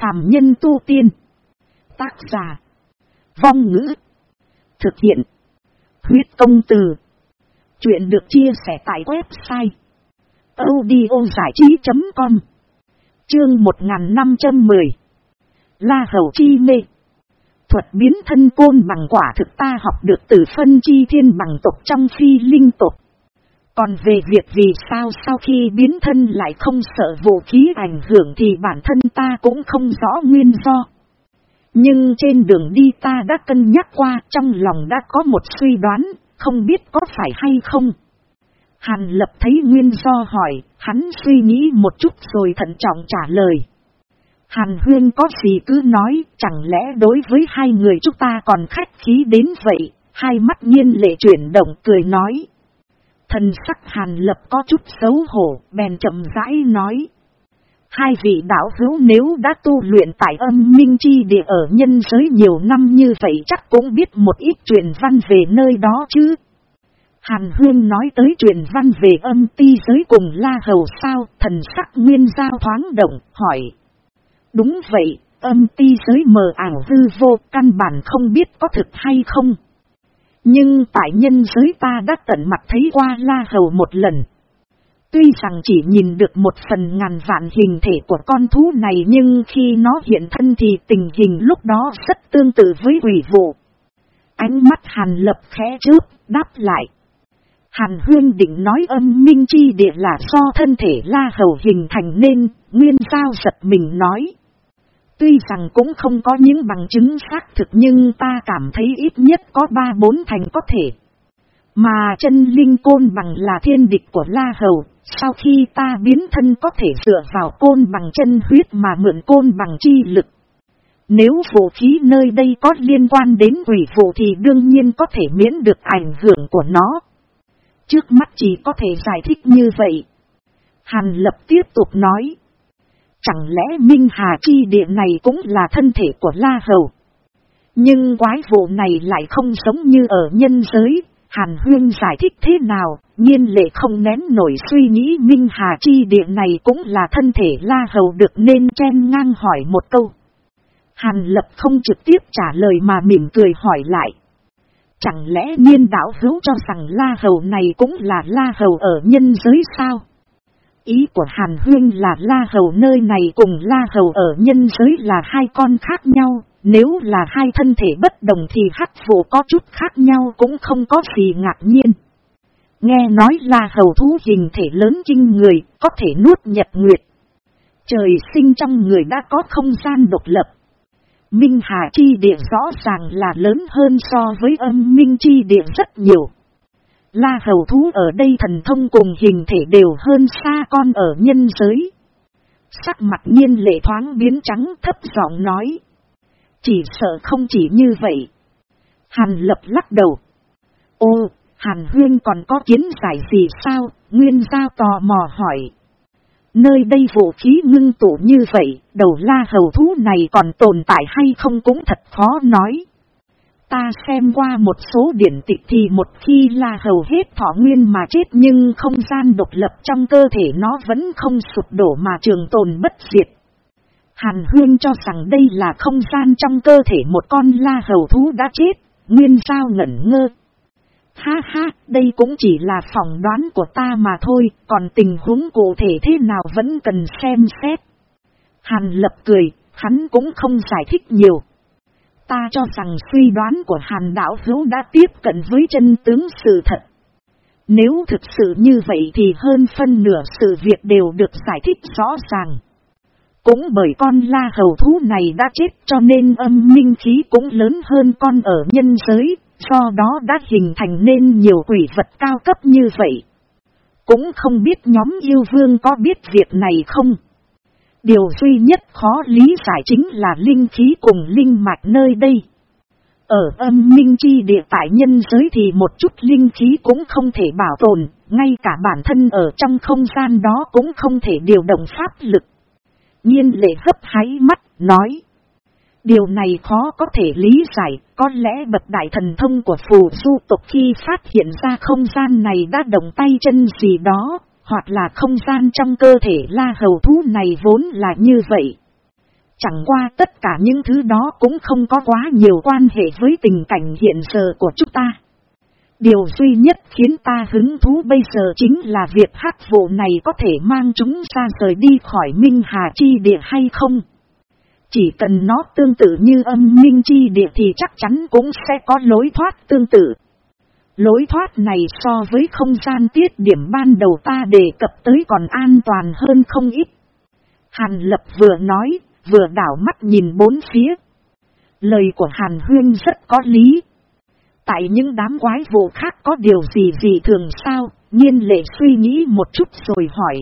phàm nhân tu tiên. Tác giả. Vong ngữ. Thực hiện. Huyết công từ. Chuyện được chia sẻ tại website. audiozảichí.com Chương 1510 La Hầu Chi Mê Thuật biến thân côn bằng quả thực ta học được từ phân chi thiên bằng tộc trong phi linh tộc. Còn về việc vì sao sau khi biến thân lại không sợ vũ khí ảnh hưởng thì bản thân ta cũng không rõ nguyên do. Nhưng trên đường đi ta đã cân nhắc qua trong lòng đã có một suy đoán, không biết có phải hay không. Hàn lập thấy nguyên do hỏi, hắn suy nghĩ một chút rồi thận trọng trả lời. Hàn huyên có gì cứ nói, chẳng lẽ đối với hai người chúng ta còn khách khí đến vậy, hai mắt nhiên lệ chuyển động cười nói. Thần sắc hàn lập có chút xấu hổ, bèn chậm rãi nói. Hai vị đạo hữu nếu đã tu luyện tại âm minh chi địa ở nhân giới nhiều năm như vậy chắc cũng biết một ít truyền văn về nơi đó chứ. Hàn Huyên nói tới truyền văn về âm ti giới cùng la hầu sao, thần sắc nguyên giao thoáng động, hỏi. Đúng vậy, âm ti giới mờ ảo hư vô, căn bản không biết có thực hay không. Nhưng tại nhân giới ta đã tận mặt thấy qua la hầu một lần. Tuy rằng chỉ nhìn được một phần ngàn vạn hình thể của con thú này nhưng khi nó hiện thân thì tình hình lúc đó rất tương tự với quỷ vụ. Ánh mắt hàn lập khẽ trước, đáp lại. Hàn huyên định nói âm minh chi địa là do thân thể la hầu hình thành nên, nguyên giao giật mình nói. Tuy rằng cũng không có những bằng chứng xác thực nhưng ta cảm thấy ít nhất có ba bốn thành có thể. Mà chân linh côn bằng là thiên địch của La Hầu, sau khi ta biến thân có thể dựa vào côn bằng chân huyết mà mượn côn bằng chi lực. Nếu vũ khí nơi đây có liên quan đến quỷ vụ thì đương nhiên có thể miễn được ảnh hưởng của nó. Trước mắt chỉ có thể giải thích như vậy. Hàn lập tiếp tục nói. Chẳng lẽ Minh Hà Chi địa này cũng là thân thể của La Hầu? Nhưng quái vụ này lại không giống như ở nhân giới. Hàn Huyên giải thích thế nào, nhiên lệ không nén nổi suy nghĩ Minh Hà Chi địa này cũng là thân thể La Hầu được nên chen ngang hỏi một câu. Hàn Lập không trực tiếp trả lời mà mỉm cười hỏi lại. Chẳng lẽ nhiên đạo hữu cho rằng La Hầu này cũng là La Hầu ở nhân giới sao? Ý của Hàn Huyên là La Hầu nơi này cùng La Hầu ở nhân giới là hai con khác nhau, nếu là hai thân thể bất đồng thì hắc vụ có chút khác nhau cũng không có gì ngạc nhiên. Nghe nói La Hầu thú hình thể lớn kinh người, có thể nuốt nhật nguyệt. Trời sinh trong người đã có không gian độc lập. Minh Hà Chi Địa rõ ràng là lớn hơn so với âm Minh Chi Địa rất nhiều. La hầu thú ở đây thần thông cùng hình thể đều hơn xa con ở nhân giới. Sắc mặt nhiên lệ thoáng biến trắng thấp giọng nói. Chỉ sợ không chỉ như vậy. Hàn lập lắc đầu. Ô, Hàn huyên còn có kiến giải gì sao? Nguyên giao tò mò hỏi. Nơi đây vũ khí ngưng tụ như vậy, đầu la hầu thú này còn tồn tại hay không cũng thật khó nói. Ta xem qua một số điển tịch thì một khi là hầu hết thọ nguyên mà chết nhưng không gian độc lập trong cơ thể nó vẫn không sụp đổ mà trường tồn bất diệt. Hàn Huyên cho rằng đây là không gian trong cơ thể một con la hầu thú đã chết, nguyên sao ngẩn ngơ. Ha ha, đây cũng chỉ là phỏng đoán của ta mà thôi, còn tình huống cụ thể thế nào vẫn cần xem xét. Hàn lập cười, hắn cũng không giải thích nhiều. Ta cho rằng suy đoán của hàn đạo hữu đã tiếp cận với chân tướng sự thật. Nếu thực sự như vậy thì hơn phân nửa sự việc đều được giải thích rõ ràng. Cũng bởi con la hầu thú này đã chết cho nên âm minh khí cũng lớn hơn con ở nhân giới, do đó đã hình thành nên nhiều quỷ vật cao cấp như vậy. Cũng không biết nhóm yêu vương có biết việc này không? Điều duy nhất khó lý giải chính là linh khí cùng linh mạch nơi đây. Ở âm minh chi địa tại nhân giới thì một chút linh khí cũng không thể bảo tồn, ngay cả bản thân ở trong không gian đó cũng không thể điều động pháp lực. Nhiên lệ hấp háy mắt, nói. Điều này khó có thể lý giải, có lẽ bậc đại thần thông của phù du tộc khi phát hiện ra không gian này đã động tay chân gì đó, hoặc là không gian trong cơ thể la hầu thú này vốn là như vậy. Chẳng qua tất cả những thứ đó cũng không có quá nhiều quan hệ với tình cảnh hiện giờ của chúng ta. Điều duy nhất khiến ta hứng thú bây giờ chính là việc hắc vụ này có thể mang chúng ra rời đi khỏi Minh Hà Chi Địa hay không. Chỉ cần nó tương tự như âm Minh Chi Địa thì chắc chắn cũng sẽ có lối thoát tương tự. Lối thoát này so với không gian tiết điểm ban đầu ta đề cập tới còn an toàn hơn không ít. Hàn Lập vừa nói, vừa đảo mắt nhìn bốn phía. Lời của Hàn Huyên rất có lý. Tại những đám quái vụ khác có điều gì gì thường sao, nhiên lệ suy nghĩ một chút rồi hỏi.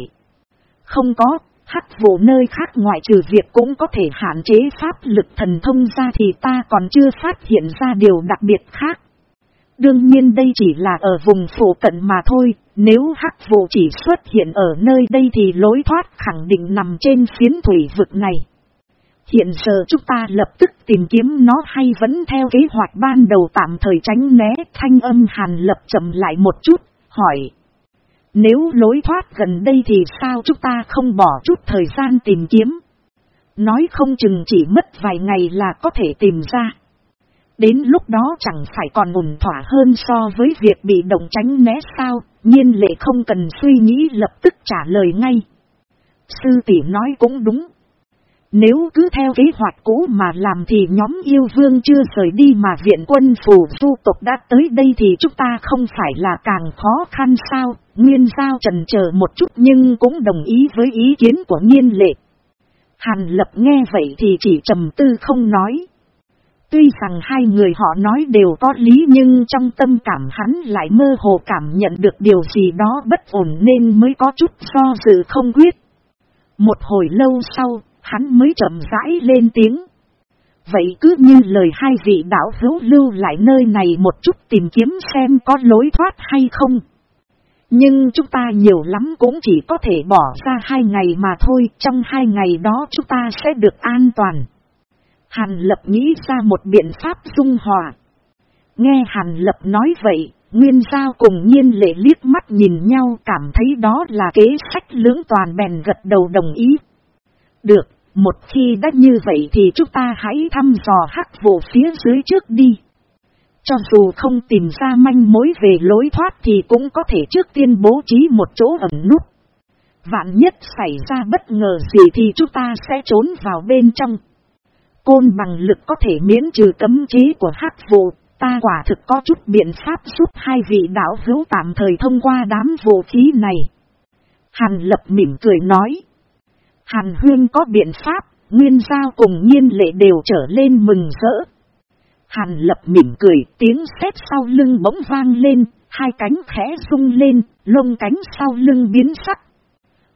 Không có, hắc vụ nơi khác ngoại trừ việc cũng có thể hạn chế pháp lực thần thông ra thì ta còn chưa phát hiện ra điều đặc biệt khác. Đương nhiên đây chỉ là ở vùng phụ cận mà thôi, nếu hắc vụ chỉ xuất hiện ở nơi đây thì lối thoát khẳng định nằm trên phiến thủy vực này. Hiện giờ chúng ta lập tức tìm kiếm nó hay vẫn theo kế hoạch ban đầu tạm thời tránh né thanh âm hàn lập chậm lại một chút, hỏi. Nếu lối thoát gần đây thì sao chúng ta không bỏ chút thời gian tìm kiếm? Nói không chừng chỉ mất vài ngày là có thể tìm ra. Đến lúc đó chẳng phải còn ổn thỏa hơn so với việc bị động tránh né sao, nhiên lệ không cần suy nghĩ lập tức trả lời ngay. Sư tỷ nói cũng đúng. Nếu cứ theo kế hoạch cũ mà làm thì nhóm yêu vương chưa rời đi mà viện quân phù du tộc đã tới đây thì chúng ta không phải là càng khó khăn sao, nguyên giao trần chờ một chút nhưng cũng đồng ý với ý kiến của nhiên lệ. Hàn lập nghe vậy thì chỉ trầm tư không nói. Tuy rằng hai người họ nói đều có lý nhưng trong tâm cảm hắn lại mơ hồ cảm nhận được điều gì đó bất ổn nên mới có chút do dự không quyết. Một hồi lâu sau, hắn mới chậm rãi lên tiếng. Vậy cứ như lời hai vị đạo hữu lưu lại nơi này một chút tìm kiếm xem có lối thoát hay không. Nhưng chúng ta nhiều lắm cũng chỉ có thể bỏ ra hai ngày mà thôi, trong hai ngày đó chúng ta sẽ được an toàn. Hàn Lập nghĩ ra một biện pháp dung hòa. Nghe Hàn Lập nói vậy, Nguyên Giao cùng nhiên lệ liếc mắt nhìn nhau cảm thấy đó là kế sách lưỡng toàn bèn gật đầu đồng ý. Được, một khi đã như vậy thì chúng ta hãy thăm dò hắc vụ phía dưới trước đi. Cho dù không tìm ra manh mối về lối thoát thì cũng có thể trước tiên bố trí một chỗ ẩn nút. Vạn nhất xảy ra bất ngờ gì thì chúng ta sẽ trốn vào bên trong. Côn bằng lực có thể miễn trừ cấm chế của hắc vụ, ta quả thực có chút biện pháp giúp hai vị đạo hữu tạm thời thông qua đám vô khí này. Hàn lập mỉm cười nói. Hàn huyên có biện pháp, nguyên giao cùng nhiên lệ đều trở lên mừng rỡ. Hàn lập mỉm cười, tiếng sét sau lưng bỗng vang lên, hai cánh khẽ rung lên, lông cánh sau lưng biến sắc.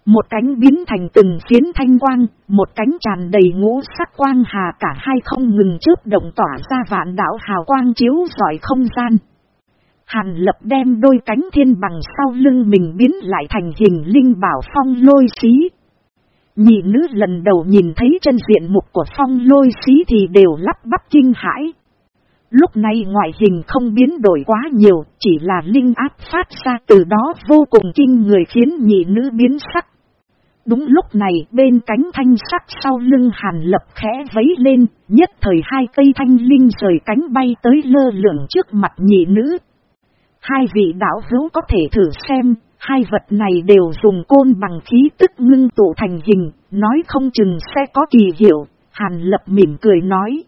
Một cánh biến thành từng phiến thanh quang, một cánh tràn đầy ngũ sắc quang hà cả hai không ngừng chớp động tỏa ra vạn đảo hào quang chiếu giỏi không gian. Hàn lập đem đôi cánh thiên bằng sau lưng mình biến lại thành hình linh bảo phong lôi xí. Nhị nữ lần đầu nhìn thấy chân diện mục của phong lôi xí thì đều lắp bắp kinh hãi. Lúc này ngoại hình không biến đổi quá nhiều, chỉ là linh áp phát ra từ đó vô cùng kinh người khiến nhị nữ biến sắc. Đúng lúc này bên cánh thanh sắc sau lưng hàn lập khẽ vấy lên, nhất thời hai cây thanh linh rời cánh bay tới lơ lửng trước mặt nhị nữ. Hai vị đạo hữu có thể thử xem, hai vật này đều dùng côn bằng khí tức ngưng tụ thành hình, nói không chừng sẽ có kỳ hiệu, hàn lập mỉm cười nói.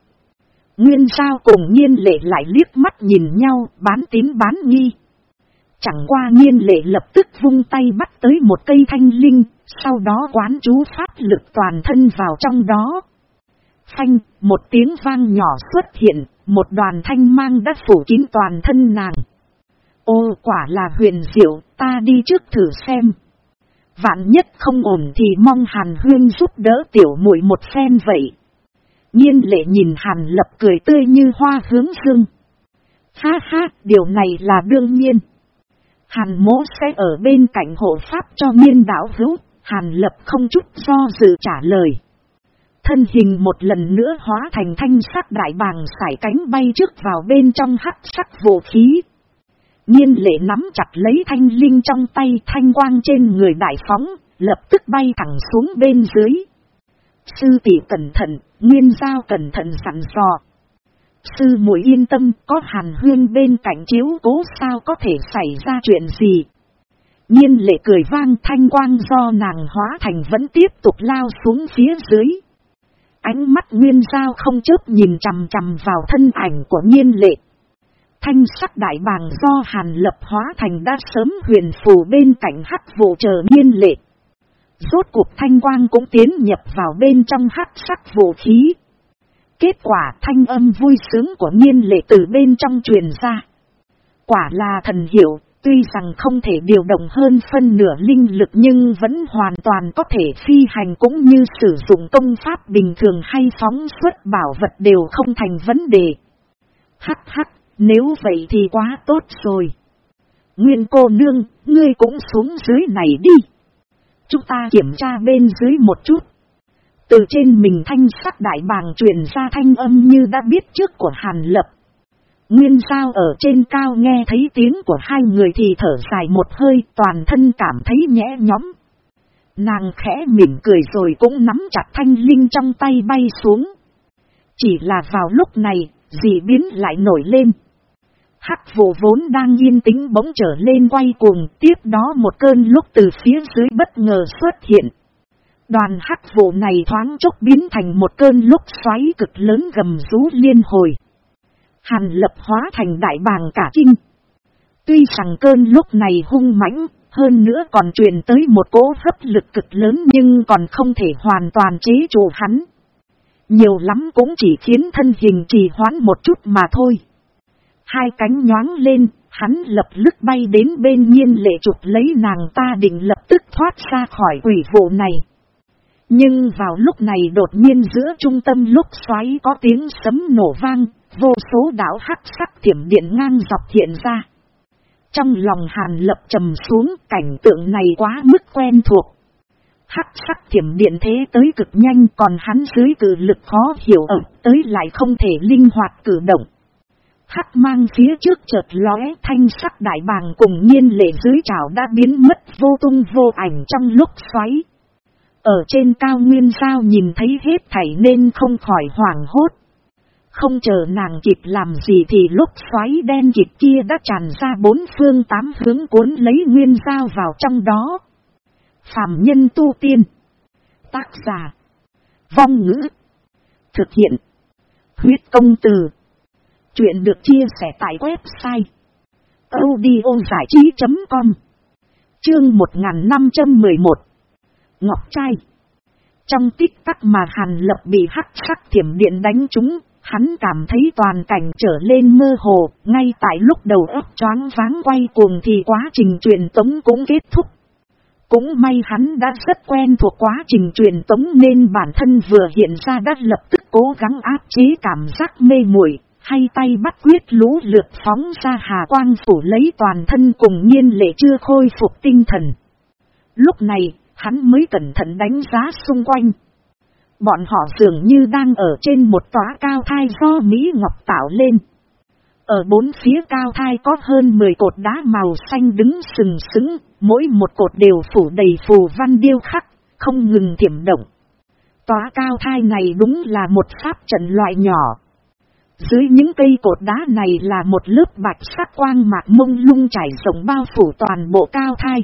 Nguyên sao cùng nhiên lệ lại liếc mắt nhìn nhau, bán tín bán nghi. Chẳng qua nhiên lệ lập tức vung tay bắt tới một cây thanh linh, sau đó quán chú phát lực toàn thân vào trong đó. Phanh, một tiếng vang nhỏ xuất hiện, một đoàn thanh mang đã phủ kín toàn thân nàng. Ô quả là huyền diệu, ta đi trước thử xem. Vạn nhất không ổn thì mong Hàn Huyên giúp đỡ tiểu muội một phen vậy. Nhiên lệ nhìn Hàn Lập cười tươi như hoa hướng dương. Ha ha, điều này là đương nhiên. Hàn mỗ sẽ ở bên cạnh hộ pháp cho miên đảo hữu, Hàn Lập không chút do dự trả lời. Thân hình một lần nữa hóa thành thanh sắc đại bàng sải cánh bay trước vào bên trong hắc sắc vũ khí. Nhiên lệ nắm chặt lấy thanh linh trong tay thanh quang trên người đại phóng, lập tức bay thẳng xuống bên dưới. Sư tỷ cẩn thận, nguyên giao cẩn thận sẵn sò. Sư muội yên tâm, có hàn huyên bên cạnh chiếu cố sao có thể xảy ra chuyện gì. Nhiên lệ cười vang thanh quang do nàng hóa thành vẫn tiếp tục lao xuống phía dưới. Ánh mắt nguyên giao không chớp nhìn chằm chằm vào thân ảnh của nhiên lệ. Thanh sắc đại bàng do hàn lập hóa thành đã sớm huyền phù bên cạnh hắc vụ chờ nhiên lệ. Rốt cuộc thanh quang cũng tiến nhập vào bên trong hắc sắc vũ khí. Kết quả thanh âm vui sướng của nhiên lệ từ bên trong truyền ra. Quả là thần hiểu tuy rằng không thể điều động hơn phân nửa linh lực nhưng vẫn hoàn toàn có thể phi hành cũng như sử dụng công pháp bình thường hay phóng xuất bảo vật đều không thành vấn đề. Hắc hắc, nếu vậy thì quá tốt rồi. Nguyên cô nương, ngươi cũng xuống dưới này đi. Chúng ta kiểm tra bên dưới một chút. Từ trên mình thanh sắc đại bàng truyền ra thanh âm như đã biết trước của Hàn Lập. Nguyên sao ở trên cao nghe thấy tiếng của hai người thì thở dài một hơi toàn thân cảm thấy nhẹ nhóm. Nàng khẽ mỉm cười rồi cũng nắm chặt thanh linh trong tay bay xuống. Chỉ là vào lúc này, dị biến lại nổi lên. Hắc vụ vốn đang yên tĩnh bỗng trở lên quay cuồng, tiếp đó một cơn lúc từ phía dưới bất ngờ xuất hiện. Đoàn hắc vụ này thoáng chốc biến thành một cơn lúc xoáy cực lớn gầm rú liên hồi. Hàn lập hóa thành đại bàng cả kinh. Tuy rằng cơn lúc này hung mãnh, hơn nữa còn truyền tới một cỗ hấp lực cực lớn nhưng còn không thể hoàn toàn chế trụ hắn. Nhiều lắm cũng chỉ khiến thân hình trì hoãn một chút mà thôi. Hai cánh nhoáng lên, hắn lập tức bay đến bên nhiên lệ trục lấy nàng ta định lập tức thoát ra khỏi quỷ vụ này. Nhưng vào lúc này đột nhiên giữa trung tâm lúc xoáy có tiếng sấm nổ vang, vô số đảo hắc sắc thiểm điện ngang dọc hiện ra. Trong lòng hàn lập trầm xuống, cảnh tượng này quá mức quen thuộc. Hắc sắc thiểm điện thế tới cực nhanh, còn hắn dưới cử lực khó hiểu ở, tới lại không thể linh hoạt cử động. Hắc mang phía trước chợt lóe thanh sắc đại bàng cùng nhiên lệ dưới trào đã biến mất vô tung vô ảnh trong lúc xoáy. Ở trên cao nguyên sao nhìn thấy hết thảy nên không khỏi hoảng hốt. Không chờ nàng kịp làm gì thì lúc xoáy đen kịp kia đã tràn ra bốn phương tám hướng cuốn lấy nguyên dao vào trong đó. Phạm nhân tu tiên. Tác giả. Vong ngữ. Thực hiện. Huyết công từ. Chuyện được chia sẻ tại website audiozảichí.com Chương 1511 Ngọc Trai Trong tích tắc mà Hàn Lập bị hắc sắc thiểm điện đánh trúng, hắn cảm thấy toàn cảnh trở lên mơ hồ, ngay tại lúc đầu ấp choáng váng quay cuồng thì quá trình truyền tống cũng kết thúc. Cũng may hắn đã rất quen thuộc quá trình truyền tống nên bản thân vừa hiện ra đã lập tức cố gắng áp chế cảm giác mê muội hay tay bắt quyết lũ lượt phóng ra hà quang phủ lấy toàn thân cùng nhiên lệ chưa khôi phục tinh thần. Lúc này, hắn mới cẩn thận đánh giá xung quanh. Bọn họ dường như đang ở trên một tòa cao thai do Mỹ Ngọc tạo lên. Ở bốn phía cao thai có hơn 10 cột đá màu xanh đứng sừng sững, mỗi một cột đều phủ đầy phù văn điêu khắc, không ngừng thiểm động. Tóa cao thai này đúng là một pháp trận loại nhỏ, dưới những cây cột đá này là một lớp bạch sắc quang mạc mông lung trải rộng bao phủ toàn bộ cao thai.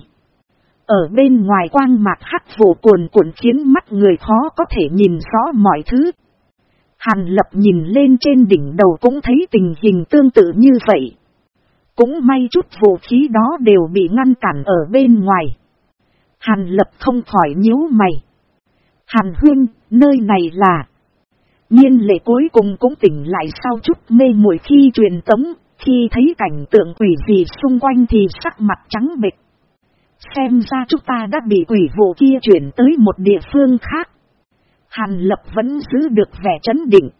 Ở bên ngoài quang mạc hắc vụ cuồn cuộn khiến mắt người khó có thể nhìn rõ mọi thứ. Hàn lập nhìn lên trên đỉnh đầu cũng thấy tình hình tương tự như vậy. Cũng may chút vũ khí đó đều bị ngăn cản ở bên ngoài. Hàn lập không khỏi nhíu mày. Hàn huyên, nơi này là... Nhiên lệ cuối cùng cũng tỉnh lại sau chút mê muội khi truyền tống, khi thấy cảnh tượng quỷ gì xung quanh thì sắc mặt trắng bệch. Xem ra chúng ta đã bị quỷ vụ kia chuyển tới một địa phương khác. Hàn lập vẫn giữ được vẻ chấn định.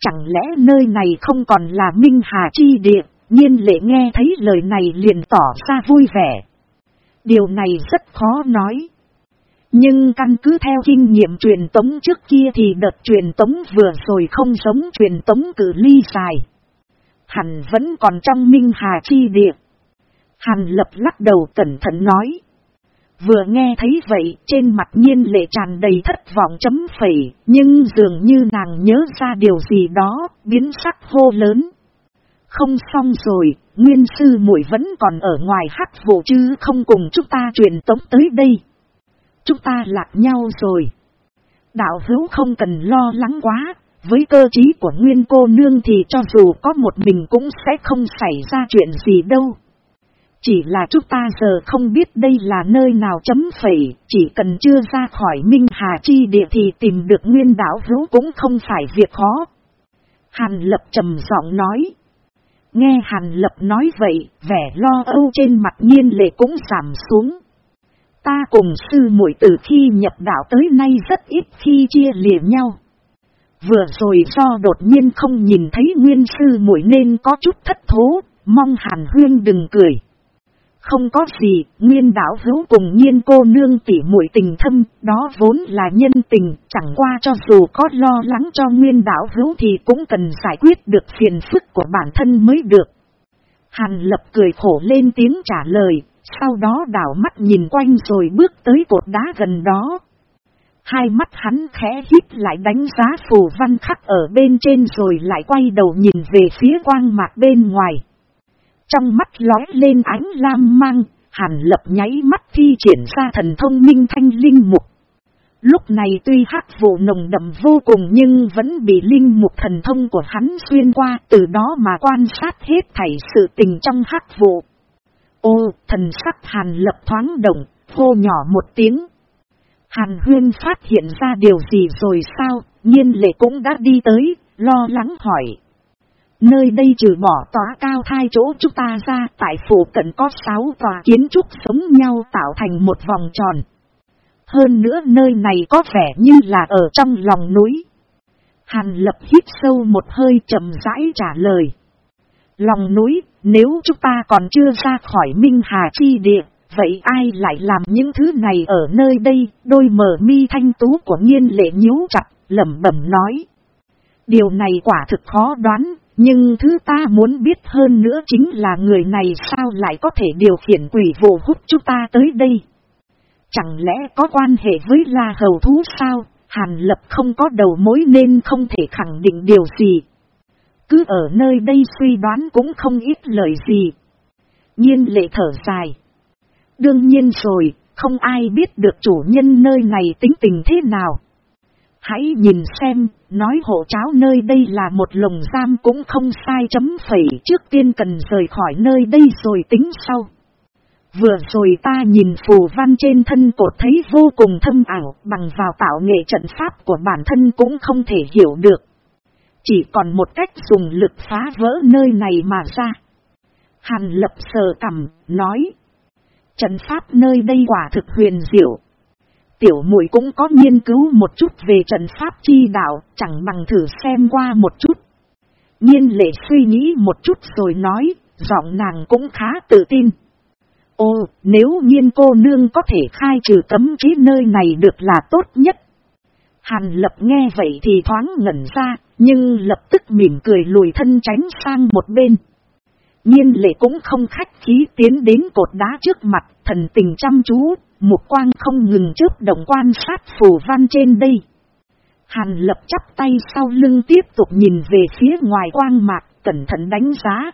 Chẳng lẽ nơi này không còn là Minh Hà Chi địa, nhiên lệ nghe thấy lời này liền tỏ ra vui vẻ. Điều này rất khó nói. Nhưng căn cứ theo kinh nghiệm truyền tống trước kia thì đợt truyền tống vừa rồi không giống truyền tống cử ly dài. Hẳn vẫn còn trong minh hà chi địa. Hàn lập lắc đầu cẩn thận nói. Vừa nghe thấy vậy, trên mặt nhiên lệ tràn đầy thất vọng chấm phẩy, nhưng dường như nàng nhớ ra điều gì đó, biến sắc hô lớn. Không xong rồi, nguyên sư muội vẫn còn ở ngoài hắc vụ chứ không cùng chúng ta truyền tống tới đây. Chúng ta lạc nhau rồi. Đạo hữu không cần lo lắng quá, với cơ trí của nguyên cô nương thì cho dù có một mình cũng sẽ không xảy ra chuyện gì đâu. Chỉ là chúng ta giờ không biết đây là nơi nào chấm phẩy, chỉ cần chưa ra khỏi Minh Hà Chi địa thì tìm được nguyên đảo hữu cũng không phải việc khó. Hàn Lập trầm giọng nói. Nghe Hàn Lập nói vậy, vẻ lo âu trên mặt nhiên lệ cũng giảm xuống. Ta cùng sư muội từ khi nhập đạo tới nay rất ít khi chia lìa nhau. Vừa rồi do đột nhiên không nhìn thấy nguyên sư muội nên có chút thất thố, mong Hàn Huyên đừng cười. Không có gì, nguyên đảo hữu cùng nhiên cô nương tỉ muội tình thâm, đó vốn là nhân tình, chẳng qua cho dù có lo lắng cho nguyên đảo hữu thì cũng cần giải quyết được phiền phức của bản thân mới được. Hàn lập cười khổ lên tiếng trả lời, sau đó đảo mắt nhìn quanh rồi bước tới cột đá gần đó. Hai mắt hắn khẽ hít lại đánh giá phù văn khắc ở bên trên rồi lại quay đầu nhìn về phía quang mạc bên ngoài. Trong mắt lói lên ánh lam mang, hàn lập nháy mắt thi triển ra thần thông minh thanh linh mục. Lúc này tuy hắc vụ nồng đậm vô cùng nhưng vẫn bị linh mục thần thông của hắn xuyên qua từ đó mà quan sát hết thảy sự tình trong hắc vụ. Ô, thần sắc hàn lập thoáng động, hô nhỏ một tiếng. Hàn huyên phát hiện ra điều gì rồi sao, nhiên lệ cũng đã đi tới, lo lắng hỏi. Nơi đây trừ bỏ tòa cao thai chỗ chúng ta ra, tại phủ cận có sáu tòa kiến trúc sống nhau tạo thành một vòng tròn. Hơn nữa nơi này có vẻ như là ở trong lòng núi. Hàn lập hít sâu một hơi chậm rãi trả lời. Lòng núi, nếu chúng ta còn chưa ra khỏi Minh Hà Chi Địa, vậy ai lại làm những thứ này ở nơi đây? Đôi mờ mi thanh tú của nhiên lệ nhíu chặt, lẩm bẩm nói. Điều này quả thực khó đoán, nhưng thứ ta muốn biết hơn nữa chính là người này sao lại có thể điều khiển quỷ vụ hút chúng ta tới đây. Chẳng lẽ có quan hệ với la hầu thú sao? Hàn lập không có đầu mối nên không thể khẳng định điều gì. Cứ ở nơi đây suy đoán cũng không ít lời gì. Nhiên lệ thở dài. Đương nhiên rồi, không ai biết được chủ nhân nơi này tính tình thế nào. Hãy nhìn xem, nói hộ cháo nơi đây là một lồng giam cũng không sai chấm phẩy trước tiên cần rời khỏi nơi đây rồi tính sau. Vừa rồi ta nhìn phù văn trên thân cột thấy vô cùng thâm ảo bằng vào tạo nghệ trận pháp của bản thân cũng không thể hiểu được. Chỉ còn một cách dùng lực phá vỡ nơi này mà ra. Hàn lập sờ cằm, nói. Trận pháp nơi đây quả thực huyền diệu, tiểu muội cũng có nghiên cứu một chút về trận pháp chi đạo, chẳng bằng thử xem qua một chút. Nhiên lệ suy nghĩ một chút rồi nói, giọng nàng cũng khá tự tin. Ô, nếu nhiên cô nương có thể khai trừ cấm chế nơi này được là tốt nhất. Hàn lập nghe vậy thì thoáng ngẩn ra, nhưng lập tức mỉm cười lùi thân tránh sang một bên. Nhiên lệ cũng không khách khí tiến đến cột đá trước mặt, thần tình chăm chú, một quang không ngừng trước động quan sát phù văn trên đây. Hàn lập chắp tay sau lưng tiếp tục nhìn về phía ngoài quang mạc, cẩn thận đánh giá.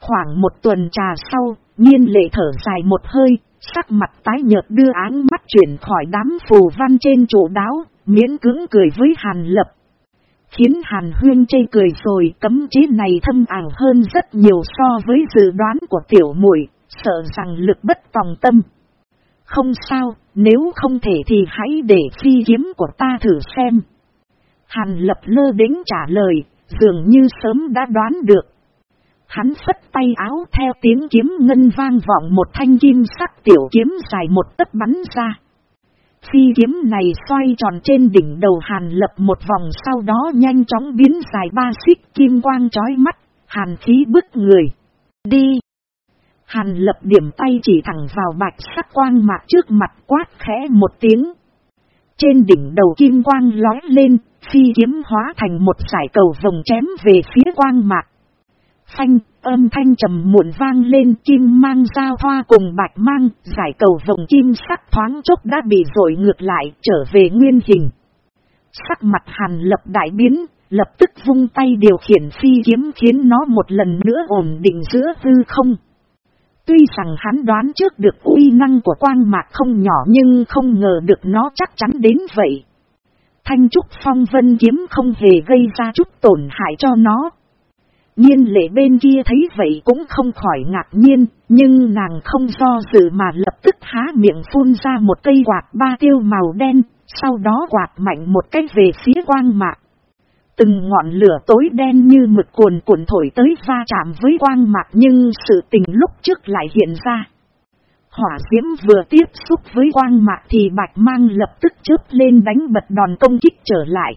Khoảng một tuần trà sau, nhiên lệ thở dài một hơi, sắc mặt tái nhợt đưa áng mắt chuyển khỏi đám phù văn trên chỗ đáo, miễn cứng cười với Hàn lập. Khiến Hàn Huyên chê cười rồi cấm chế này thâm ảo hơn rất nhiều so với dự đoán của tiểu muội sợ rằng lực bất tòng tâm. Không sao, nếu không thể thì hãy để phi kiếm của ta thử xem. Hàn lập lơ đến trả lời, dường như sớm đã đoán được. Hắn phất tay áo theo tiếng kiếm ngân vang vọng một thanh kim sắc tiểu kiếm dài một tấc bắn ra. Phi kiếm này xoay tròn trên đỉnh đầu hàn lập một vòng sau đó nhanh chóng biến dài ba xích kim quang chói mắt, hàn khí bức người. Đi! Hàn lập điểm tay chỉ thẳng vào bạch sắc quang mạc trước mặt quát khẽ một tiếng. Trên đỉnh đầu kim quang lói lên, phi kiếm hóa thành một sải cầu vòng chém về phía quang mạc. Phanh, âm thanh trầm muộn vang lên kim mang giao thoa cùng bạch mang, giải cầu vòng kim sắc thoáng chốc đã bị rội ngược lại, trở về nguyên hình. Sắc mặt hàn lập đại biến, lập tức vung tay điều khiển phi kiếm khiến nó một lần nữa ổn định giữa hư không. Tuy rằng hắn đoán trước được uy năng của quang mạc không nhỏ nhưng không ngờ được nó chắc chắn đến vậy. Thanh trúc phong vân kiếm không hề gây ra chút tổn hại cho nó. Nhiên lệ bên kia thấy vậy cũng không khỏi ngạc nhiên, nhưng nàng không do dự mà lập tức há miệng phun ra một cây quạt ba tiêu màu đen, sau đó quạt mạnh một cách về phía quang mạc. Từng ngọn lửa tối đen như mực cuồn cuộn thổi tới va chạm với quang mạc nhưng sự tình lúc trước lại hiện ra. Hỏa diễm vừa tiếp xúc với quang mạc thì bạch mang lập tức chớp lên đánh bật đòn công kích trở lại.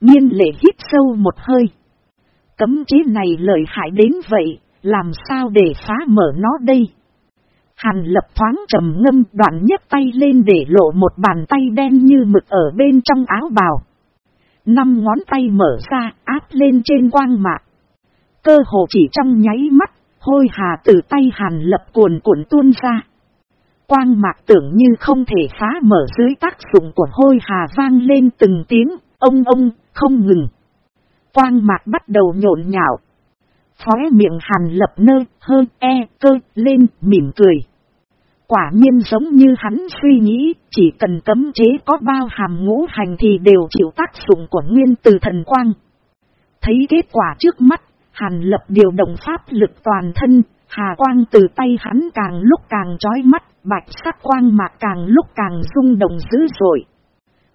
Nhiên lệ hít sâu một hơi. Cấm chế này lợi hại đến vậy, làm sao để phá mở nó đây? Hàn lập thoáng trầm ngâm đoạn nhấc tay lên để lộ một bàn tay đen như mực ở bên trong áo bào. Năm ngón tay mở ra áp lên trên quang mạc. Cơ hồ chỉ trong nháy mắt, hôi hà từ tay hàn lập cuồn cuộn tuôn ra. Quang mạc tưởng như không thể phá mở dưới tác dụng của hôi hà vang lên từng tiếng, ông ông, không ngừng. Quang mạc bắt đầu nhộn nhạo. Phóe miệng hàn lập nơ, hơ, e, cơ, lên, mỉm cười. Quả nhiên giống như hắn suy nghĩ, chỉ cần cấm chế có bao hàm ngũ hành thì đều chịu tác dụng của nguyên từ thần quang. Thấy kết quả trước mắt, hàn lập điều động pháp lực toàn thân, hà quang từ tay hắn càng lúc càng trói mắt, bạch sắc quang mạc càng lúc càng rung động dữ dội.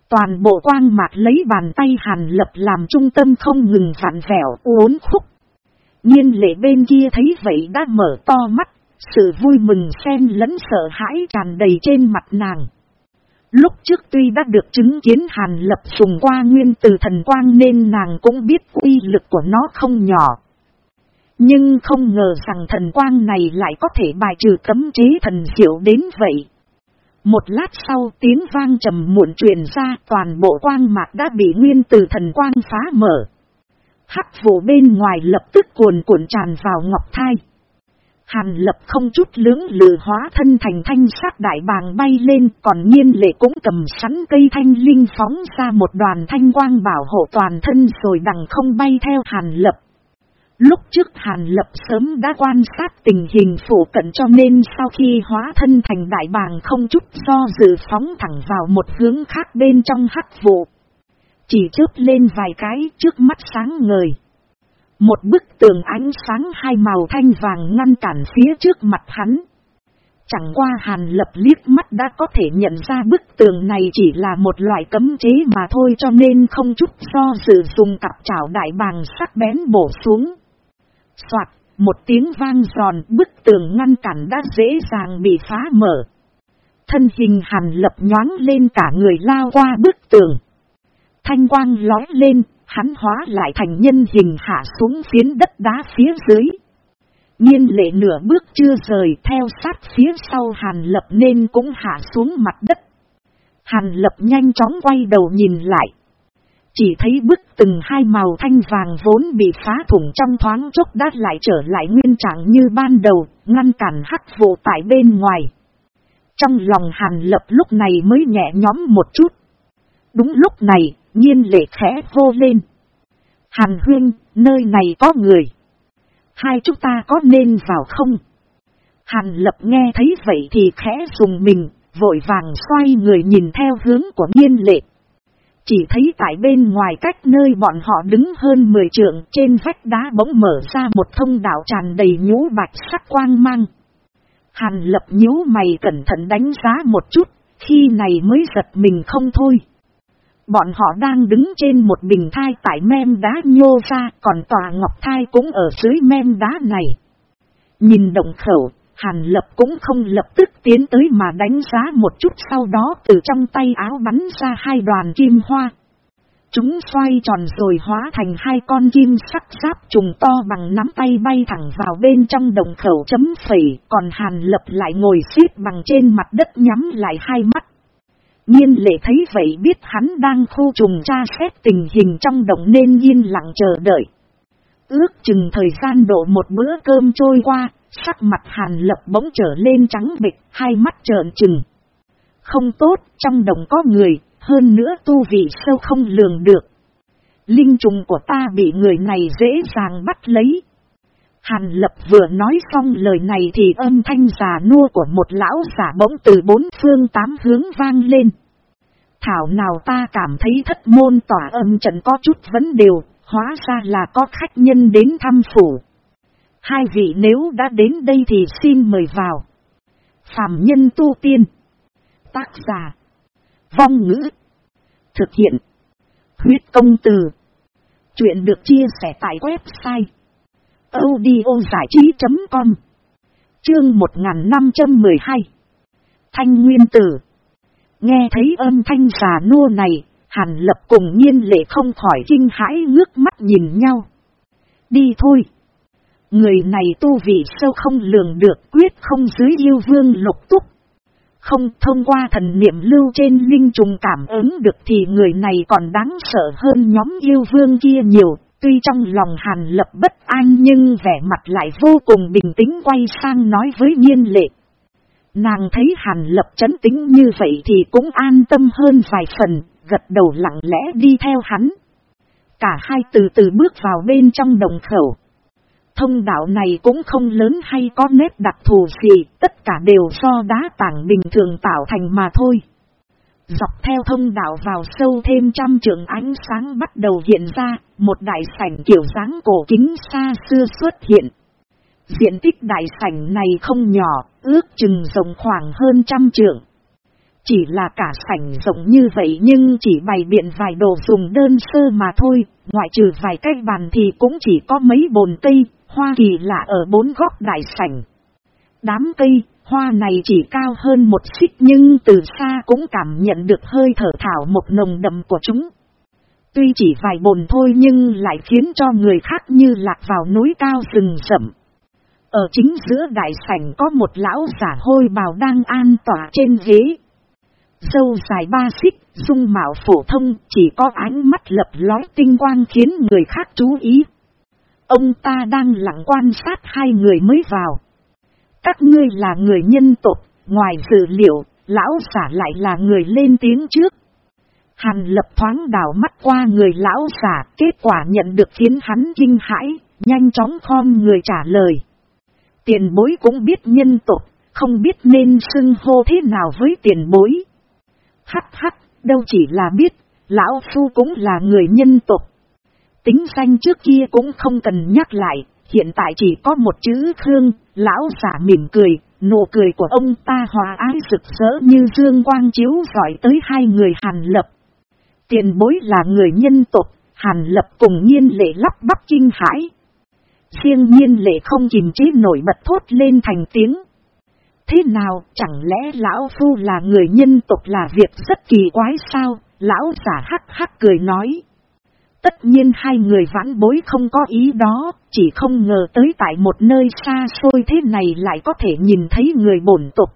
Toàn bộ quang mạc lấy bàn tay hàn lập làm trung tâm không ngừng phản vẹo uốn khúc. Nhiên lệ bên kia thấy vậy đã mở to mắt, sự vui mừng xen lẫn sợ hãi tràn đầy trên mặt nàng. Lúc trước tuy đã được chứng kiến hàn lập sùng qua nguyên từ thần quang nên nàng cũng biết uy lực của nó không nhỏ. Nhưng không ngờ rằng thần quang này lại có thể bài trừ cấm chế thần diệu đến vậy. Một lát sau tiếng vang trầm muộn truyền ra, toàn bộ quang mạc đã bị nguyên từ thần quang phá mở. Hắc vụ bên ngoài lập tức cuồn cuộn tràn vào ngọc thai. Hàn lập không chút lưỡng lự hóa thân thành thanh sát đại bàng bay lên, còn nhiên lệ cũng cầm sắn cây thanh linh phóng ra một đoàn thanh quang bảo hộ toàn thân rồi đằng không bay theo hàn lập. Lúc trước Hàn Lập sớm đã quan sát tình hình phủ cận cho nên sau khi hóa thân thành đại bàng không chút do dự phóng thẳng vào một hướng khác bên trong hắc vụ. Chỉ chớp lên vài cái trước mắt sáng ngời. Một bức tường ánh sáng hai màu thanh vàng ngăn cản phía trước mặt hắn. Chẳng qua Hàn Lập liếc mắt đã có thể nhận ra bức tường này chỉ là một loại cấm chế mà thôi cho nên không chút do dự dùng cặp chảo đại bàng sắc bén bổ xuống. Soạt, một tiếng vang giòn bức tường ngăn cản đã dễ dàng bị phá mở. Thân hình hàn lập nhoáng lên cả người lao qua bức tường. Thanh quang lói lên, hắn hóa lại thành nhân hình hạ xuống phiến đất đá phía dưới. Nhiên lệ nửa bước chưa rời theo sát phía sau hàn lập nên cũng hạ xuống mặt đất. Hàn lập nhanh chóng quay đầu nhìn lại. Chỉ thấy bức từng hai màu thanh vàng vốn bị phá thủng trong thoáng chốc đã lại trở lại nguyên trạng như ban đầu, ngăn cản hắc vụ tại bên ngoài. Trong lòng hàn lập lúc này mới nhẹ nhóm một chút. Đúng lúc này, nhiên lệ khẽ vô lên. Hàn huyên, nơi này có người. Hai chúng ta có nên vào không? Hàn lập nghe thấy vậy thì khẽ dùng mình, vội vàng xoay người nhìn theo hướng của nhiên lệ. Chỉ thấy tại bên ngoài cách nơi bọn họ đứng hơn 10 trượng trên vách đá bỗng mở ra một thông đạo tràn đầy nhũ bạch sắc quang mang. Hàn lập nhíu mày cẩn thận đánh giá một chút, khi này mới giật mình không thôi. Bọn họ đang đứng trên một bình thai tại mem đá nhô ra, còn tòa ngọc thai cũng ở dưới mem đá này. Nhìn động khẩu, Hàn lập cũng không lập tức tiến tới mà đánh giá một chút sau đó từ trong tay áo bắn ra hai đoàn kim hoa. Chúng xoay tròn rồi hóa thành hai con kim sắc giáp trùng to bằng nắm tay bay thẳng vào bên trong đồng khẩu chấm phẩy, còn hàn lập lại ngồi xếp bằng trên mặt đất nhắm lại hai mắt. Nhiên lệ thấy vậy biết hắn đang khô trùng tra xét tình hình trong động nên yên lặng chờ đợi. Ước chừng thời gian độ một bữa cơm trôi qua, sắc mặt hàn lập bỗng trở lên trắng bịch, hai mắt trợn trừng. Không tốt, trong đồng có người, hơn nữa tu vị sâu không lường được. Linh trùng của ta bị người này dễ dàng bắt lấy. Hàn lập vừa nói xong lời này thì âm thanh già nua của một lão giả bỗng từ bốn phương tám hướng vang lên. Thảo nào ta cảm thấy thất môn tỏa âm trận có chút vấn đều, hóa ra là có khách nhân đến thăm phủ. Hai vị nếu đã đến đây thì xin mời vào. Phạm nhân tu tiên. Tác giả. Vong ngữ. Thực hiện. Huyết công từ. Chuyện được chia sẻ tại website audiozảichí.com Chương 1512 Thanh Nguyên Tử Nghe thấy âm thanh già nua này, Hàn Lập cùng nhiên lệ không khỏi kinh hãi ngước mắt nhìn nhau. Đi thôi. Người này tu vị sâu không lường được quyết không dưới yêu vương lục túc. Không thông qua thần niệm lưu trên linh trùng cảm ứng được thì người này còn đáng sợ hơn nhóm yêu vương kia nhiều. Tuy trong lòng hàn lập bất an nhưng vẻ mặt lại vô cùng bình tĩnh quay sang nói với nhiên lệ. Nàng thấy hàn lập chấn tính như vậy thì cũng an tâm hơn vài phần, gật đầu lặng lẽ đi theo hắn. Cả hai từ từ bước vào bên trong đồng khẩu. Thông đạo này cũng không lớn hay có nét đặc thù gì, tất cả đều do đá tảng bình thường tạo thành mà thôi. Dọc theo thông đạo vào sâu thêm trăm trường ánh sáng bắt đầu hiện ra, một đại sảnh kiểu dáng cổ kính xa xưa xuất hiện. Diện tích đại sảnh này không nhỏ, ước chừng rộng khoảng hơn trăm trường Chỉ là cả sảnh rộng như vậy nhưng chỉ bày biện vài đồ dùng đơn sơ mà thôi, ngoại trừ vài cái bàn thì cũng chỉ có mấy bồn cây, hoa kỳ lạ ở bốn góc đại sảnh. Đám cây, hoa này chỉ cao hơn một xích nhưng từ xa cũng cảm nhận được hơi thở thảo một nồng đậm của chúng. Tuy chỉ vài bồn thôi nhưng lại khiến cho người khác như lạc vào núi cao rừng rậm. Ở chính giữa đại sảnh có một lão giả hôi bào đang an tỏa trên ghế. Dâu dài ba xích, dung mạo phổ thông, chỉ có ánh mắt lập lói tinh quang khiến người khác chú ý. Ông ta đang lặng quan sát hai người mới vào. Các ngươi là người nhân tộc, ngoài dự liệu, lão giả lại là người lên tiếng trước. Hàn lập thoáng đảo mắt qua người lão giả, kết quả nhận được khiến hắn kinh hãi, nhanh chóng khom người trả lời. Tiền bối cũng biết nhân tộc, không biết nên xưng hô thế nào với tiền bối. Hắc hắc, đâu chỉ là biết, lão phu cũng là người nhân tộc. Tính danh trước kia cũng không cần nhắc lại, hiện tại chỉ có một chữ Khương, lão giả mỉm cười, nụ cười của ông ta hòa ái rực rỡ như dương quang chiếu giỏi tới hai người hàn lập. Tiền bối là người nhân tộc, hàn lập cùng nhiên lệ lắp bắp kinh hãi. Riêng nhiên lệ không kìm chế nổi bật thốt lên thành tiếng. Thế nào, chẳng lẽ lão phu là người nhân tộc là việc rất kỳ quái sao? Lão giả hắc hắc cười nói. Tất nhiên hai người vãn bối không có ý đó, chỉ không ngờ tới tại một nơi xa xôi thế này lại có thể nhìn thấy người bổn tục.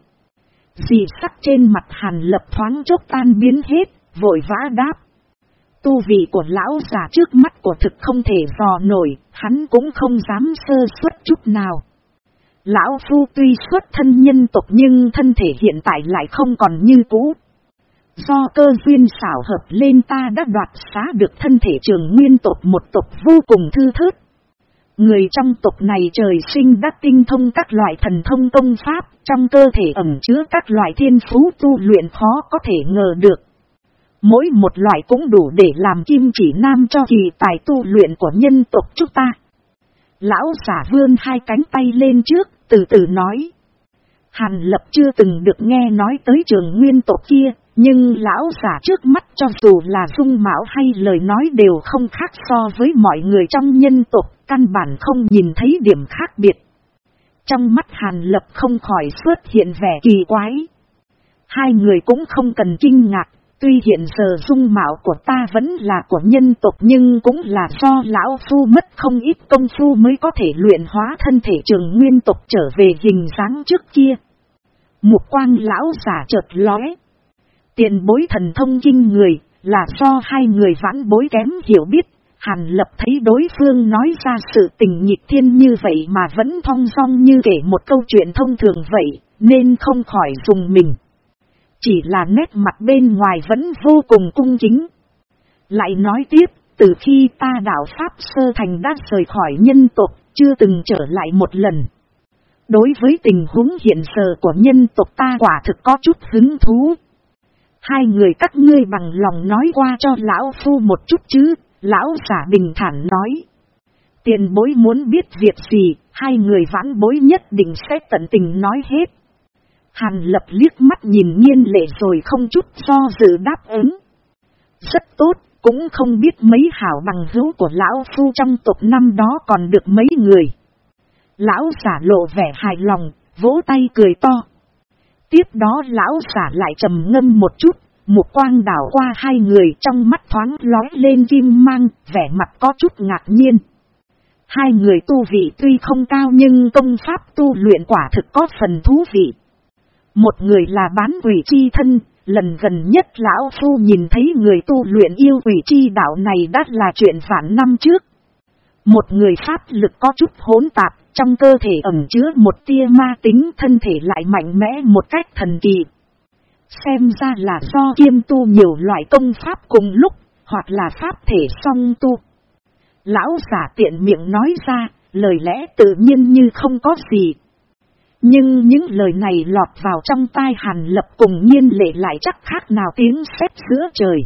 Dì sắc trên mặt hàn lập thoáng chốc tan biến hết, vội vã đáp. Tu vị của lão già trước mắt của thực không thể dò nổi, hắn cũng không dám sơ suất chút nào. Lão Phu tuy xuất thân nhân tộc nhưng thân thể hiện tại lại không còn như cũ. Do cơ duyên xảo hợp lên ta đã đoạt xá được thân thể trường nguyên tộc một tộc vô cùng thư thớt. Người trong tộc này trời sinh đã tinh thông các loại thần thông công pháp, trong cơ thể ẩm chứa các loại thiên phú tu luyện khó có thể ngờ được. Mỗi một loại cũng đủ để làm kim chỉ nam cho kỳ tài tu luyện của nhân tộc chúng ta. Lão giả vươn hai cánh tay lên trước, từ từ nói. Hàn lập chưa từng được nghe nói tới trường nguyên tộc kia, nhưng lão giả trước mắt cho dù là dung mạo hay lời nói đều không khác so với mọi người trong nhân tộc, căn bản không nhìn thấy điểm khác biệt. Trong mắt hàn lập không khỏi xuất hiện vẻ kỳ quái. Hai người cũng không cần kinh ngạc, Tuy hiện giờ dung mạo của ta vẫn là của nhân tộc nhưng cũng là do lão phu mất không ít công phu mới có thể luyện hóa thân thể trường nguyên tộc trở về hình dáng trước kia. Một quang lão giả chợt lóe. Tiền bối thần thông kinh người là do hai người vãn bối kém hiểu biết, Hàn lập thấy đối phương nói ra sự tình nhịp thiên như vậy mà vẫn thong song như kể một câu chuyện thông thường vậy, nên không khỏi dùng mình. Chỉ là nét mặt bên ngoài vẫn vô cùng cung chính. Lại nói tiếp, từ khi ta đạo Pháp Sơ Thành đã rời khỏi nhân tộc, chưa từng trở lại một lần. Đối với tình huống hiện giờ của nhân tộc ta quả thực có chút hứng thú. Hai người các ngươi bằng lòng nói qua cho lão phu một chút chứ, lão giả bình thản nói. Tiền bối muốn biết việc gì, hai người vãn bối nhất định sẽ tận tình nói hết. Hàn lập liếc mắt nhìn nhiên lệ rồi không chút do dự đáp ứng. Rất tốt, cũng không biết mấy hảo bằng hữu của lão phu trong tộc năm đó còn được mấy người. Lão giả lộ vẻ hài lòng, vỗ tay cười to. Tiếp đó lão giả lại trầm ngâm một chút, một quang đảo qua hai người trong mắt thoáng lói lên kim mang, vẻ mặt có chút ngạc nhiên. Hai người tu vị tuy không cao nhưng công pháp tu luyện quả thực có phần thú vị. Một người là bán quỷ chi thân, lần gần nhất lão phu nhìn thấy người tu luyện yêu quỷ chi đạo này đã là chuyện phản năm trước. Một người pháp lực có chút hỗn tạp, trong cơ thể ẩm chứa một tia ma tính thân thể lại mạnh mẽ một cách thần kỳ. Xem ra là do kiêm tu nhiều loại công pháp cùng lúc, hoặc là pháp thể song tu. Lão giả tiện miệng nói ra, lời lẽ tự nhiên như không có gì. Nhưng những lời này lọt vào trong tai hàn lập cùng nhiên lệ lại chắc khác nào tiếng sét giữa trời.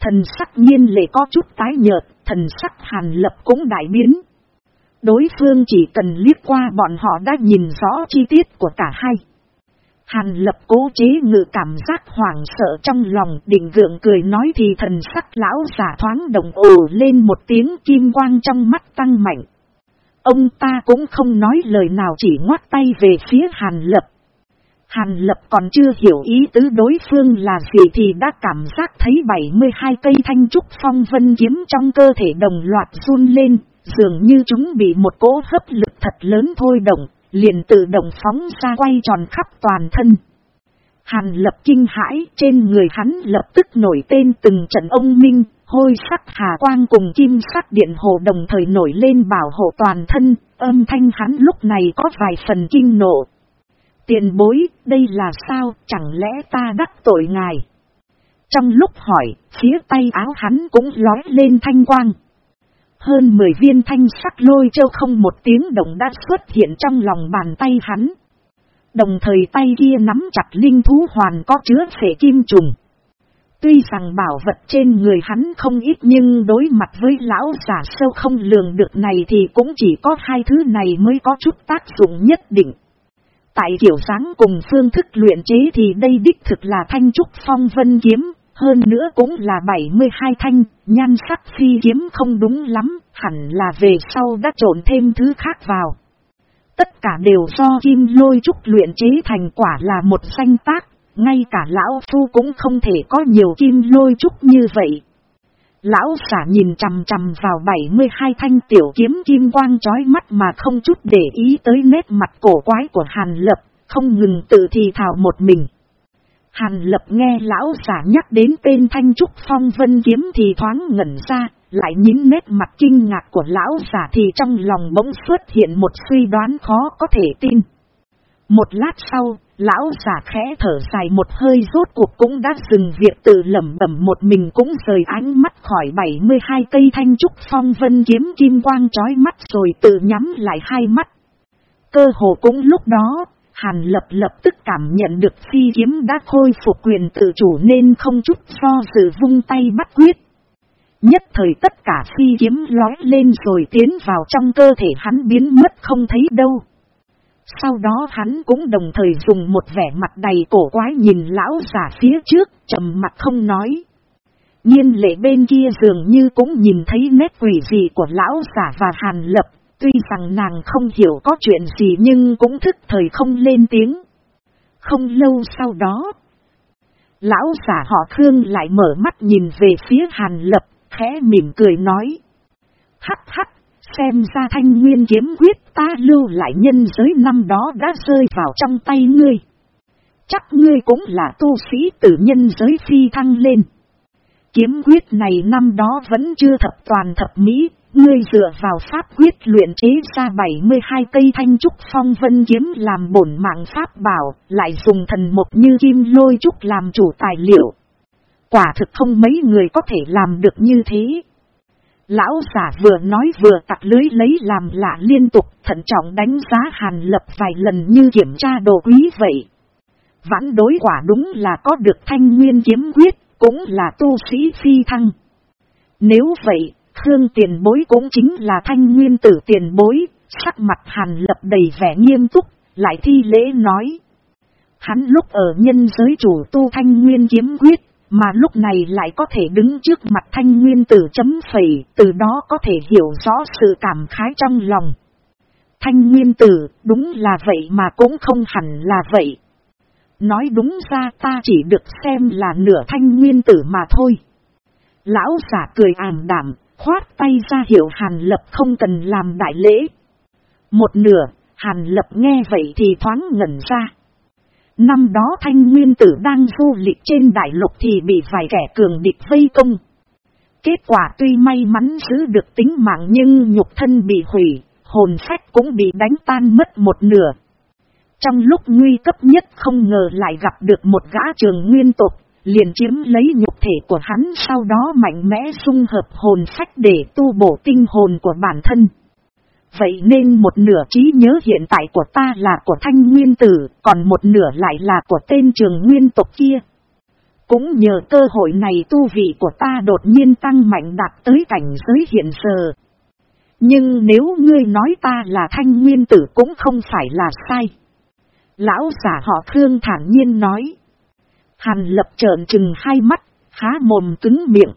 Thần sắc nhiên lệ có chút tái nhợt, thần sắc hàn lập cũng đại biến. Đối phương chỉ cần liếc qua bọn họ đã nhìn rõ chi tiết của cả hai. Hàn lập cố chế ngự cảm giác hoảng sợ trong lòng định gượng cười nói thì thần sắc lão giả thoáng đồng ồ lên một tiếng kim quang trong mắt tăng mạnh. Ông ta cũng không nói lời nào chỉ ngoắt tay về phía Hàn lập. Hàn lập còn chưa hiểu ý tứ đối phương là gì thì đã cảm giác thấy 72 cây thanh trúc phong vân kiếm trong cơ thể đồng loạt run lên, dường như chúng bị một cỗ hấp lực thật lớn thôi động, liền tự động phóng ra quay tròn khắp toàn thân. Hàn lập kinh hãi trên người hắn lập tức nổi tên từng trận ông minh, hôi sắc hà quang cùng kim sắc điện hồ đồng thời nổi lên bảo hộ toàn thân, âm thanh hắn lúc này có vài phần kinh nộ. Tiền bối, đây là sao, chẳng lẽ ta đắc tội ngài? Trong lúc hỏi, phía tay áo hắn cũng lói lên thanh quang. Hơn 10 viên thanh sắc lôi châu không một tiếng động đã xuất hiện trong lòng bàn tay hắn. Đồng thời tay kia nắm chặt linh thú hoàn có chứa phệ kim trùng. Tuy rằng bảo vật trên người hắn không ít nhưng đối mặt với lão giả sâu không lường được này thì cũng chỉ có hai thứ này mới có chút tác dụng nhất định. Tại kiểu dáng cùng phương thức luyện chế thì đây đích thực là thanh trúc phong vân kiếm, hơn nữa cũng là 72 thanh, nhan sắc phi kiếm không đúng lắm, hẳn là về sau đã trộn thêm thứ khác vào. Tất cả đều do kim lôi trúc luyện chế thành quả là một danh tác, ngay cả lão phu cũng không thể có nhiều kim lôi trúc như vậy. Lão xả nhìn chằm chằm vào 72 thanh tiểu kiếm kim quang chói mắt mà không chút để ý tới nét mặt cổ quái của Hàn Lập, không ngừng tự thì thảo một mình. Hàn lập nghe lão giả nhắc đến tên thanh trúc phong vân kiếm thì thoáng ngẩn ra, lại nhìn nét mặt kinh ngạc của lão giả thì trong lòng bỗng xuất hiện một suy đoán khó có thể tin. Một lát sau, lão giả khẽ thở dài một hơi rốt cuộc cũng đã dừng việc tự lẩm bẩm một mình cũng rời ánh mắt khỏi 72 cây thanh trúc phong vân kiếm kim quang chói mắt rồi tự nhắm lại hai mắt. Cơ hồ cũng lúc đó, Hàn lập lập tức cảm nhận được phi kiếm đã khôi phục quyền tự chủ nên không chút do dự vung tay bắt quyết. Nhất thời tất cả phi kiếm lói lên rồi tiến vào trong cơ thể hắn biến mất không thấy đâu. Sau đó hắn cũng đồng thời dùng một vẻ mặt đầy cổ quái nhìn lão giả phía trước, trầm mặt không nói. Nhiên lệ bên kia dường như cũng nhìn thấy nét quỷ dị của lão giả và hàn lập, Tuy rằng nàng không hiểu có chuyện gì nhưng cũng thức thời không lên tiếng. Không lâu sau đó, lão giả họ Khương lại mở mắt nhìn về phía Hàn Lập, khẽ mỉm cười nói. Hắc hắc, xem ra thanh nguyên kiếm quyết ta lưu lại nhân giới năm đó đã rơi vào trong tay ngươi. Chắc ngươi cũng là tu sĩ tử nhân giới phi thăng lên. Kiếm quyết này năm đó vẫn chưa thập toàn thập mỹ, ngươi dựa vào pháp quyết luyện chế ra 72 cây thanh trúc phong vân kiếm làm bổn mạng pháp bảo, lại dùng thần mục như kim lôi trúc làm chủ tài liệu. Quả thực không mấy người có thể làm được như thế. Lão giả vừa nói vừa tặc lưới lấy làm lạ liên tục thận trọng đánh giá hàn lập vài lần như kiểm tra đồ quý vậy. Vãn đối quả đúng là có được thanh nguyên kiếm quyết, cũng là tu sĩ phi thăng. Nếu vậy, Khương tiền bối cũng chính là thanh nguyên tử tiền bối, sắc mặt hàn lập đầy vẻ nghiêm túc, lại thi lễ nói. Hắn lúc ở nhân giới chủ tu thanh nguyên kiếm quyết, mà lúc này lại có thể đứng trước mặt thanh nguyên tử chấm phẩy, từ đó có thể hiểu rõ sự cảm khái trong lòng. Thanh nguyên tử, đúng là vậy mà cũng không hẳn là vậy. Nói đúng ra ta chỉ được xem là nửa thanh nguyên tử mà thôi. Lão giả cười ảm đảm, khoát tay ra hiệu Hàn Lập không cần làm đại lễ. Một nửa, Hàn Lập nghe vậy thì thoáng ngẩn ra. Năm đó thanh nguyên tử đang du lịch trên đại lục thì bị vài kẻ cường địch vây công. Kết quả tuy may mắn giữ được tính mạng nhưng nhục thân bị hủy, hồn phách cũng bị đánh tan mất một nửa. Trong lúc nguy cấp nhất không ngờ lại gặp được một gã trường nguyên tộc liền chiếm lấy nhục thể của hắn sau đó mạnh mẽ dung hợp hồn phách để tu bổ tinh hồn của bản thân. Vậy nên một nửa trí nhớ hiện tại của ta là của thanh nguyên tử, còn một nửa lại là của tên trường nguyên tộc kia. Cũng nhờ cơ hội này tu vị của ta đột nhiên tăng mạnh đạt tới cảnh giới hiện giờ. Nhưng nếu ngươi nói ta là thanh nguyên tử cũng không phải là sai. Lão giả họ Khương thản nhiên nói. Hàn lập trợn trừng hai mắt, há mồm cứng miệng.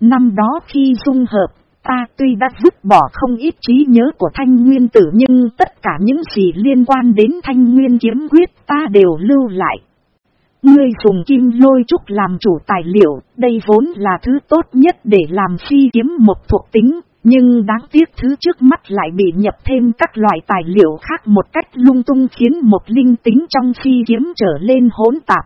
Năm đó khi dung hợp, ta tuy đã vứt bỏ không ít trí nhớ của thanh nguyên tử nhưng tất cả những gì liên quan đến thanh nguyên kiếm quyết ta đều lưu lại. Ngươi dùng kim lôi trúc làm chủ tài liệu, đây vốn là thứ tốt nhất để làm phi kiếm một thuộc tính, nhưng đáng tiếc thứ trước mắt lại bị nhập thêm các loại tài liệu khác một cách lung tung khiến một linh tính trong phi kiếm trở lên hỗn tạp.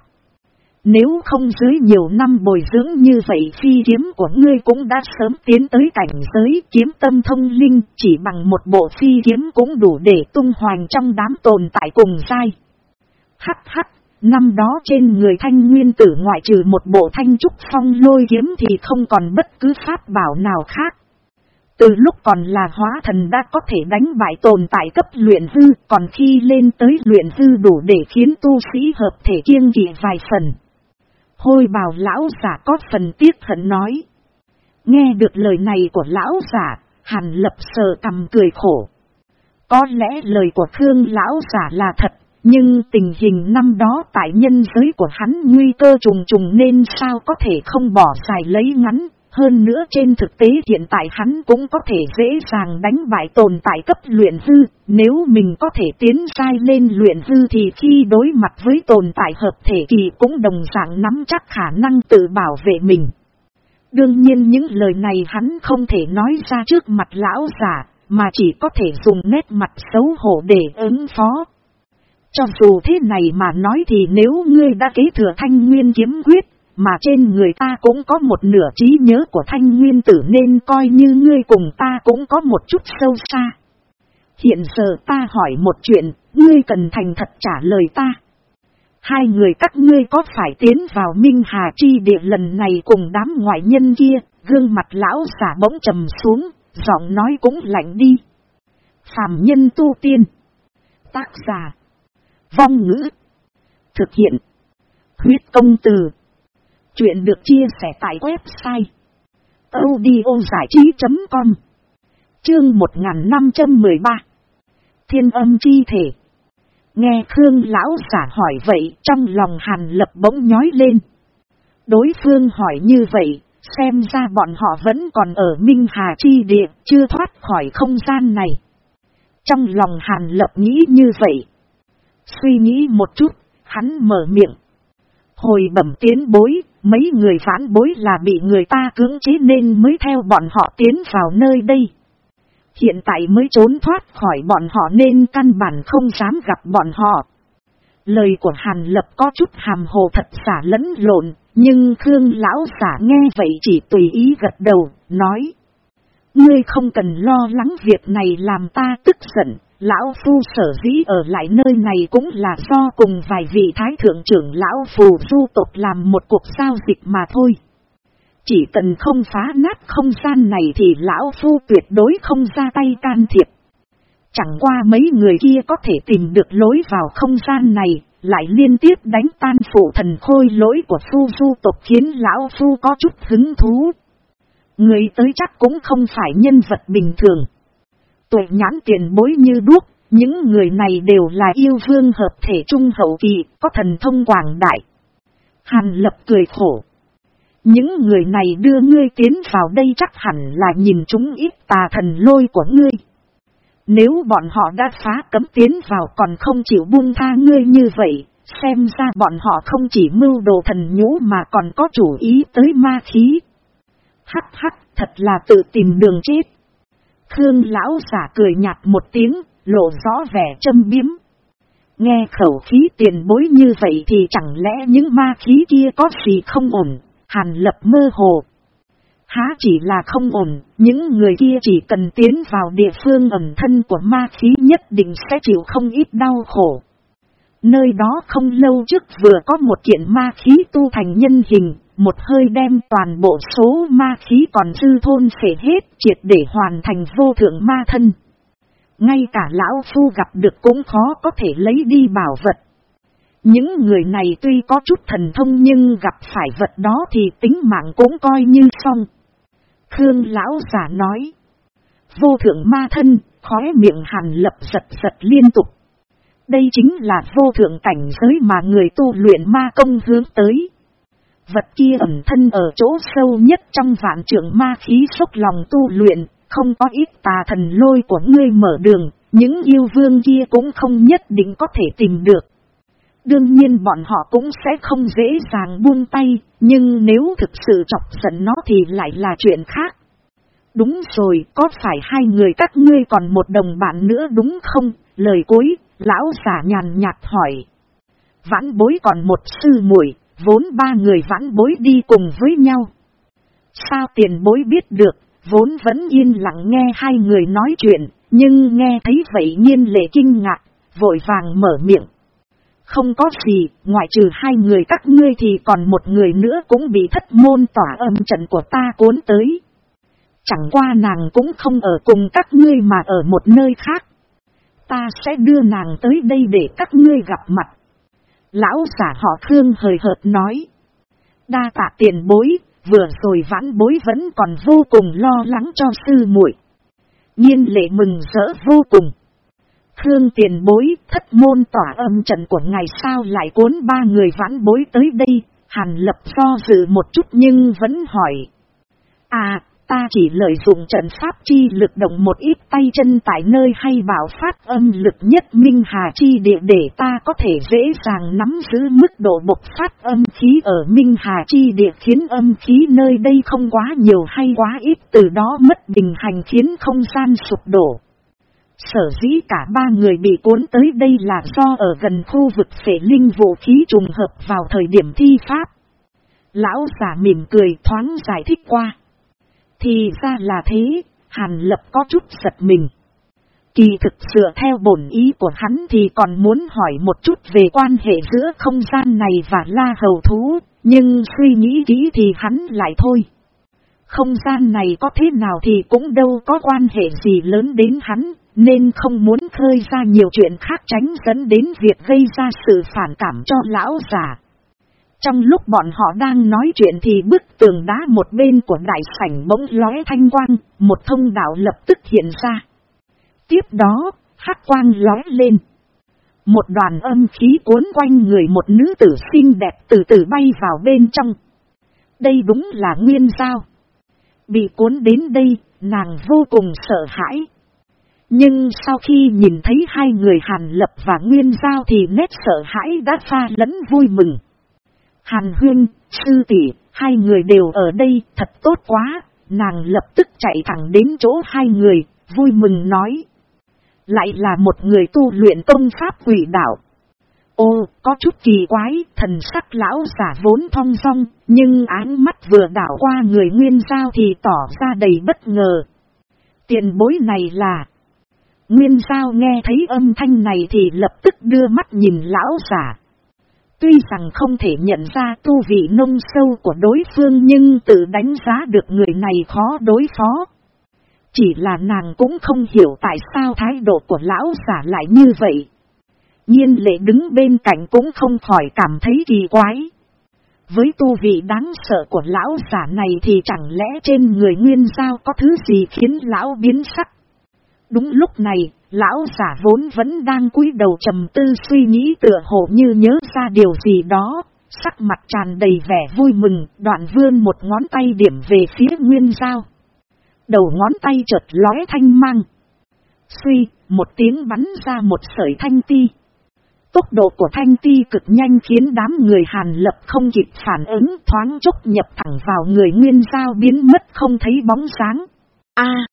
Nếu không dưới nhiều năm bồi dưỡng như vậy phi kiếm của ngươi cũng đã sớm tiến tới cảnh giới kiếm tâm thông linh chỉ bằng một bộ phi kiếm cũng đủ để tung hoành trong đám tồn tại cùng sai Hắc hắc, năm đó trên người thanh nguyên tử ngoại trừ một bộ thanh trúc phong lôi kiếm thì không còn bất cứ pháp bảo nào khác. Từ lúc còn là hóa thần đã có thể đánh bại tồn tại cấp luyện hư, còn khi lên tới luyện hư đủ để khiến tu sĩ hợp thể kiêng kỵ vài phần. Hôi bào lão giả có phần tiếc hận nói. Nghe được lời này của lão giả, hàn lập sờ cầm cười khổ. Có lẽ lời của Khương lão giả là thật, nhưng tình hình năm đó tại nhân giới của hắn nguy cơ trùng trùng nên sao có thể không bỏ dài lấy ngắn, hơn nữa trên thực tế hiện tại hắn cũng có thể dễ dàng đánh bại tồn tại cấp luyện hư, nếu mình có thể tiến sai lên luyện hư thì khi đối mặt với tồn tại hợp thể kỳ cũng đồng dạng nắm chắc khả năng tự bảo vệ mình. Đương nhiên những lời này hắn không thể nói ra trước mặt lão giả, mà chỉ có thể dùng nét mặt xấu hổ để ứng phó. Cho dù thế này mà nói thì nếu ngươi đã kế thừa thanh nguyên kiếm quyết, mà trên người ta cũng có một nửa trí nhớ của thanh nguyên tử nên coi như ngươi cùng ta cũng có một chút sâu xa. Hiện giờ ta hỏi một chuyện, ngươi cần thành thật trả lời ta. Hai người các ngươi có phải tiến vào Minh Hà Chi địa lần này cùng đám ngoại nhân kia, gương mặt lão giả bỗng trầm xuống, giọng nói cũng lạnh đi. Phạm nhân tu tiên. Tác giả. Vong ngữ. Thực hiện. Huyết công từ. Chuyện được chia sẻ tại website audiozảichí.com Chương 1513 Thiên âm chi thể Nghe Khương Lão giả hỏi vậy trong lòng Hàn Lập bỗng nhói lên. Đối phương hỏi như vậy, xem ra bọn họ vẫn còn ở Minh Hà Chi Địa, chưa thoát khỏi không gian này. Trong lòng Hàn Lập nghĩ như vậy. Suy nghĩ một chút, hắn mở miệng. Hồi bẩm tiến bối, mấy người phản bối là bị người ta cưỡng chế nên mới theo bọn họ tiến vào nơi đây. Hiện tại mới trốn thoát khỏi bọn họ nên căn bản không dám gặp bọn họ. Lời của Hàn Lập có chút hàm hồ thật xả lẫn lộn, nhưng Khương lão xả nghe vậy chỉ tùy ý gật đầu, nói. Ngươi không cần lo lắng việc này làm ta tức giận, lão phu sở dĩ ở lại nơi này cũng là do cùng vài vị thái thượng trưởng lão phù du tộc làm một cuộc giao dịch mà thôi. Chỉ cần không phá nát không gian này thì lão phu tuyệt đối không ra tay can thiệp. Chẳng qua mấy người kia có thể tìm được lối vào không gian này, lại liên tiếp đánh tan phụ thần khôi lỗi của phu du tộc khiến lão phu có chút hứng thú. Người tới chắc cũng không phải nhân vật bình thường tuệ nhãn tiền bối như đuốc, những người này đều là yêu vương hợp thể trung hậu kỳ, có thần thông quảng đại. Hàn lập cười khổ. Những người này đưa ngươi tiến vào đây chắc hẳn là nhìn chúng ít tà thần lôi của ngươi. Nếu bọn họ đã phá cấm tiến vào còn không chịu buông tha ngươi như vậy, xem ra bọn họ không chỉ mưu đồ thần nhũ mà còn có chủ ý tới ma khí. Hắc hắc, thật là tự tìm đường chết. Khương lão giả cười nhạt một tiếng, lộ rõ vẻ châm biếm. Nghe khẩu khí tiền bối như vậy thì chẳng lẽ những ma khí kia có gì không ổn, hàn lập mơ hồ. Há chỉ là không ổn, những người kia chỉ cần tiến vào địa phương ẩn thân của ma khí nhất định sẽ chịu không ít đau khổ. Nơi đó không lâu trước vừa có một kiện ma khí tu thành nhân hình, một hơi đem toàn bộ số ma khí còn dư thôn phể hết triệt để hoàn thành vô thượng ma thân. Ngay cả lão phu gặp được cũng khó có thể lấy đi bảo vật. Những người này tuy có chút thần thông nhưng gặp phải vật đó thì tính mạng cũng coi như xong. Khương lão giả nói. Vô thượng ma thân, khóe miệng hàn lập giật giật liên tục. Đây chính là vô thượng cảnh giới mà người tu luyện ma công hướng tới. Vật kia ẩn thân ở chỗ sâu nhất trong vạn trưởng ma khí sốc lòng tu luyện, không có ít tà thần lôi của ngươi mở đường, những yêu vương kia cũng không nhất định có thể tìm được. Đương nhiên bọn họ cũng sẽ không dễ dàng buông tay, nhưng nếu thực sự chọc giận nó thì lại là chuyện khác. Đúng rồi, có phải hai người các ngươi còn một đồng bạn nữa đúng không? Lời cuối, lão giả nhàn nhạt hỏi. Vãn bối còn một sư muội vốn ba người vãn bối đi cùng với nhau. Sao tiền bối biết được, vốn vẫn yên lặng nghe hai người nói chuyện, nhưng nghe thấy vậy nhiên lệ kinh ngạc, vội vàng mở miệng. Không có gì, ngoại trừ hai người các ngươi thì còn một người nữa cũng bị thất môn tỏa âm trận của ta cuốn tới. Chẳng qua nàng cũng không ở cùng các ngươi mà ở một nơi khác. Ta sẽ đưa nàng tới đây để các ngươi gặp mặt. Lão giả họ Khương hời hợt nói. Đa tạ tiền bối, vừa rồi vãn bối vẫn còn vô cùng lo lắng cho sư muội. Nhiên lệ mừng rỡ vô cùng. Khương tiền bối, thất môn tỏa âm trận của ngày sao lại cuốn ba người vãn bối tới đây, hàn lập do dự một chút nhưng vẫn hỏi. À, ta chỉ lợi dụng trận pháp chi lực động một ít tay chân tại nơi hay bảo phát âm lực nhất minh hà chi địa để ta có thể dễ dàng nắm giữ mức độ bộc phát âm khí ở minh hà chi địa khiến âm khí nơi đây không quá nhiều hay quá ít, từ đó mất bình hành khiến không gian sụp đổ. Sở dĩ cả ba người bị cuốn tới đây là do ở gần khu vực phể linh vũ khí trùng hợp vào thời điểm thi pháp. Lão giả mỉm cười thoáng giải thích qua. Thì ra là thế, Hàn Lập có chút giật mình. Kỳ thực sửa theo bổn ý của hắn thì còn muốn hỏi một chút về quan hệ giữa không gian này và la hầu thú, nhưng suy nghĩ kỹ thì hắn lại thôi. Không gian này có thế nào thì cũng đâu có quan hệ gì lớn đến hắn, nên không muốn khơi ra nhiều chuyện khác tránh dẫn đến việc gây ra sự phản cảm cho lão già. Trong lúc bọn họ đang nói chuyện thì bức tường đá một bên của đại sảnh bỗng lóe thanh quang, một thông đạo lập tức hiện ra. Tiếp đó, hắc quang lóe lên. Một đoàn âm khí cuốn quanh người một nữ tử xinh đẹp từ từ bay vào bên trong. Đây đúng là nguyên giao. Bị cuốn đến đây, nàng vô cùng sợ hãi. Nhưng sau khi nhìn thấy hai người Hàn Lập và Nguyên Giao thì nét sợ hãi đã pha lẫn vui mừng. Hàn Huyên, Sư tỷ hai người đều ở đây, thật tốt quá, nàng lập tức chạy thẳng đến chỗ hai người, vui mừng nói. Lại là một người tu luyện công pháp quỷ đạo. Ô, có chút kỳ quái, thần sắc lão giả vốn thong song, nhưng ánh mắt vừa đảo qua người nguyên giao thì tỏ ra đầy bất ngờ. Tiền bối này là... Nguyên giao nghe thấy âm thanh này thì lập tức đưa mắt nhìn lão giả. Tuy rằng không thể nhận ra tu vị nông sâu của đối phương nhưng tự đánh giá được người này khó đối phó. Chỉ là nàng cũng không hiểu tại sao thái độ của lão giả lại như vậy. Nhiên lệ đứng bên cạnh cũng không khỏi cảm thấy kỳ quái. Với tu vị đáng sợ của lão giả này thì chẳng lẽ trên người nguyên giao có thứ gì khiến lão biến sắc. Đúng lúc này, lão giả vốn vẫn đang cúi đầu trầm tư suy nghĩ tựa hồ như nhớ ra điều gì đó, sắc mặt tràn đầy vẻ vui mừng, đoạn vươn một ngón tay điểm về phía nguyên giao. Đầu ngón tay chợt lóe thanh mang. Suy, một tiếng bắn ra một sợi thanh ti. Tốc độ của thanh ti cực nhanh khiến đám người hàn lập không kịp phản ứng thoáng chốc nhập thẳng vào người nguyên giao biến mất không thấy bóng sáng. A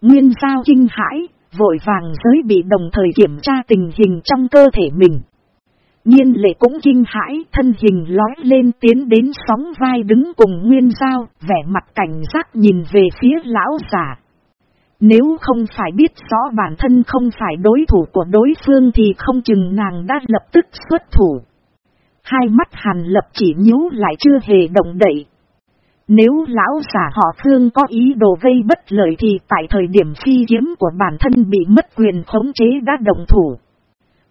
nguyên giao kinh hãi, vội vàng giới bị đồng thời kiểm tra tình hình trong cơ thể mình. Nhiên lệ cũng kinh hãi, thân hình lói lên tiến đến sóng vai đứng cùng nguyên giao, vẻ mặt cảnh giác nhìn về phía lão giả. Nếu không phải biết rõ bản thân không phải đối thủ của đối phương thì không chừng nàng đã lập tức xuất thủ. Hai mắt hàn lập chỉ nhíu lại chưa hề động đậy. Nếu lão giả họ phương có ý đồ gây bất lợi thì tại thời điểm phi kiếm của bản thân bị mất quyền khống chế đã động thủ.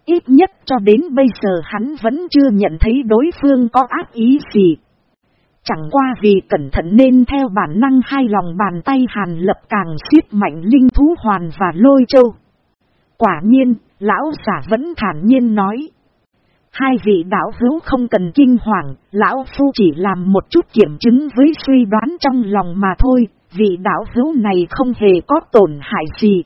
Ít nhất cho đến bây giờ hắn vẫn chưa nhận thấy đối phương có ác ý gì. Chẳng qua vì cẩn thận nên theo bản năng hai lòng bàn tay hàn lập càng siết mạnh linh thú hoàn và lôi châu. Quả nhiên, lão giả vẫn thản nhiên nói. Hai vị đạo hữu không cần kinh hoàng, lão phu chỉ làm một chút kiểm chứng với suy đoán trong lòng mà thôi, vị đạo hữu này không hề có tổn hại gì.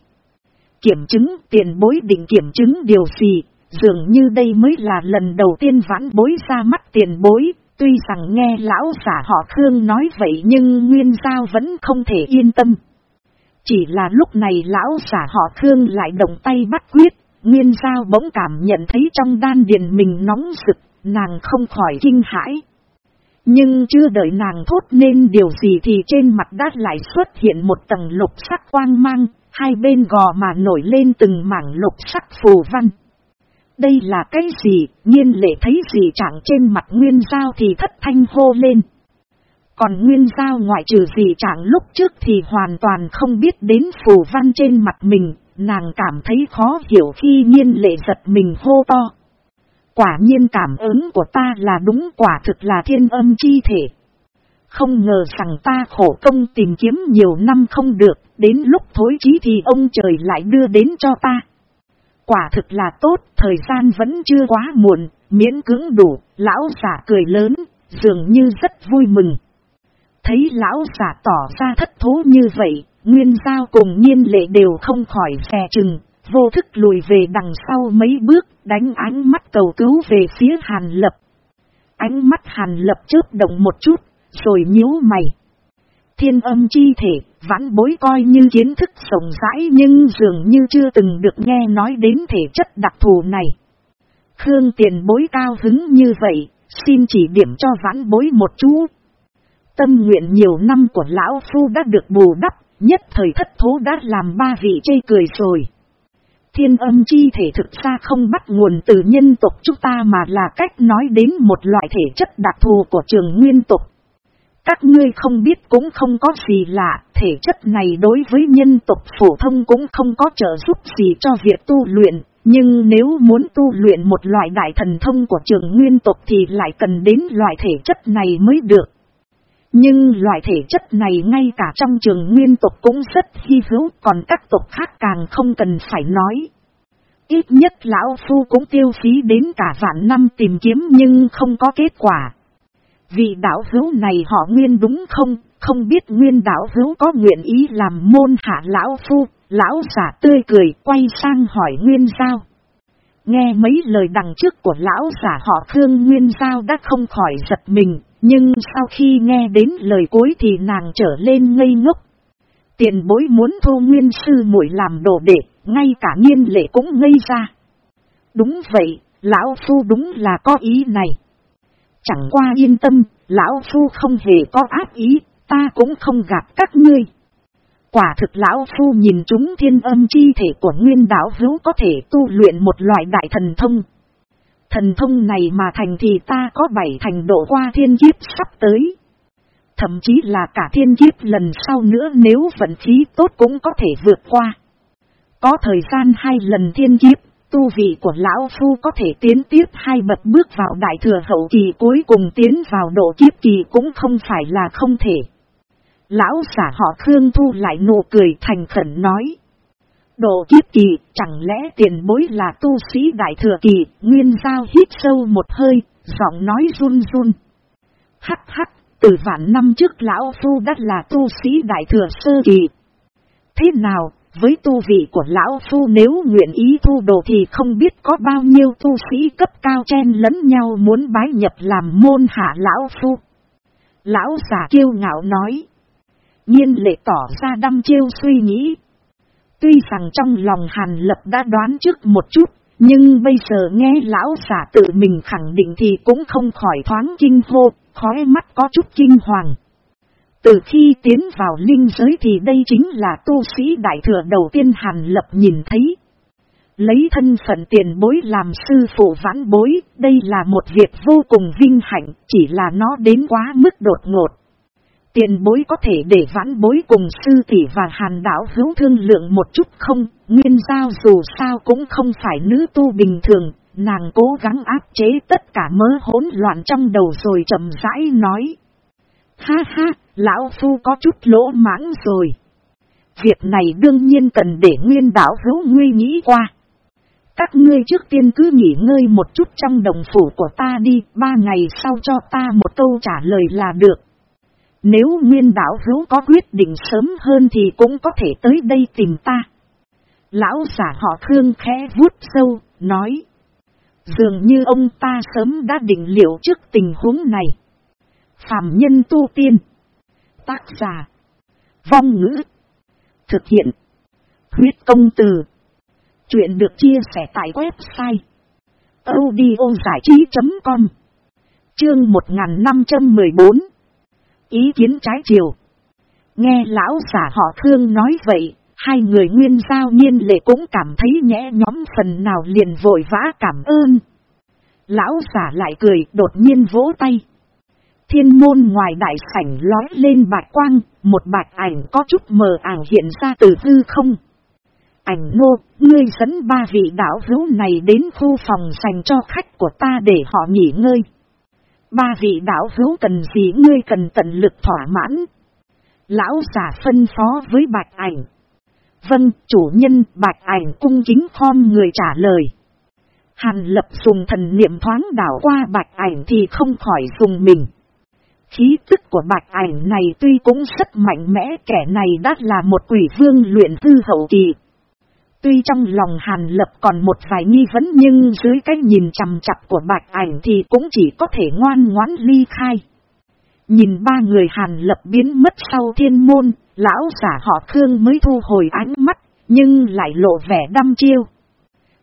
Kiểm chứng, tiền bối định kiểm chứng điều gì, dường như đây mới là lần đầu tiên vãn bối ra mắt tiền bối, tuy rằng nghe lão giả họ Khương nói vậy nhưng Nguyên Giao vẫn không thể yên tâm. Chỉ là lúc này lão giả họ Khương lại động tay bắt quyết, Nguyên Giao bỗng cảm nhận thấy trong đan điền mình nóng rực, nàng không khỏi kinh hãi. Nhưng chưa đợi nàng thốt nên điều gì thì trên mặt đát lại xuất hiện một tầng lục sắc quang mang, hai bên gò mà nổi lên từng mảng lục sắc phù văn. Đây là cái gì, nhiên lệ thấy gì chẳng trên mặt nguyên giao thì thất thanh hô lên. Còn nguyên giao ngoại trừ gì chẳng lúc trước thì hoàn toàn không biết đến phù văn trên mặt mình, nàng cảm thấy khó hiểu khi nhiên lệ giật mình hô to. Quả nhiên cảm ứng của ta là đúng quả thực là thiên âm chi thể. Không ngờ rằng ta khổ công tìm kiếm nhiều năm không được, đến lúc thối chí thì ông trời lại đưa đến cho ta. Quả thực là tốt, thời gian vẫn chưa quá muộn, miễn cưỡng đủ, lão giả cười lớn, dường như rất vui mừng. Thấy lão giả tỏ ra thất thố như vậy, Nguyên Giao cùng nhiên lệ đều không khỏi xè chừng, vô thức lùi về đằng sau mấy bước, đánh ánh mắt cầu cứu về phía Hàn Lập. Ánh mắt Hàn Lập chớp động một chút, rồi nhíu mày. Thiên âm chi thể, vãn bối coi như kiến thức rộng rãi nhưng dường như chưa từng được nghe nói đến thể chất đặc thù này. Khương tiền bối cao hứng như vậy, xin chỉ điểm cho vãn bối một chút. Tâm nguyện nhiều năm của lão phu đã được bù đắp, nhất thời thất thố đã làm ba vị chê cười rồi. Thiên âm chi thể thực ra không bắt nguồn từ nhân tộc chúng ta mà là cách nói đến một loại thể chất đặc thù của trường nguyên tộc. Các ngươi không biết cũng không có gì lạ, thể chất này đối với nhân tộc phổ thông cũng không có trợ giúp gì cho việc tu luyện, nhưng nếu muốn tu luyện một loại đại thần thông của trường nguyên tộc thì lại cần đến loại thể chất này mới được. Nhưng loại thể chất này ngay cả trong trường nguyên tộc cũng rất hy hữu còn các tộc khác càng không cần phải nói. Ít nhất lão phu cũng tiêu phí đến cả vạn năm tìm kiếm nhưng không có kết quả. vì đạo hữu này họ nguyên đúng không, không biết nguyên đạo hữu có nguyện ý làm môn hạ lão phu, lão giả tươi cười quay sang hỏi nguyên giao. Nghe mấy lời đằng trước của lão giả họ Khương Nguyên Giao đã không khỏi giật mình, nhưng sau khi nghe đến lời cuối thì nàng trở lên ngây ngốc. Tiền bối muốn thu nguyên sư muội làm đồ đệ, ngay cả nghiên lệ cũng ngây ra. Đúng vậy, Lão Phu đúng là có ý này. Chẳng qua yên tâm, Lão Phu không hề có ác ý, ta cũng không gặp các ngươi. Quả thực Lão Phu nhìn chúng thiên âm chi thể của nguyên đảo hữu có thể tu luyện một loại đại thần thông. Thần thông này mà thành thì ta có bảy thành độ qua thiên kiếp sắp tới. Thậm chí là cả thiên kiếp lần sau nữa nếu vận khí tốt cũng có thể vượt qua. Có thời gian hai lần thiên kiếp, tu vị của Lão Phu có thể tiến tiếp hai bậc bước vào đại thừa hậu kỳ cuối cùng tiến vào độ kiếp kỳ cũng không phải là không thể. Lão giả họ Khương Thu lại nụ cười thành khẩn nói. Độ kiếp kỳ, chẳng lẽ tiền bối là tu sĩ đại thừa kỳ, nguyên giao hít sâu một hơi, giọng nói run run. Hắc hắc, từ vạn năm trước lão phu đã là tu sĩ đại thừa sơ kỳ. Thế nào, với tu vị của lão phu nếu nguyện ý thu đồ thì không biết có bao nhiêu tu sĩ cấp cao chen lẫn nhau muốn bái nhập làm môn hạ lão phu. Lão giả kiêu ngạo nói. Nhiên lệ tỏ ra đăm chiêu suy nghĩ. Tuy rằng trong lòng hàn lập đã đoán trước một chút, nhưng bây giờ nghe lão giả tự mình khẳng định thì cũng không khỏi thoáng kinh hô, khói mắt có chút kinh hoàng. Từ khi tiến vào linh giới thì đây chính là tu sĩ đại thừa đầu tiên hàn lập nhìn thấy. Lấy thân phận tiền bối làm sư phụ vãn bối, đây là một việc vô cùng vinh hạnh, chỉ là nó đến quá mức đột ngột. Tiền bối có thể để vãn bối cùng sư tỷ và hàn đảo hữu thương lượng một chút không, nguyên giao dù sao cũng không phải nữ tu bình thường, nàng cố gắng áp chế tất cả mớ hỗn loạn trong đầu rồi chậm rãi nói. Ha ha, lão phu có chút lỗ mãng rồi. Việc này đương nhiên cần để nguyên đảo hữu ngươi nghĩ qua. Các ngươi trước tiên cứ nghỉ ngơi một chút trong đồng phủ của ta đi, ba ngày sau cho ta một câu trả lời là được. Nếu nguyên đảo hữu có quyết định sớm hơn thì cũng có thể tới đây tìm ta. Lão giả họ Khương khẽ vuốt sâu, nói. Dường như ông ta sớm đã định liệu trước tình huống này. Phạm nhân tu tiên. Tác giả. Vong ngữ. Thực hiện. Huyết công từ. Chuyện được chia sẻ tại website. audiozảichí.com Chương 1514 Ý kiến trái chiều. Nghe lão giả họ thương nói vậy, hai người nguyên giao nhiên lệ cũng cảm thấy nhẹ nhóm phần nào liền vội vã cảm ơn. Lão giả lại cười đột nhiên vỗ tay. Thiên môn ngoài đại sảnh lói lên bạch quang, một bạch ảnh có chút mờ ảo hiện ra từ hư không. Ảnh nô, ngươi dẫn ba vị đảo hữu này đến khu phòng dành cho khách của ta để họ nghỉ ngơi. Ba vị đảo hữu cần gì ngươi cần tận lực thỏa mãn. Lão giả phân phó với bạch ảnh. Vâng, chủ nhân bạch ảnh cung chính khom người trả lời. Hàn lập dùng thần niệm thoáng đảo qua bạch ảnh thì không khỏi dùng mình. Khí tức của bạch ảnh này tuy cũng rất mạnh mẽ kẻ này đã là một quỷ vương luyện tư hậu kỳ. Tuy trong lòng hàn lập còn một vài nghi vấn nhưng dưới cái nhìn chằm chặp của bạch ảnh thì cũng chỉ có thể ngoan ngoãn ly khai. Nhìn ba người hàn lập biến mất sau thiên môn, lão giả họ Khương mới thu hồi ánh mắt, nhưng lại lộ vẻ đăm chiêu.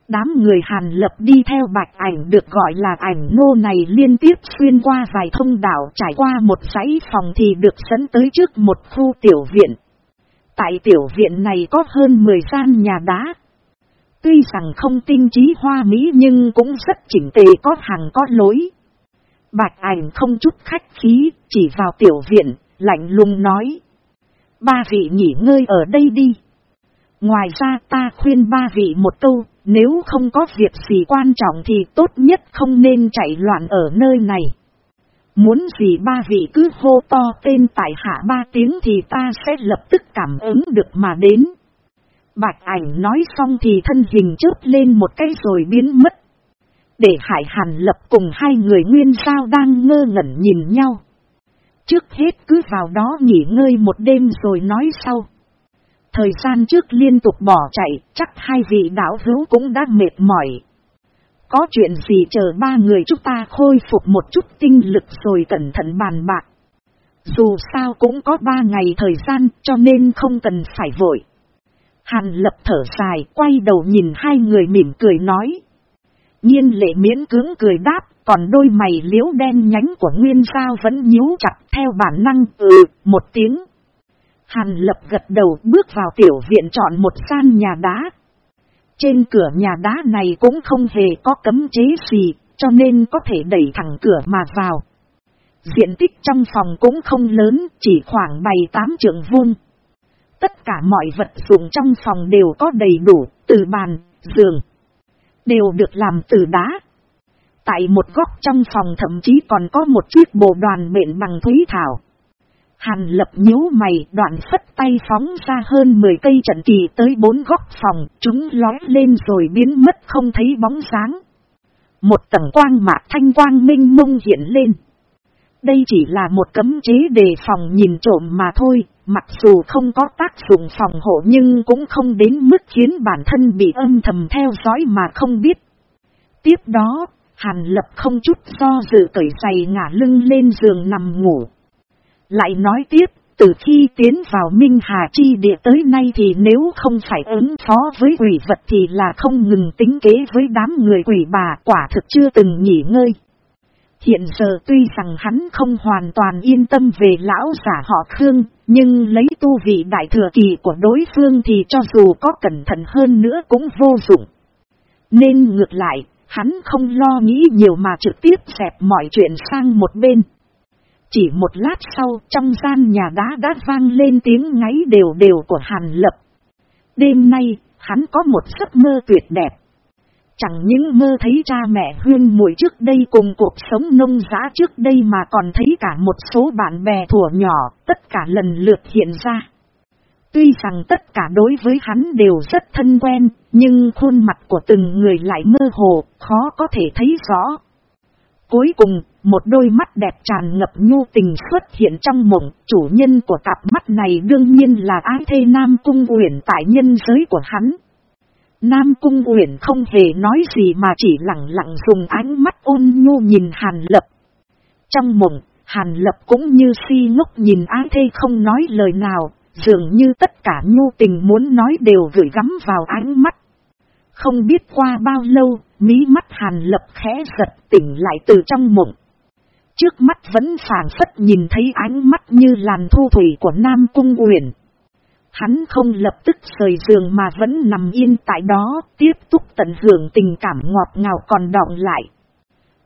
Đám người hàn lập đi theo bạch ảnh được gọi là ảnh nô này liên tiếp xuyên qua vài thông đảo trải qua một dãy phòng thì được dẫn tới trước một khu tiểu viện. Tại tiểu viện này có hơn 10 gian nhà đá. Tuy rằng không tinh trí hoa mỹ nhưng cũng rất chỉnh tề có hàng có lối. Bạch ảnh không chút khách khí, chỉ vào tiểu viện, lạnh lùng nói. Ba vị nghỉ ngơi ở đây đi. Ngoài ra ta khuyên ba vị một câu, nếu không có việc gì quan trọng thì tốt nhất không nên chạy loạn ở nơi này. Muốn gì ba vị cứ hô to tên tại hạ ba tiếng thì ta sẽ lập tức cảm ứng được mà đến. Bạch ảnh nói xong thì thân hình chớp lên một cái rồi biến mất. Để hải hàn lập cùng hai người nguyên sao đang ngơ ngẩn nhìn nhau. Trước hết cứ vào đó nghỉ ngơi một đêm rồi nói sau. Thời gian trước liên tục bỏ chạy, chắc hai vị đảo hữu cũng đã mệt mỏi. Có chuyện gì chờ ba người chúng ta khôi phục một chút tinh lực rồi cẩn thận bàn bạc. Dù sao cũng có ba ngày thời gian cho nên không cần phải vội. Hàn lập thở dài quay đầu nhìn hai người mỉm cười nói. Nhiên lệ miễn cưỡng cười đáp, còn đôi mày liễu đen nhánh của Nguyên Giao vẫn nhíu chặt theo bản năng ừ, một tiếng. Hàn lập gật đầu bước vào tiểu viện chọn một gian nhà đá. Trên cửa nhà đá này cũng không hề có cấm chế gì, cho nên có thể đẩy thẳng cửa mà vào. Diện tích trong phòng cũng không lớn, chỉ khoảng 7-8 trượng vuông. Tất cả mọi vật dụng trong phòng đều có đầy đủ, từ bàn, giường, đều được làm từ đá. Tại một góc trong phòng thậm chí còn có một chiếc bồ đoàn mện bằng thúy thảo. Hàn lập nhíu mày đoạn phất tay phóng ra hơn 10 cây trận kỳ tới bốn góc phòng, chúng lói lên rồi biến mất không thấy bóng sáng. Một tầng quang mạc thanh quang minh mông hiện lên. Đây chỉ là một cấm chế đề phòng nhìn trộm mà thôi, mặc dù không có tác dụng phòng hộ nhưng cũng không đến mức khiến bản thân bị âm thầm theo dõi mà không biết. Tiếp đó, Hàn Lập không chút do dự cởi giày ngả lưng lên giường nằm ngủ. Lại nói tiếp, từ khi tiến vào Minh Hà Chi địa tới nay thì nếu không phải ứng phó với quỷ vật thì là không ngừng tính kế với đám người quỷ bà quả thực chưa từng nghỉ ngơi. Hiện giờ tuy rằng hắn không hoàn toàn yên tâm về lão giả họ Khương, nhưng lấy tu vị đại thừa kỳ của đối phương thì cho dù có cẩn thận hơn nữa cũng vô dụng. Nên ngược lại, hắn không lo nghĩ nhiều mà trực tiếp dẹp mọi chuyện sang một bên. Chỉ một lát sau trong gian nhà đá đã vang lên tiếng ngáy đều đều của Hàn Lập. Đêm nay, hắn có một giấc mơ tuyệt đẹp. Chẳng những mơ thấy cha mẹ huyên muội trước đây cùng cuộc sống nông giá trước đây mà còn thấy cả một số bạn bè thủa nhỏ, tất cả lần lượt hiện ra. Tuy rằng tất cả đối với hắn đều rất thân quen, nhưng khuôn mặt của từng người lại mơ hồ, khó có thể thấy rõ. Cuối cùng, một đôi mắt đẹp tràn ngập nhu tình xuất hiện trong mộng, chủ nhân của cặp mắt này đương nhiên là ái thê Nam Cung Uyển tại nhân giới của hắn. Nam Cung Uyển không hề nói gì mà chỉ lặng lặng dùng ánh mắt ôn nhu nhìn Hàn Lập. Trong mộng, Hàn Lập cũng như si ngốc nhìn ái thê không nói lời nào, dường như tất cả nhu tình muốn nói đều gửi gắm vào ánh mắt. Không biết qua bao lâu, mí mắt Hàn Lập khẽ giật tỉnh lại từ trong mộng. Trước mắt vẫn phản phất nhìn thấy ánh mắt như làn thu thủy của Nam Cung Uyển. Hắn không lập tức rời giường mà vẫn nằm yên tại đó, tiếp tục tận hưởng tình cảm ngọt ngào còn đọng lại.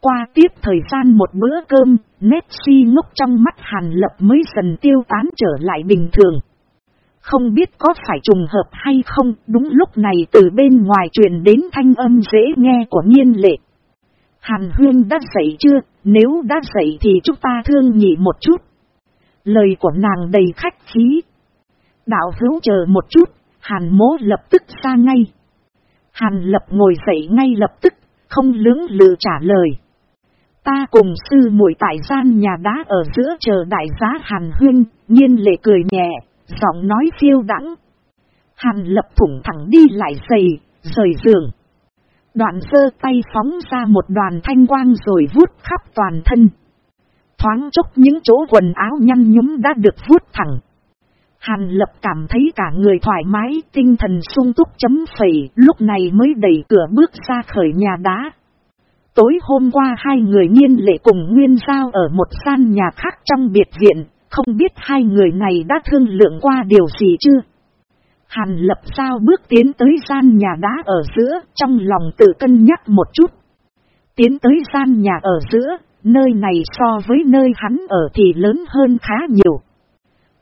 Qua tiếp thời gian một bữa cơm, nét si ngốc trong mắt Hàn Lập mới dần tiêu tán trở lại bình thường. Không biết có phải trùng hợp hay không, đúng lúc này từ bên ngoài truyền đến thanh âm dễ nghe của nhiên lệ. Hàn Huyên đã dậy chưa, nếu đã dậy thì chúng ta thương nhị một chút. Lời của nàng đầy khách khí. Đạo hữu chờ một chút, Hàn mố lập tức ra ngay. Hàn lập ngồi dậy ngay lập tức, không lưỡng lự trả lời. Ta cùng sư muội tại gian nhà đá ở giữa chờ đại giá Hàn Huyên, nhiên lệ cười nhẹ, giọng nói phiêu đắng. Hàn lập thủng thẳng đi lại giày, rời giường. Đoạn sơ tay phóng ra một đoàn thanh quang rồi vút khắp toàn thân. Thoáng chốc những chỗ quần áo nhăn nhúm đã được vút thẳng. Hàn lập cảm thấy cả người thoải mái, tinh thần sung túc chấm phẩy, lúc này mới đẩy cửa bước ra khởi nhà đá. Tối hôm qua hai người nghiên lệ cùng Nguyên Giao ở một gian nhà khác trong biệt viện, không biết hai người này đã thương lượng qua điều gì chưa? Hàn lập sao bước tiến tới gian nhà đá ở giữa, trong lòng tự cân nhắc một chút. Tiến tới gian nhà ở giữa, nơi này so với nơi hắn ở thì lớn hơn khá nhiều.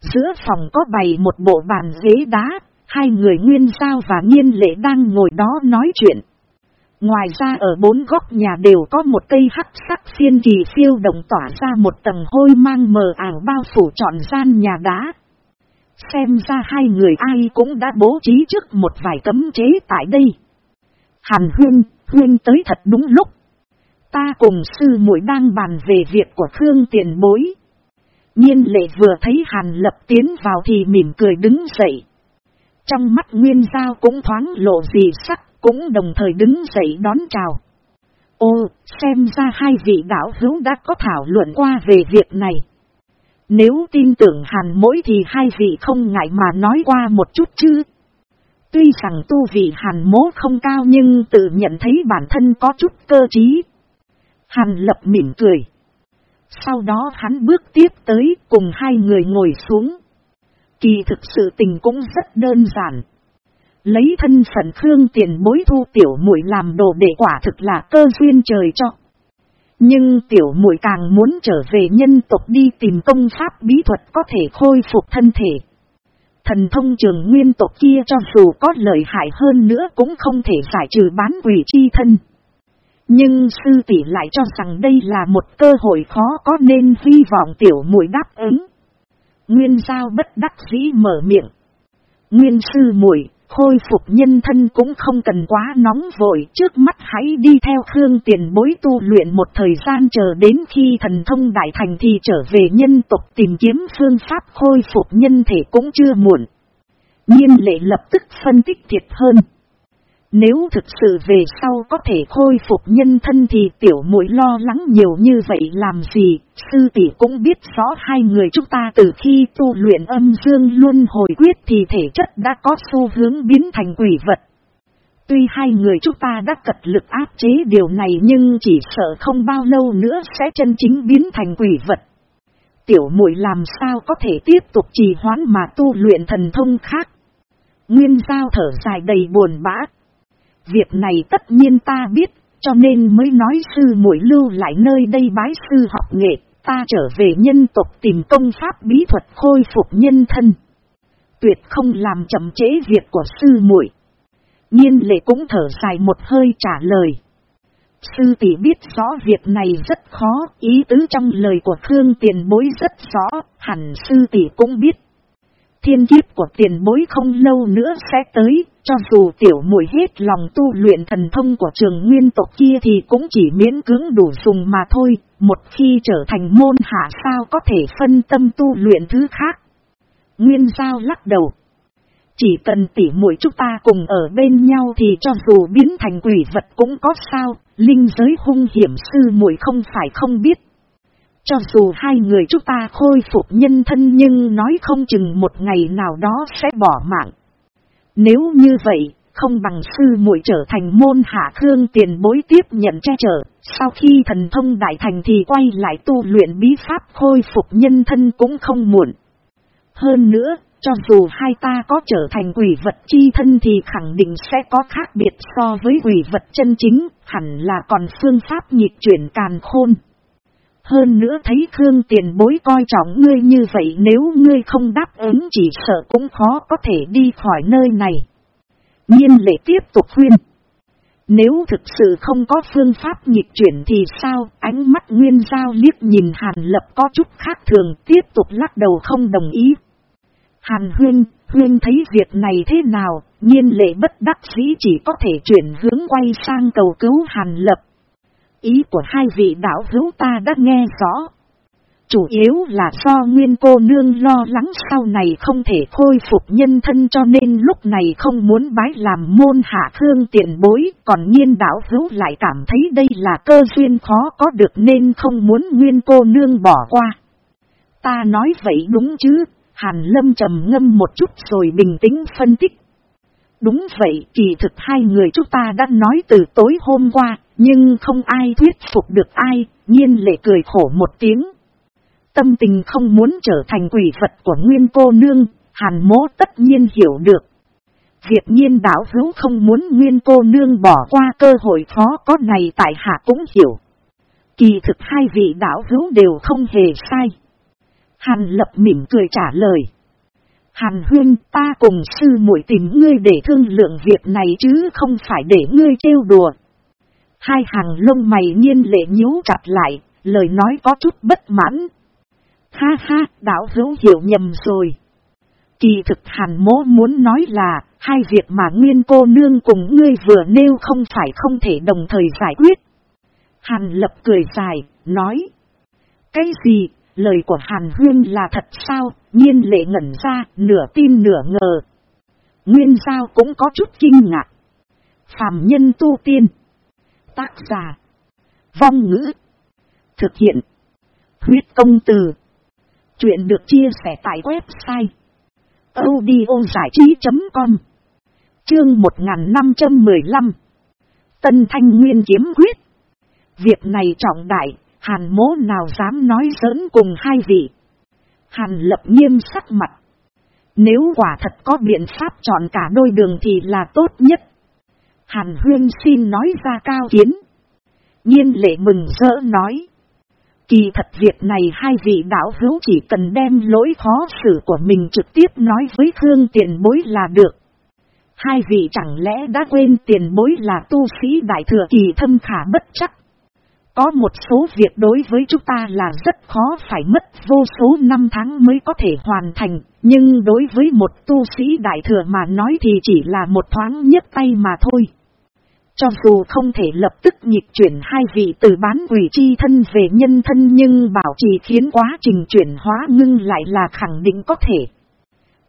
Giữa phòng có bày một bộ bàn ghế đá, hai người nguyên giao và nhiên lệ đang ngồi đó nói chuyện. Ngoài ra ở bốn góc nhà đều có một cây hắc sắc phiên kỳ phiêu động tỏa ra một tầng hôi mang mờ ảo bao phủ trọn gian nhà đá. Xem ra hai người ai cũng đã bố trí trước một vài cấm chế tại đây. Hàn huyên, huyên tới thật đúng lúc. Ta cùng sư muội đang bàn về việc của Khương tiền bối. Nhiên lệ vừa thấy Hàn lập tiến vào thì mỉm cười đứng dậy. Trong mắt Nguyên Giao cũng thoáng lộ gì sắc, cũng đồng thời đứng dậy đón chào. Ô, xem ra hai vị đạo hữu đã có thảo luận qua về việc này. Nếu tin tưởng hàn mỗi thì hai vị không ngại mà nói qua một chút chứ. Tuy rằng tu vị hàn mố không cao nhưng tự nhận thấy bản thân có chút cơ trí. Hàn lập mỉm cười. Sau đó hắn bước tiếp tới cùng hai người ngồi xuống. Kỳ thực sự tình cũng rất đơn giản. Lấy thân phận Khương tiền bối thu tiểu muội làm đồ để quả thực là cơ duyên trời cho. Nhưng tiểu muội càng muốn trở về nhân tộc đi tìm công pháp bí thuật có thể khôi phục thân thể. Thần thông trường nguyên tộc kia cho dù có lợi hại hơn nữa cũng không thể giải trừ bán quỷ chi thân. Nhưng sư tỷ lại cho rằng đây là một cơ hội khó có nên hy vọng tiểu muội đáp ứng. Nguyên giao bất đắc dĩ mở miệng. Nguyên sư muội khôi phục nhân thân cũng không cần quá nóng vội. Trước mắt hãy đi theo Khương tiền bối tu luyện một thời gian chờ đến khi thần thông đại thành thì trở về nhân tộc tìm kiếm phương pháp khôi phục nhân thể cũng chưa muộn. Nhiên lệ lập tức phân tích thiệt hơn. Nếu thực sự về sau có thể khôi phục nhân thân thì tiểu mũi lo lắng nhiều như vậy làm gì, sư tỷ cũng biết rõ hai người chúng ta từ khi tu luyện âm dương luôn hồi quyết thì thể chất đã có xu hướng biến thành quỷ vật. Tuy hai người chúng ta đã cật lực áp chế điều này nhưng chỉ sợ không bao lâu nữa sẽ chân chính biến thành quỷ vật. Tiểu muội làm sao có thể tiếp tục trì hoãn mà tu luyện thần thông khác. Nguyên giao thở dài đầy buồn bã. Việc này tất nhiên ta biết, cho nên mới nói sư muội lưu lại nơi đây bái sư học nghệ, ta trở về nhân tộc tìm công pháp bí thuật khôi phục nhân thân. Tuyệt không làm chậm trễ việc của sư muội. Nhiên lệ cũng thở dài một hơi trả lời. Sư tỷ biết rõ việc này rất khó, ý tứ trong lời của Khương tiền bối rất rõ, hẳn sư tỷ cũng biết. Thiên kiếp của tiền bối không lâu nữa sẽ tới, cho dù tiểu muội hết lòng tu luyện thần thông của trường nguyên tộc kia thì cũng chỉ miễn cưỡng đủ dùng mà thôi, một khi trở thành môn hạ sao có thể phân tâm tu luyện thứ khác. Nguyên giao lắc đầu. Chỉ cần tỉ muội chúng ta cùng ở bên nhau thì cho dù biến thành quỷ vật cũng có sao, linh giới hung hiểm sư muội không phải không biết. Cho dù hai người chúng ta khôi phục nhân thân nhưng nói không chừng một ngày nào đó sẽ bỏ mạng. Nếu như vậy, không bằng sư muội trở thành môn hạ khương tiền bối tiếp nhận che chở, sau khi thần thông đại thành thì quay lại tu luyện bí pháp khôi phục nhân thân cũng không muộn. Hơn nữa, cho dù hai ta có trở thành quỷ vật chi thân thì khẳng định sẽ có khác biệt so với quỷ vật chân chính, hẳn là còn phương pháp nhịp chuyển càn khôn. Hơn nữa thấy Khương tiền bối coi trọng ngươi như vậy nếu ngươi không đáp ứng chỉ sợ cũng khó có thể đi khỏi nơi này. Nhiên lệ tiếp tục khuyên. Nếu thực sự không có phương pháp nhịp chuyển thì sao? Ánh mắt Nguyên Giao liếc nhìn Hàn Lập có chút khác thường tiếp tục lắc đầu không đồng ý. Hàn Huyên, Huyên thấy việc này thế nào? Nhiên lệ bất đắc dĩ chỉ có thể chuyển hướng quay sang cầu cứu Hàn Lập. Ý của hai vị đạo hữu ta đã nghe rõ. Chủ yếu là do nguyên cô nương lo lắng sau này không thể khôi phục nhân thân cho nên lúc này không muốn bái làm môn hạ thương tiền bối, còn nhiên đạo hữu lại cảm thấy đây là cơ duyên khó có được nên không muốn nguyên cô nương bỏ qua. Ta nói vậy đúng chứ, Hàn Lâm trầm ngâm một chút rồi bình tĩnh phân tích. Đúng vậy, kỳ thực hai người chúng ta đã nói từ tối hôm qua, nhưng không ai thuyết phục được ai, nhiên lệ cười khổ một tiếng. Tâm tình không muốn trở thành quỷ vật của nguyên cô nương, hàn mố tất nhiên hiểu được. Việc nhiên đảo hữu không muốn nguyên cô nương bỏ qua cơ hội khó có này tại hạ cũng hiểu. Kỳ thực hai vị đảo hữu đều không hề sai. Hàn lập mỉm cười trả lời. Hàn huyên ta cùng sư muội tìm ngươi để thương lượng việc này chứ không phải để ngươi trêu đùa. Hai hàng lông mày nhiên lệ nhíu chặt lại, lời nói có chút bất mãn. Ha ha, đảo hữu hiểu nhầm rồi. Kỳ thực hàn mố muốn nói là, hai việc mà nguyên cô nương cùng ngươi vừa nêu không phải không thể đồng thời giải quyết. Hàn lập cười dài, nói. Cái gì, lời của Hàn Huyên là thật sao, nhiên lệ ngẩn ra, nửa tin nửa ngờ. Nguyên sao cũng có chút kinh ngạc. Phạm nhân tu tiên. Tác giả. Vong ngữ. Thực hiện. Huyết công từ. Chuyện được chia sẻ tại website. audiozảichí.com Chương 1515 Tân Thanh Nguyên kiếm quyết Việc này trọng đại, hàn mố nào dám nói giỡn cùng hai vị. Hàn lập nghiêm sắc mặt. Nếu quả thật có biện pháp chọn cả đôi đường thì là tốt nhất. Hàn huyên xin nói ra cao kiến. Nhiên lệ mừng rỡ nói. Kỳ thật việc này hai vị đạo hữu chỉ cần đem lỗi khó xử của mình trực tiếp nói với Khương tiền bối là được. Hai vị chẳng lẽ đã quên tiền bối là tu sĩ đại thừa kỳ thâm khả bất chắc. Có một số việc đối với chúng ta là rất khó phải mất vô số năm tháng mới có thể hoàn thành, nhưng đối với một tu sĩ đại thừa mà nói thì chỉ là một thoáng nhấc tay mà thôi. Cho dù không thể lập tức nhịp chuyển hai vị từ bán quỷ chi thân về nhân thân nhưng bảo trì khiến quá trình chuyển hóa ngưng lại là khẳng định có thể.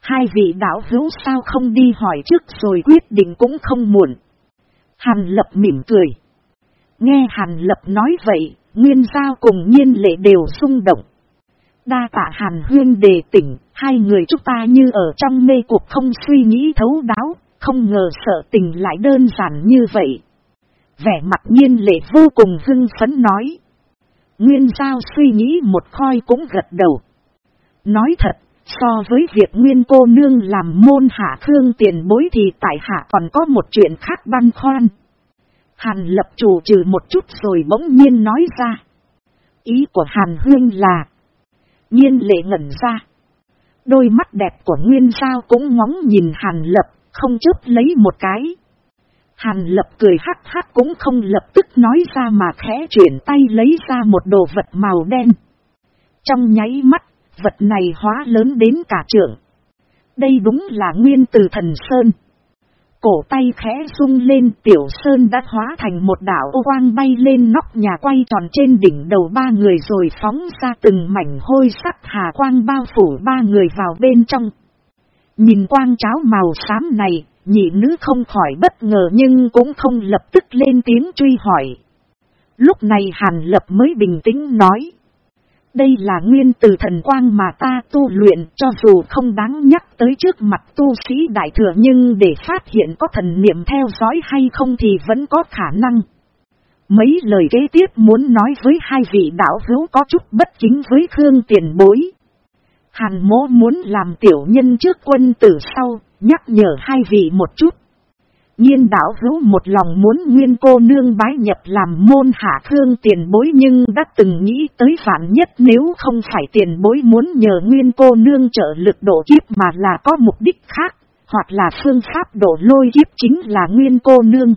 Hai vị đạo hữu sao không đi hỏi trước rồi quyết định cũng không muộn. Hàn lập mỉm cười. Nghe Hàn Lập nói vậy, Nguyên Giao cùng nhiên lệ đều rung động. Đa tạ Hàn Huyên đề tỉnh, hai người chúng ta như ở trong mê cuộc không suy nghĩ thấu đáo, không ngờ sợ tình lại đơn giản như vậy. Vẻ mặt nhiên lệ vô cùng hưng phấn nói. Nguyên Giao suy nghĩ một khoi cũng gật đầu. Nói thật, so với việc Nguyên cô nương làm môn hạ thương tiền bối thì tại hạ còn có một chuyện khác băn khoăn. Hàn lập chủ trừ một chút rồi bỗng nhiên nói ra. Ý của Hàn Huyên là. Nhiên lệ ngẩn ra. Đôi mắt đẹp của Nguyên Giao cũng ngóng nhìn Hàn lập, không chớp lấy một cái. Hàn lập cười hắc hắc cũng không lập tức nói ra mà khẽ chuyển tay lấy ra một đồ vật màu đen. Trong nháy mắt, vật này hóa lớn đến cả trưởng Đây đúng là nguyên từ thần Sơn. Cổ tay khẽ rung lên tiểu sơn đã hóa thành một đảo ô quang bay lên nóc nhà quay tròn trên đỉnh đầu ba người rồi phóng ra từng mảnh hôi sắc hà quang bao phủ ba người vào bên trong. Nhìn quang cháo màu xám này, nhị nữ không khỏi bất ngờ nhưng cũng không lập tức lên tiếng truy hỏi. Lúc này Hàn Lập mới bình tĩnh nói. Đây là nguyên từ thần quang mà ta tu luyện cho dù không đáng nhắc tới trước mặt tu sĩ đại thừa nhưng để phát hiện có thần niệm theo dõi hay không thì vẫn có khả năng. Mấy lời kế tiếp muốn nói với hai vị đạo hữu có chút bất chính với Khương tiền bối. Hàn mố muốn làm tiểu nhân trước quân tử sau, nhắc nhở hai vị một chút. Nhiên đảo hữu một lòng muốn nguyên cô nương bái nhập làm môn hạ thương tiền bối nhưng đã từng nghĩ tới phản nhất nếu không phải tiền bối muốn nhờ nguyên cô nương trợ lực độ kiếp mà là có mục đích khác, hoặc là phương pháp độ lôi kiếp chính là nguyên cô nương.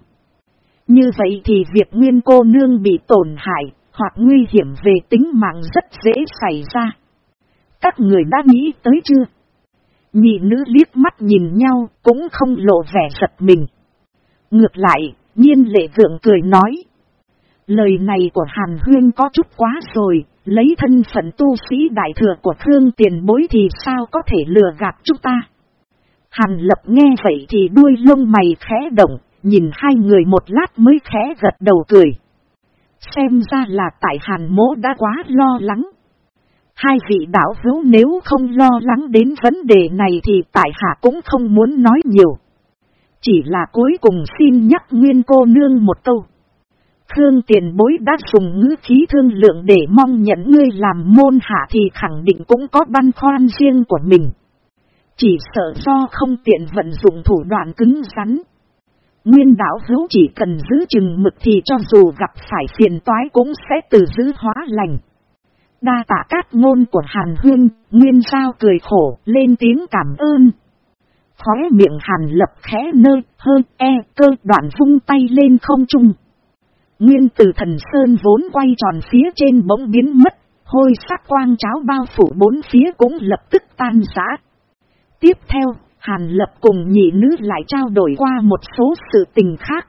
Như vậy thì việc nguyên cô nương bị tổn hại, hoặc nguy hiểm về tính mạng rất dễ xảy ra. Các người đã nghĩ tới chưa? Nhị nữ liếc mắt nhìn nhau cũng không lộ vẻ giật mình. Ngược lại, nhiên lệ vượng cười nói. Lời này của Hàn Huyên có chút quá rồi, lấy thân phận tu sĩ đại thừa của Khương tiền bối thì sao có thể lừa gạt chúng ta. Hàn lập nghe vậy thì đuôi lông mày khẽ động, nhìn hai người một lát mới khẽ gật đầu cười. Xem ra là tại Hàn mỗ đã quá lo lắng. Hai vị đạo hữu nếu không lo lắng đến vấn đề này thì tại hạ cũng không muốn nói nhiều. Chỉ là cuối cùng xin nhắc nguyên cô nương một câu. Khương tiền bối đã dùng ngữ khí thương lượng để mong nhận ngươi làm môn hạ thì khẳng định cũng có băn khoăn riêng của mình. Chỉ sợ do không tiện vận dụng thủ đoạn cứng rắn. Nguyên đảo hữu chỉ cần giữ chừng mực thì cho dù gặp phải phiền toái cũng sẽ từ giữ hóa lành. Đa tạ các ngôn của Hàn Huyên, Nguyên Giao cười khổ, lên tiếng cảm ơn. Khóe miệng hàn lập khẽ nơi, hơn e, cơ đoạn vung tay lên không trung. Nguyên từ thần sơn vốn quay tròn phía trên bỗng biến mất, hôi sắc quang cháo bao phủ bốn phía cũng lập tức tan rã. Tiếp theo, Hàn Lập cùng nhị nữ lại trao đổi qua một số sự tình khác.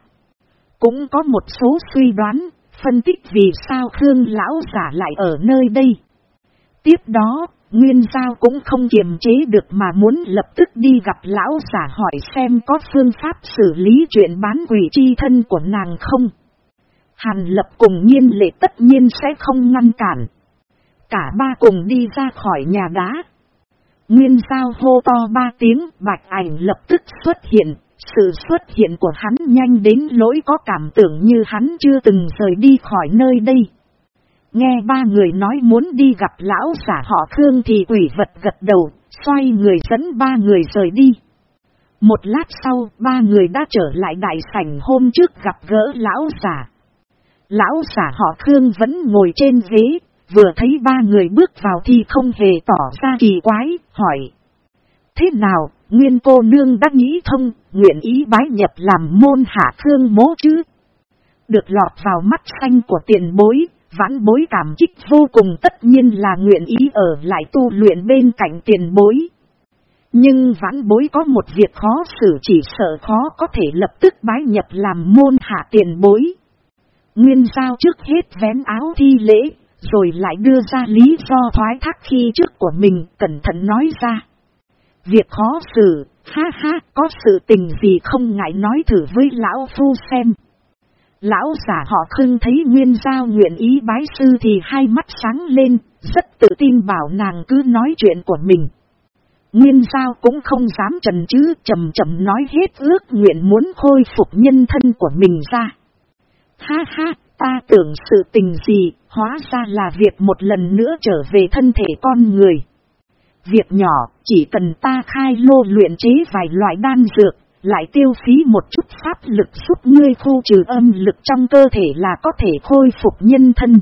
Cũng có một số suy đoán, phân tích vì sao Khương Lão giả lại ở nơi đây. Tiếp đó, Nguyên Giao cũng không kiềm chế được mà muốn lập tức đi gặp lão giả hỏi xem có phương pháp xử lý chuyện bán quỷ chi thân của nàng không. Hàn lập cùng nhiên lệ tất nhiên sẽ không ngăn cản. Cả ba cùng đi ra khỏi nhà đá. Nguyên Giao hô to ba tiếng bạch ảnh lập tức xuất hiện, sự xuất hiện của hắn nhanh đến lỗi có cảm tưởng như hắn chưa từng rời đi khỏi nơi đây. Nghe ba người nói muốn đi gặp lão giả họ Khương thì quỷ vật gật đầu, xoay người dẫn ba người rời đi. Một lát sau, ba người đã trở lại đại sảnh hôm trước gặp gỡ lão giả. Lão giả họ Khương vẫn ngồi trên ghế, vừa thấy ba người bước vào thì không hề tỏ ra kỳ quái, hỏi. Thế nào, nguyên cô nương đã nghĩ thông, nguyện ý bái nhập làm môn hạ thương mố chứ? Được lọt vào mắt xanh của tiền bối, vãn bối cảm kích vô cùng tất nhiên là nguyện ý ở lại tu luyện bên cạnh tiền bối. Nhưng vãn bối có một việc khó xử chỉ sợ khó có thể lập tức bái nhập làm môn hạ tiền bối. Nguyên giao trước hết vén áo thi lễ, rồi lại đưa ra lý do thoái thác khi trước của mình, cẩn thận nói ra. Việc khó xử, ha ha, có sự tình gì không ngại nói thử với lão phu xem. Lão giả họ khưng thấy Nguyên Giao nguyện ý bái sư thì hai mắt sáng lên, rất tự tin bảo nàng cứ nói chuyện của mình. Nguyên Giao cũng không dám trần chứ chầm chậm nói hết ước nguyện muốn khôi phục nhân thân của mình ra. Ha ha, ta tưởng sự tình gì, hóa ra là việc một lần nữa trở về thân thể con người. Việc nhỏ, chỉ cần ta khai lô luyện chế vài loại đan dược, lại tiêu phí một chút pháp lực giúp ngươi khu trừ âm lực trong cơ thể là có thể khôi phục nhân thân.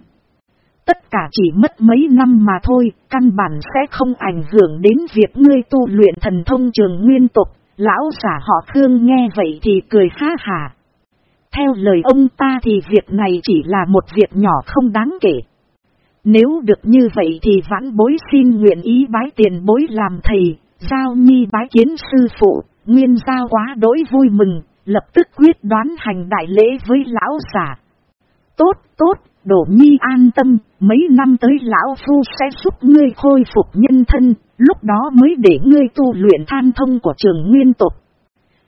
Tất cả chỉ mất mấy năm mà thôi, căn bản sẽ không ảnh hưởng đến việc ngươi tu luyện thần thông trường nguyên tục. Lão giả họ Khương nghe vậy thì cười ha hà. Theo lời ông ta thì việc này chỉ là một việc nhỏ không đáng kể. Nếu được như vậy thì vãn bối xin nguyện ý bái tiền bối làm thầy, giao nhi bái kiến sư phụ, nguyên giao quá đối vui mừng, lập tức quyết đoán hành đại lễ với lão giả. Tốt, tốt, đổ nhi an tâm, mấy năm tới lão phu sẽ giúp ngươi khôi phục nhân thân, lúc đó mới để ngươi tu luyện than thông của trường nguyên tục.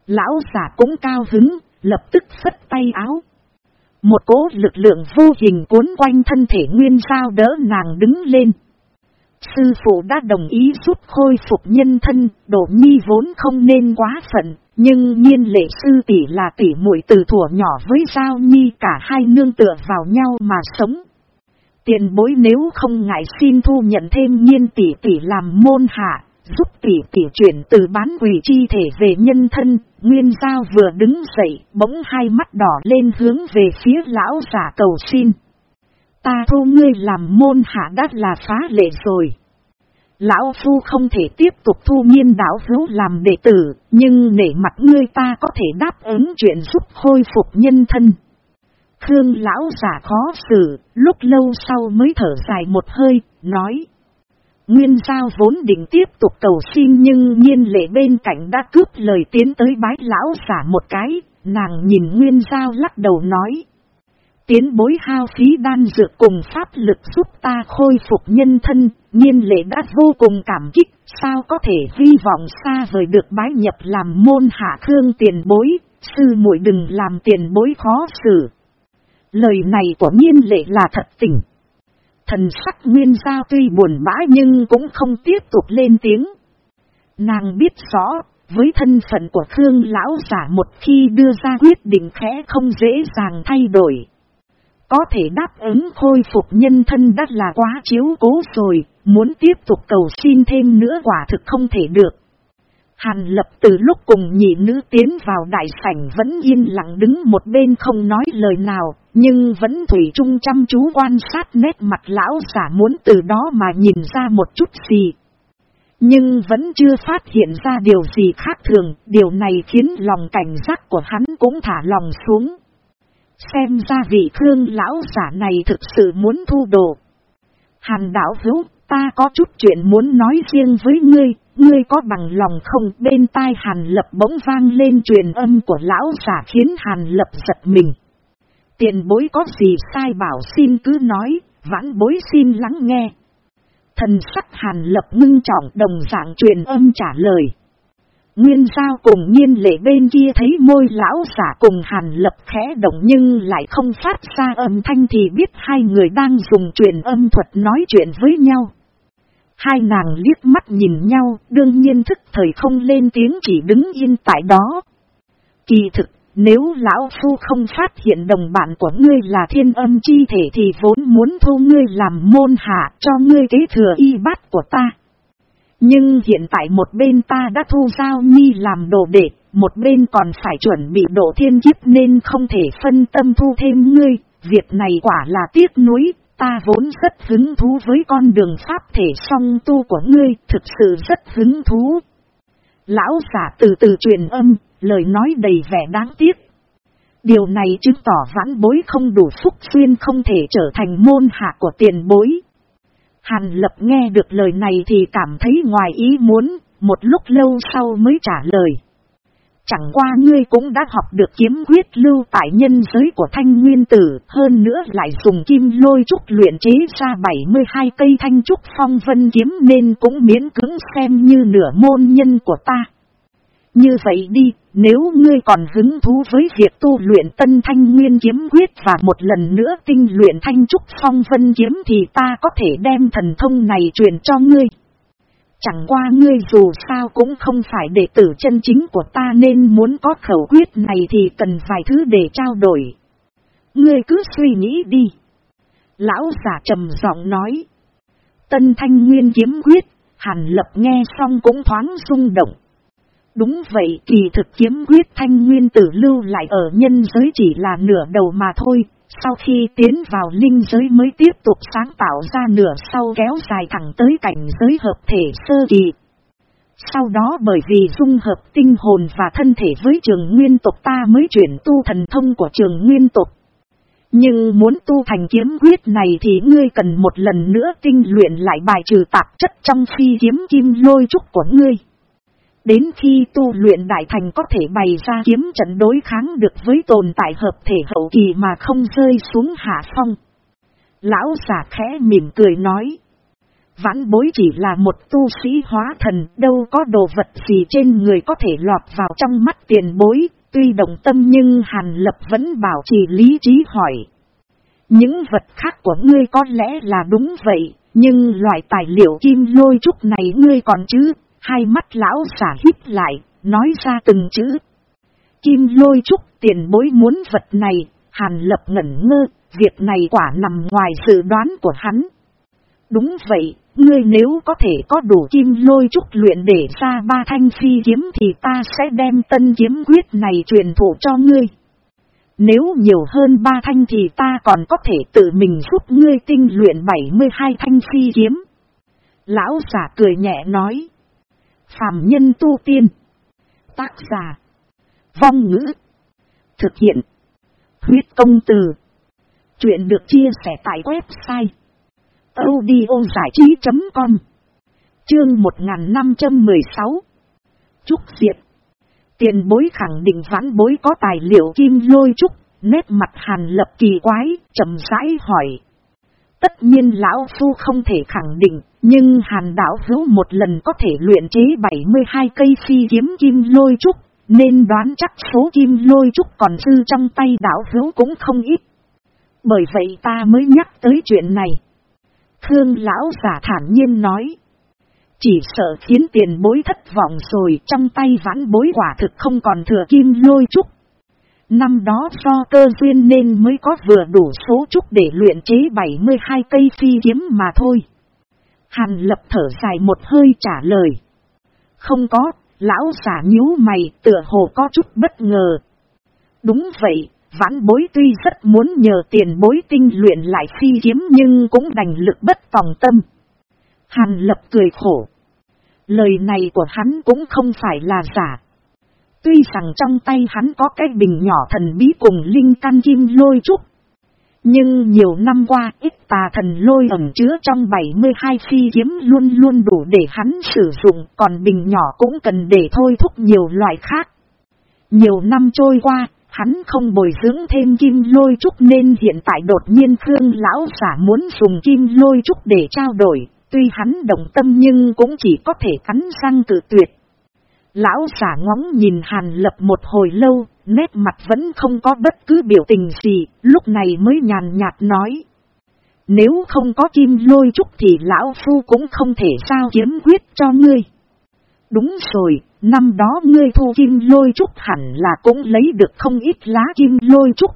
Lão giả cũng cao hứng, lập tức phất tay áo. Một cố lực lượng vô hình cuốn quanh thân thể nguyên sao đỡ nàng đứng lên. Sư phụ đã đồng ý giúp khôi phục nhân thân, đổ nhi vốn không nên quá phận, nhưng nhiên lệ sư tỷ là tỷ muội từ thuở nhỏ với giao nhi cả hai nương tựa vào nhau mà sống. Tiền bối nếu không ngại xin thu nhận thêm nhiên tỷ tỷ làm môn hạ, giúp tỷ tỷ chuyển từ bán quỷ chi thể về nhân thân, Nguyên Giao vừa đứng dậy, bỗng hai mắt đỏ lên hướng về phía lão giả cầu xin. Ta thu ngươi làm môn hạ đắt là phá lệ rồi. Lão Phu không thể tiếp tục thu nhiên đảo hữu làm đệ tử, nhưng nể mặt ngươi ta có thể đáp ứng chuyện giúp khôi phục nhân thân. Khương lão giả khó xử, lúc lâu sau mới thở dài một hơi, nói. Nguyên giao vốn định tiếp tục cầu xin nhưng nhiên lệ bên cạnh đã cướp lời tiến tới bái lão giả một cái, nàng nhìn Nguyên giao lắc đầu nói. Tiến bối hao phí đan dược cùng pháp lực giúp ta khôi phục nhân thân, nhiên lệ đã vô cùng cảm kích, sao có thể hy vọng xa vời được bái nhập làm môn hạ thương tiền bối, sư muội đừng làm tiền bối khó xử. Lời này của nhiên lệ là thật tỉnh. Thần sắc nguyên giao tuy buồn bã nhưng cũng không tiếp tục lên tiếng. Nàng biết rõ, với thân phận của Khương Lão giả một khi đưa ra quyết định khẽ không dễ dàng thay đổi. Có thể đáp ứng khôi phục nhân thân đắt là quá chiếu cố rồi, muốn tiếp tục cầu xin thêm nữa quả thực không thể được. Hàn lập từ lúc cùng nhị nữ tiến vào đại sảnh vẫn yên lặng đứng một bên không nói lời nào, nhưng vẫn thủy chung chăm chú quan sát nét mặt lão giả muốn từ đó mà nhìn ra một chút gì. Nhưng vẫn chưa phát hiện ra điều gì khác thường, điều này khiến lòng cảnh giác của hắn cũng thả lòng xuống. Xem ra vị thương lão giả này thực sự muốn thu đồ. Hàn đảo hữu, ta có chút chuyện muốn nói riêng với ngươi, ngươi có bằng lòng không bên tai hàn lập bỗng vang lên truyền âm của lão giả khiến hàn lập giật mình. Tiền bối có gì sai bảo xin cứ nói, vãn bối xin lắng nghe. Thần sắc hàn lập ngưng trọng đồng dạng truyền âm trả lời. Nguyên giao cùng nhiên lệ bên kia thấy môi lão giả cùng hàn lập khẽ động nhưng lại không phát ra âm thanh thì biết hai người đang dùng truyền âm thuật nói chuyện với nhau. Hai nàng liếc mắt nhìn nhau, đương nhiên thức thời không lên tiếng chỉ đứng yên tại đó. Kỳ thực, nếu lão phu không phát hiện đồng bạn của ngươi là thiên âm chi thể thì vốn muốn thu ngươi làm môn hạ cho ngươi kế thừa y bát của ta. Nhưng hiện tại một bên ta đã thu giao nhi làm đồ đệ, một bên còn phải chuẩn bị độ thiên kiếp nên không thể phân tâm thu thêm ngươi. Việc này quả là tiếc nuối, ta vốn rất hứng thú với con đường pháp thể song tu của ngươi, thực sự rất hứng thú. Lão giả từ từ truyền âm, lời nói đầy vẻ đáng tiếc. Điều này chứng tỏ vãn bối không đủ phúc xuyên không thể trở thành môn hạ của tiền bối. Hàn lập nghe được lời này thì cảm thấy ngoài ý muốn, một lúc lâu sau mới trả lời. Chẳng qua ngươi cũng đã học được kiếm quyết lưu tại nhân giới của thanh nguyên tử, hơn nữa lại dùng kim lôi trúc luyện chế ra 72 cây thanh trúc phong vân kiếm nên cũng miễn cứng xem như nửa môn nhân của ta. Như vậy đi, nếu ngươi còn hứng thú với việc tu luyện tân thanh nguyên kiếm quyết và một lần nữa tinh luyện thanh trúc phong vân kiếm thì ta có thể đem thần thông này truyền cho ngươi. Chẳng qua ngươi dù sao cũng không phải đệ tử chân chính của ta nên muốn có khẩu quyết này thì cần vài thứ để trao đổi. Ngươi cứ suy nghĩ đi. Lão giả trầm giọng nói. Tân thanh nguyên kiếm quyết, hàn lập nghe xong cũng thoáng rung động. Đúng vậy kỳ thực kiếm quyết thanh nguyên tử lưu lại ở nhân giới chỉ là nửa đầu mà thôi, sau khi tiến vào linh giới mới tiếp tục sáng tạo ra nửa sau kéo dài thẳng tới cảnh giới hợp thể sơ kỳ. Sau đó bởi vì dung hợp tinh hồn và thân thể với trường nguyên tộc ta mới chuyển tu thần thông của trường nguyên tộc. Nhưng muốn tu thành kiếm quyết này thì ngươi cần một lần nữa tinh luyện lại bài trừ tạp chất trong phi kiếm kim lôi trúc của ngươi. Đến khi tu luyện đại thành có thể bày ra kiếm trận đối kháng được với tồn tại hợp thể hậu kỳ mà không rơi xuống hạ phong. Lão giả khẽ mỉm cười nói. Vãn bối chỉ là một tu sĩ hóa thần, đâu có đồ vật gì trên người có thể lọt vào trong mắt tiền bối, tuy động tâm nhưng Hàn Lập vẫn bảo trì lý trí hỏi. Những vật khác của ngươi có lẽ là đúng vậy, nhưng loại tài liệu kim lôi trúc này ngươi còn chứ, Hai mắt lão giả hít lại, nói ra từng chữ. Kim lôi trúc tiền bối muốn vật này, hàn lập ngẩn ngơ, việc này quả nằm ngoài dự đoán của hắn. Đúng vậy, ngươi nếu có thể có đủ kim lôi trúc luyện để ra ba thanh phi kiếm thì ta sẽ đem tân kiếm quyết này truyền thụ cho ngươi. Nếu nhiều hơn ba thanh thì ta còn có thể tự mình giúp ngươi tinh luyện 72 thanh phi kiếm. Lão giả cười nhẹ nói phàm nhân tu tiên. Tác giả. Vong ngữ. Thực hiện. Huyết công từ. Chuyện được chia sẻ tại website. audiozảichí.com Chương 1516 Trúc Diệp Tiền bối khẳng định vãn bối có tài liệu kim lôi trúc, nét mặt hàn lập kỳ quái, chậm rãi hỏi. Tất nhiên lão phu không thể khẳng định, nhưng hàn đảo hữu một lần có thể luyện chế 72 cây phi kiếm kim lôi trúc, nên đoán chắc số kim lôi trúc còn dư trong tay đảo hữu cũng không ít. Bởi vậy ta mới nhắc tới chuyện này. Thương lão giả thản nhiên nói. Chỉ sợ khiến tiền bối thất vọng rồi trong tay vãn bối quả thực không còn thừa kim lôi trúc. Năm đó do cơ duyên nên mới có vừa đủ số trúc để luyện chế 72 cây phi kiếm mà thôi. Hàn lập thở dài một hơi trả lời. Không có, lão giả nhíu mày tựa hồ có chút bất ngờ. Đúng vậy, vãn bối tuy rất muốn nhờ tiền bối tinh luyện lại phi kiếm nhưng cũng đành lực bất phòng tâm. Hàn lập cười khổ. Lời này của hắn cũng không phải là giả. Tuy rằng trong tay hắn có cái bình nhỏ thần bí cùng linh căn kim lôi trúc. Nhưng nhiều năm qua ít tà thần lôi ẩn chứa trong 72 phi kiếm luôn luôn đủ để hắn sử dụng còn bình nhỏ cũng cần để thôi thúc nhiều loại khác. Nhiều năm trôi qua, hắn không bồi dưỡng thêm kim lôi trúc nên hiện tại đột nhiên Khương Lão giả muốn dùng kim lôi trúc để trao đổi, tuy hắn đồng tâm nhưng cũng chỉ có thể cắn răng tự tuyệt. Lão giả ngóng nhìn Hàn Lập một hồi lâu, nét mặt vẫn không có bất cứ biểu tình gì, lúc này mới nhàn nhạt nói. Nếu không có kim lôi trúc thì lão phu cũng không thể sao kiếm quyết cho ngươi. Đúng rồi, năm đó ngươi thu kim lôi trúc hẳn là cũng lấy được không ít lá kim lôi trúc.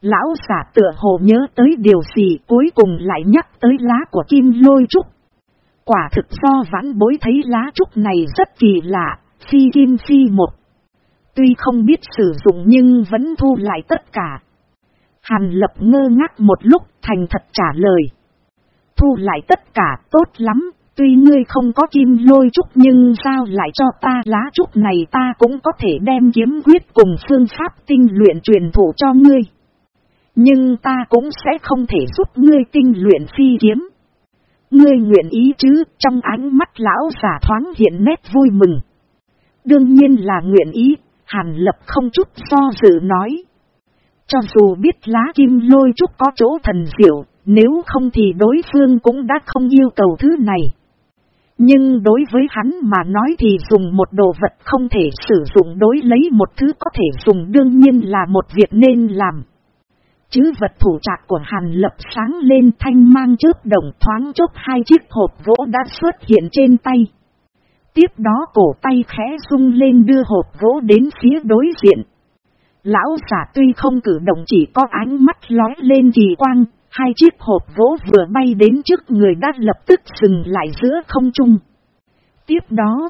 Lão giả tựa hồ nhớ tới điều gì cuối cùng lại nhắc tới lá của kim lôi trúc. Quả thực do vãn bối thấy lá trúc này rất kỳ lạ, phi kim phi một. Tuy không biết sử dụng nhưng vẫn thu lại tất cả. Hàn lập ngơ ngác một lúc thành thật trả lời. Thu lại tất cả tốt lắm, tuy ngươi không có kim lôi trúc nhưng sao lại cho ta lá trúc này ta cũng có thể đem kiếm quyết cùng phương pháp tinh luyện truyền thụ cho ngươi. Nhưng ta cũng sẽ không thể giúp ngươi tinh luyện phi kiếm. Ngươi nguyện ý chứ, trong ánh mắt lão giả thoáng hiện nét vui mừng. Đương nhiên là nguyện ý, Hàn Lập không chút do dự nói. Cho dù biết lá kim lôi trúc có chỗ thần diệu, nếu không thì đối phương cũng đã không yêu cầu thứ này. Nhưng đối với hắn mà nói thì dùng một đồ vật không thể sử dụng đối lấy một thứ có thể dùng đương nhiên là một việc nên làm. Chứ vật thủ trạc của Hàn Lập sáng lên thanh mang trước đồng thoáng chốc hai chiếc hộp gỗ đã xuất hiện trên tay. Tiếp đó cổ tay khẽ rung lên đưa hộp gỗ đến phía đối diện. Lão giả tuy không cử động chỉ có ánh mắt lói lên kỳ quang, hai chiếc hộp gỗ vừa bay đến trước người đã lập tức dừng lại giữa không trung. Tiếp đó,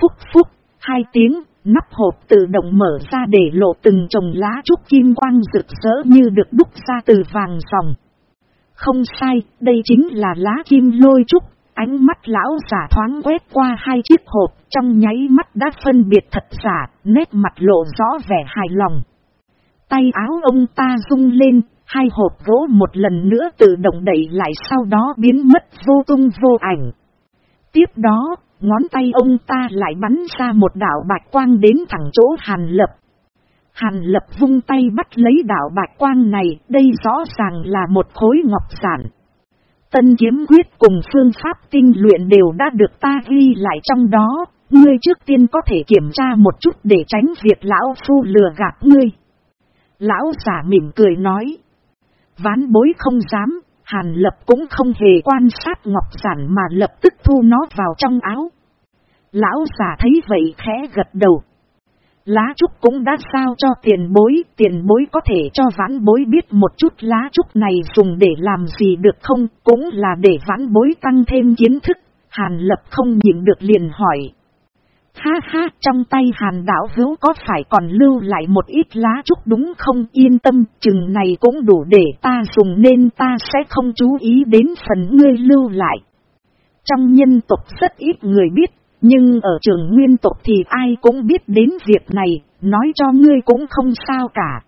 phúc phúc, hai tiếng, nắp hộp tự động mở ra để lộ từng chồng lá trúc kim quang rực rỡ như được đúc ra từ vàng sòng Không sai, đây chính là lá kim lôi trúc, ánh mắt lão giả thoáng quét qua hai chiếc hộp, trong nháy mắt đã phân biệt thật giả, nét mặt lộ rõ vẻ hài lòng. Tay áo ông ta rung lên, hai hộp gỗ một lần nữa tự động đẩy lại sau đó biến mất vô tung vô ảnh. Tiếp đó, ngón tay ông ta lại bắn ra một đảo bạch quang đến thẳng chỗ Hàn Lập. Hàn Lập vung tay bắt lấy đảo bạch quang này, đây rõ ràng là một khối ngọc giản. Tân kiếm quyết cùng phương pháp tinh luyện đều đã được ta ghi lại trong đó, ngươi trước tiên có thể kiểm tra một chút để tránh việc lão phu lừa gạt ngươi. Lão giả mỉm cười nói. Ván bối không dám, Hàn Lập cũng không hề quan sát ngọc giản mà lập tức thu nó vào trong áo. Lão giả thấy vậy khẽ gật đầu. Lá trúc cũng đã sao cho tiền bối, tiền bối có thể cho vãn bối biết một chút lá trúc này dùng để làm gì được không, cũng là để vãn bối tăng thêm kiến thức. Hàn lập không nhịn được liền hỏi. Ha ha, trong tay hàn đảo hữu có phải còn lưu lại một ít lá trúc đúng không yên tâm, chừng này cũng đủ để ta dùng nên ta sẽ không chú ý đến phần ngươi lưu lại. Trong nhân tục rất ít người biết, nhưng ở trường nguyên tộc thì ai cũng biết đến việc này, nói cho ngươi cũng không sao cả.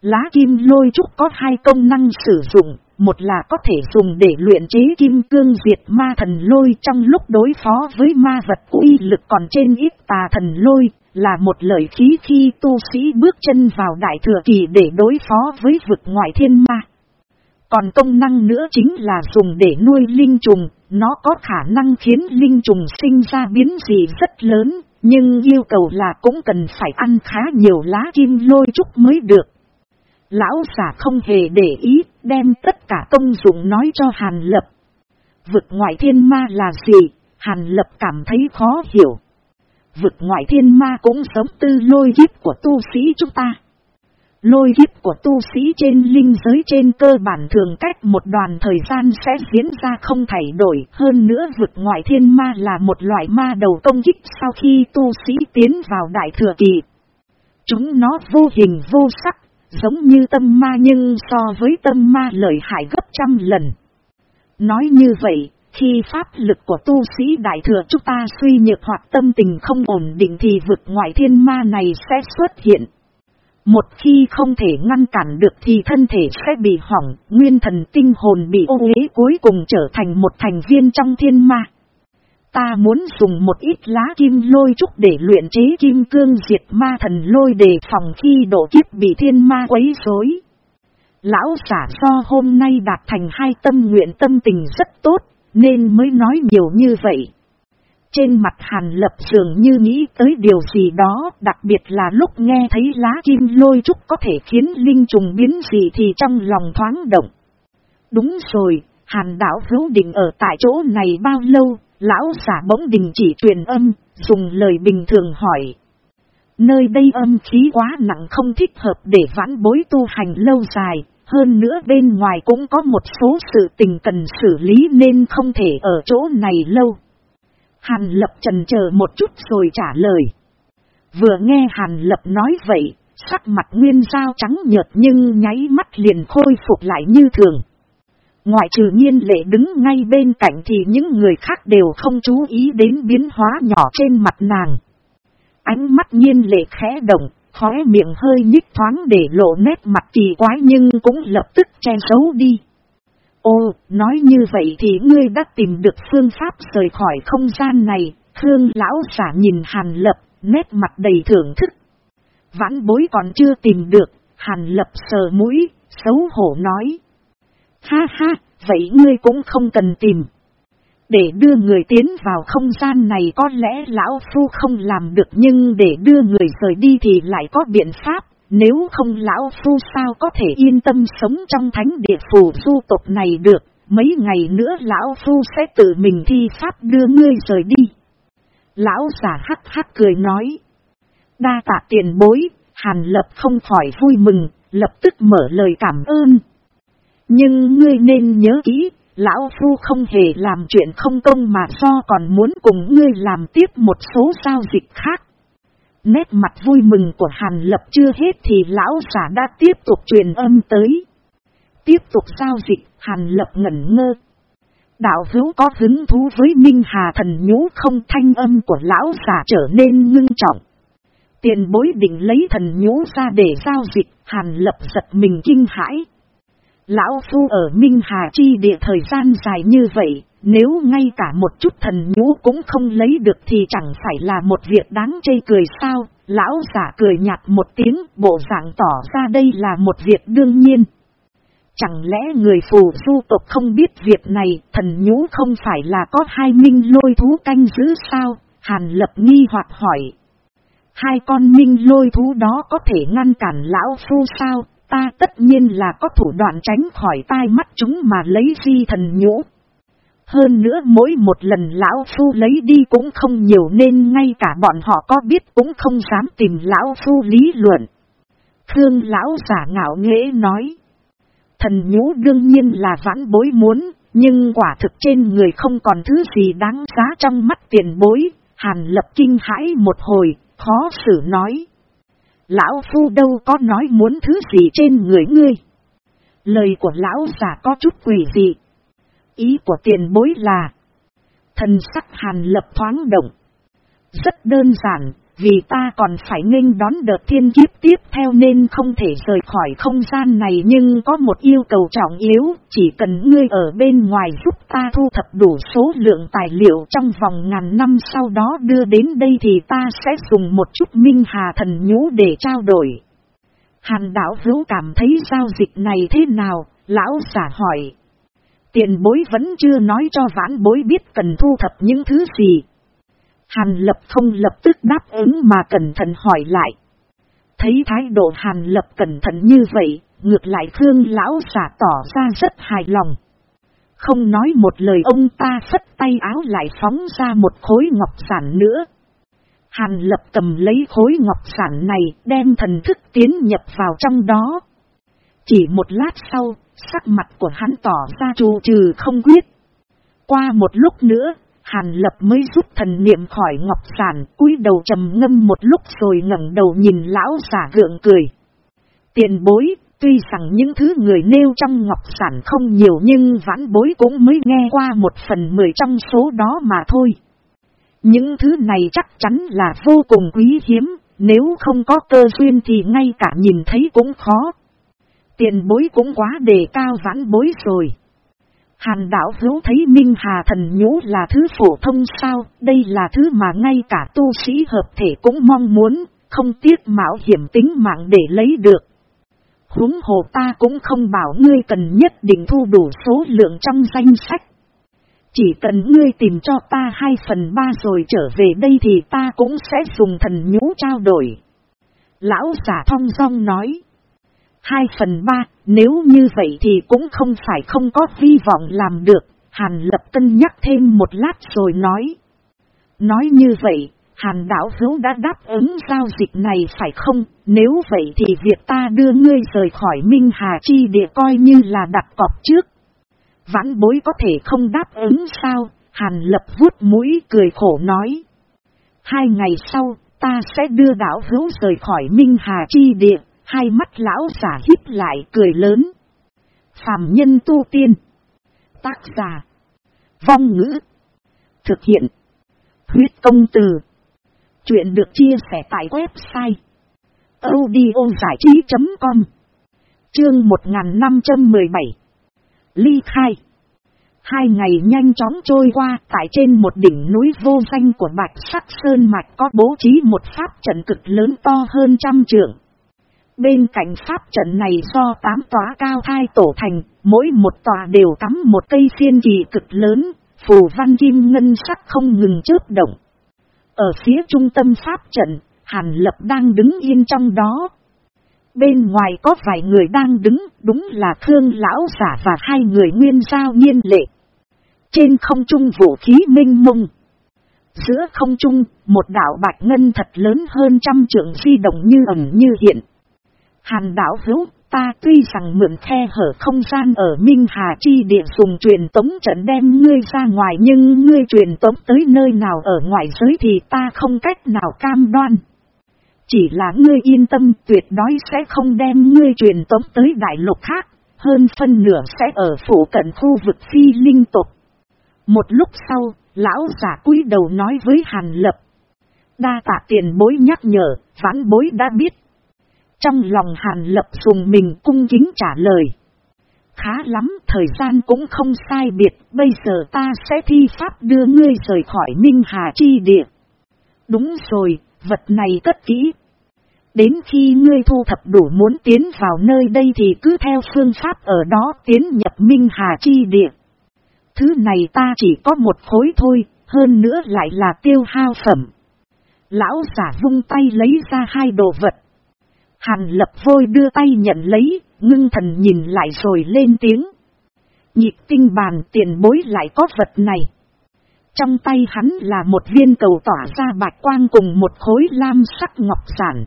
Lá kim lôi trúc có hai công năng sử dụng, một là có thể dùng để luyện chế kim cương diệt ma thần lôi trong lúc đối phó với ma vật uy lực còn trên ít tà thần lôi, là một lợi khí khi tu sĩ bước chân vào đại thừa kỳ để đối phó với vực ngoại thiên ma. Còn công năng nữa chính là dùng để nuôi linh trùng, nó có khả năng khiến linh trùng sinh ra biến dị rất lớn, nhưng yêu cầu là cũng cần phải ăn khá nhiều lá kim lôi trúc mới được. Lão giả không hề để ý, đem tất cả công dụng nói cho Hàn Lập. Vực ngoại thiên ma là gì? Hàn Lập cảm thấy khó hiểu. Vực ngoại thiên ma cũng giống tư lôi kiếp của tu sĩ chúng ta. Lôi kiếp của tu sĩ trên linh giới trên cơ bản thường cách một đoàn thời gian sẽ diễn ra không thay đổi. Hơn nữa vực ngoại thiên ma là một loại ma đầu công kích sau khi tu sĩ tiến vào đại thừa kỳ. Chúng nó vô hình vô sắc, giống như tâm ma nhưng so với tâm ma lợi hại gấp trăm lần. Nói như vậy, khi pháp lực của tu sĩ đại thừa chúng ta suy nhược hoặc tâm tình không ổn định thì vực ngoại thiên ma này sẽ xuất hiện. Một khi không thể ngăn cản được thì thân thể sẽ bị hỏng, nguyên thần tinh hồn bị ô uế cuối cùng trở thành một thành viên trong thiên ma. Ta muốn dùng một ít lá kim lôi trúc để luyện chế kim cương diệt ma thần lôi để phòng khi độ kiếp bị thiên ma quấy rối. Lão giả do hôm nay đạt thành hai tâm nguyện tâm tình rất tốt, nên mới nói nhiều như vậy. Trên mặt hàn lập dường như nghĩ tới điều gì đó, đặc biệt là lúc nghe thấy lá kim lôi trúc có thể khiến linh trùng biến gì thì trong lòng thoáng động. Đúng rồi, hàn đảo hữu đình ở tại chỗ này bao lâu, lão giả bỗng đình chỉ truyền âm, dùng lời bình thường hỏi. Nơi đây âm khí quá nặng không thích hợp để vãn bối tu hành lâu dài, hơn nữa bên ngoài cũng có một số sự tình cần xử lý nên không thể ở chỗ này lâu. Hàn lập trần chờ một chút rồi trả lời. Vừa nghe Hàn lập nói vậy, sắc mặt nguyên dao trắng nhợt nhưng nháy mắt liền khôi phục lại như thường. Ngoại trừ nhiên lệ đứng ngay bên cạnh thì những người khác đều không chú ý đến biến hóa nhỏ trên mặt nàng. Ánh mắt nhiên lệ khẽ động, khóe miệng hơi nhích thoáng để lộ nét mặt kỳ quái nhưng cũng lập tức che giấu đi. Ô, nói như vậy thì ngươi đã tìm được phương pháp rời khỏi không gian này, Khương lão giả nhìn Hàn Lập, nét mặt đầy thưởng thức. Vãn bối còn chưa tìm được, Hàn Lập sờ mũi, xấu hổ nói. Ha ha, vậy ngươi cũng không cần tìm. Để đưa người tiến vào không gian này có lẽ lão phu không làm được nhưng để đưa người rời đi thì lại có biện pháp. Nếu không lão phu sao có thể yên tâm sống trong thánh địa phủ du tộc này được, mấy ngày nữa lão phu sẽ tự mình thi pháp đưa ngươi rời đi. Lão giả hắc hắc cười nói. Đa tạ tiền bối, hàn lập không khỏi vui mừng, lập tức mở lời cảm ơn. Nhưng ngươi nên nhớ kỹ, lão phu không hề làm chuyện không công mà do còn muốn cùng ngươi làm tiếp một số giao dịch khác. Nét mặt vui mừng của Hàn Lập chưa hết thì lão giả đã tiếp tục truyền âm tới. Tiếp tục giao dịch, Hàn Lập ngẩn ngơ. Đạo hữu có hứng thú với Minh Hà thần nhũ không thanh âm của lão giả trở nên ngưng trọng. Tiền bối định lấy thần nhũ ra để giao dịch, Hàn Lập giật mình kinh hãi. Lão Phu ở Minh Hà Chi địa thời gian dài như vậy, nếu ngay cả một chút thần nhũ cũng không lấy được thì chẳng phải là một việc đáng chê cười sao, lão giả cười nhạt một tiếng, bộ dạng tỏ ra đây là một việc đương nhiên. Chẳng lẽ người phù du tộc không biết việc này, thần nhũ không phải là có hai minh lôi thú canh giữ sao, hàn lập nghi hoặc hỏi. Hai con minh lôi thú đó có thể ngăn cản lão phu sao, ta tất nhiên là có thủ đoạn tránh khỏi tai mắt chúng mà lấy di thần nhũ. Hơn nữa mỗi một lần lão phu lấy đi cũng không nhiều nên ngay cả bọn họ có biết cũng không dám tìm lão phu lý luận. Khương lão giả ngạo nghễ nói. Thần nhũ đương nhiên là vãn bối muốn, nhưng quả thực trên người không còn thứ gì đáng giá trong mắt tiền bối. Hàn lập kinh hãi một hồi, khó xử nói. Lão Phu đâu có nói muốn thứ gì trên người ngươi. Lời của lão giả có chút quỷ dị. Ý của tiền bối là. Thần sắc hàn lập thoáng động. Rất đơn giản, vì ta còn phải nghênh đón đợt thiên kiếp tiếp theo nên không thể rời khỏi không gian này nhưng có một yêu cầu trọng yếu, chỉ cần ngươi ở bên ngoài giúp ta thu thập đủ số lượng tài liệu trong vòng ngàn năm sau đó đưa đến đây thì ta sẽ dùng một chút minh hà thần nhũ để trao đổi. Hàn đảo hữu cảm thấy giao dịch này thế nào, lão giả hỏi. Tiền bối vẫn chưa nói cho vãn bối biết cần thu thập những thứ gì, Hàn lập không lập tức đáp ứng mà cẩn thận hỏi lại. Thấy thái độ hàn lập cẩn thận như vậy, ngược lại Khương lão giả tỏ ra rất hài lòng. Không nói một lời ông ta phất tay áo lại phóng ra một khối ngọc sản nữa. Hàn lập cầm lấy khối ngọc sản này đem thần thức tiến nhập vào trong đó. Chỉ một lát sau, sắc mặt của hắn tỏ ra trù trừ không quyết. Qua một lúc nữa, Hàn lập mới rút thần niệm khỏi ngọc sản, cúi đầu trầm ngâm một lúc rồi ngẩng đầu nhìn lão giả gượng cười. Tiền bối, tuy rằng những thứ người nêu trong ngọc sản không nhiều nhưng vãn bối cũng mới nghe qua một phần mười trong số đó mà thôi. Những thứ này chắc chắn là vô cùng quý hiếm, nếu không có cơ duyên thì ngay cả nhìn thấy cũng khó. Tiền bối cũng quá đề cao vãn bối rồi. Hàn đảo hữu thấy Minh Hà thần nhũ là thứ phổ thông sao, đây là thứ mà ngay cả tu sĩ hợp thể cũng mong muốn, không tiếc mạo hiểm tính mạng để lấy được. Húng hồ ta cũng không bảo ngươi cần nhất định thu đủ số lượng trong danh sách. Chỉ cần ngươi tìm cho ta hai phần ba rồi trở về đây thì ta cũng sẽ dùng thần nhũ trao đổi. Lão giả thong dong nói. Hai phần ba, nếu như vậy thì cũng không phải không có hy vọng làm được. Hàn lập cân nhắc thêm một lát rồi nói. Nói như vậy, Hàn đảo hữu đã đáp ứng giao dịch này phải không? Nếu vậy thì việc ta đưa ngươi rời khỏi Minh Hà Chi địa coi như là đặt cọc trước. Vãn bối có thể không đáp ứng sao? Hàn lập vuốt mũi cười khổ nói. Hai ngày sau, ta sẽ đưa đảo hữu rời khỏi Minh Hà Chi địa. Hai mắt lão giả híp lại cười lớn. Phạm nhân tu tiên. Tác giả. Vong ngữ. Thực hiện. Huyết công từ. Chuyện được chia sẻ tại website. audiozảichí.com Chương 1517 Ly khai Hai ngày nhanh chóng trôi qua, tại trên một đỉnh núi vô danh của Bạch Sắc Sơn Mạch có bố trí một pháp trận cực lớn to hơn trăm trượng. Bên cạnh pháp trận này do tám tòa cao thai tổ thành, mỗi một tòa đều cắm một cây phiên kỳ cực lớn, phù văn kim ngân sắc không ngừng chớp động. Ở phía trung tâm pháp trận, Hàn Lập đang đứng yên trong đó. Bên ngoài có vài người đang đứng, đúng là Khương Lão giả và hai người nguyên giao nhiên lệ. Trên không trung vũ khí minh mông. Giữa không trung, một đảo bạch ngân thật lớn hơn trăm trượng di động như ẩn như hiện. Hàn đảo hữu, ta tuy rằng mượn khe hở không gian ở Minh Hà Chi địa dùng truyền tống trận đem ngươi ra ngoài nhưng ngươi truyền tống tới nơi nào ở ngoài giới thì ta không cách nào cam đoan. Chỉ là ngươi yên tâm tuyệt đối sẽ không đem ngươi truyền tống tới đại lục khác, hơn phân nửa sẽ ở phủ cận khu vực phi linh tục. Một lúc sau, lão giả cúi đầu nói với Hàn Lập. Đa tạ tiền bối nhắc nhở, vãn bối đã biết trong lòng hàn lập dùng mình cung kính trả lời. Khá lắm, thời gian cũng không sai biệt, bây giờ ta sẽ thi pháp đưa ngươi rời khỏi Minh Hà Chi Địa. Đúng rồi, vật này cất kỹ. Đến khi ngươi thu thập đủ muốn tiến vào nơi đây thì cứ theo phương pháp ở đó tiến nhập Minh Hà Chi Địa. Thứ này ta chỉ có một khối thôi, hơn nữa lại là tiêu hao phẩm. Lão giả vung tay lấy ra hai đồ vật. Hàn lập vôi đưa tay nhận lấy, ngưng thần nhìn lại rồi lên tiếng. Nhịp tinh bàn tiền bối lại có vật này. Trong tay hắn là một viên cầu tỏa ra bạch quang cùng một khối lam sắc ngọc sản.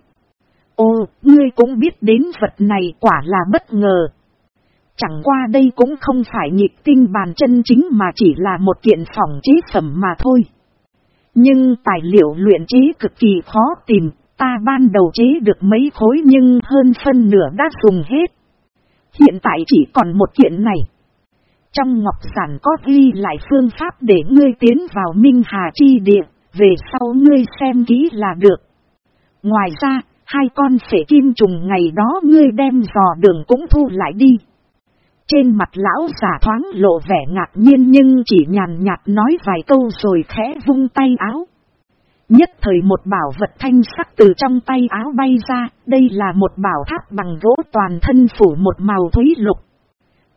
Ô, ngươi cũng biết đến vật này quả là bất ngờ. Chẳng qua đây cũng không phải nhịp tinh bàn chân chính mà chỉ là một kiện phòng chế phẩm mà thôi. Nhưng tài liệu luyện chế cực kỳ khó tìm, Ta ban đầu chế được mấy khối nhưng hơn phân nửa đã dùng hết. Hiện tại chỉ còn một kiện này. Trong ngọc giản có ghi lại phương pháp để ngươi tiến vào Minh Hà Chi Địa, về sau ngươi xem kỹ là được. Ngoài ra, hai con phể kim trùng ngày đó ngươi đem dò đường cũng thu lại đi. Trên mặt lão giả thoáng lộ vẻ ngạc nhiên nhưng chỉ nhàn nhạt nói vài câu rồi khẽ vung tay áo. Nhất thời một bảo vật thanh sắc từ trong tay áo bay ra, đây là một bảo tháp bằng gỗ toàn thân phủ một màu thúy lục.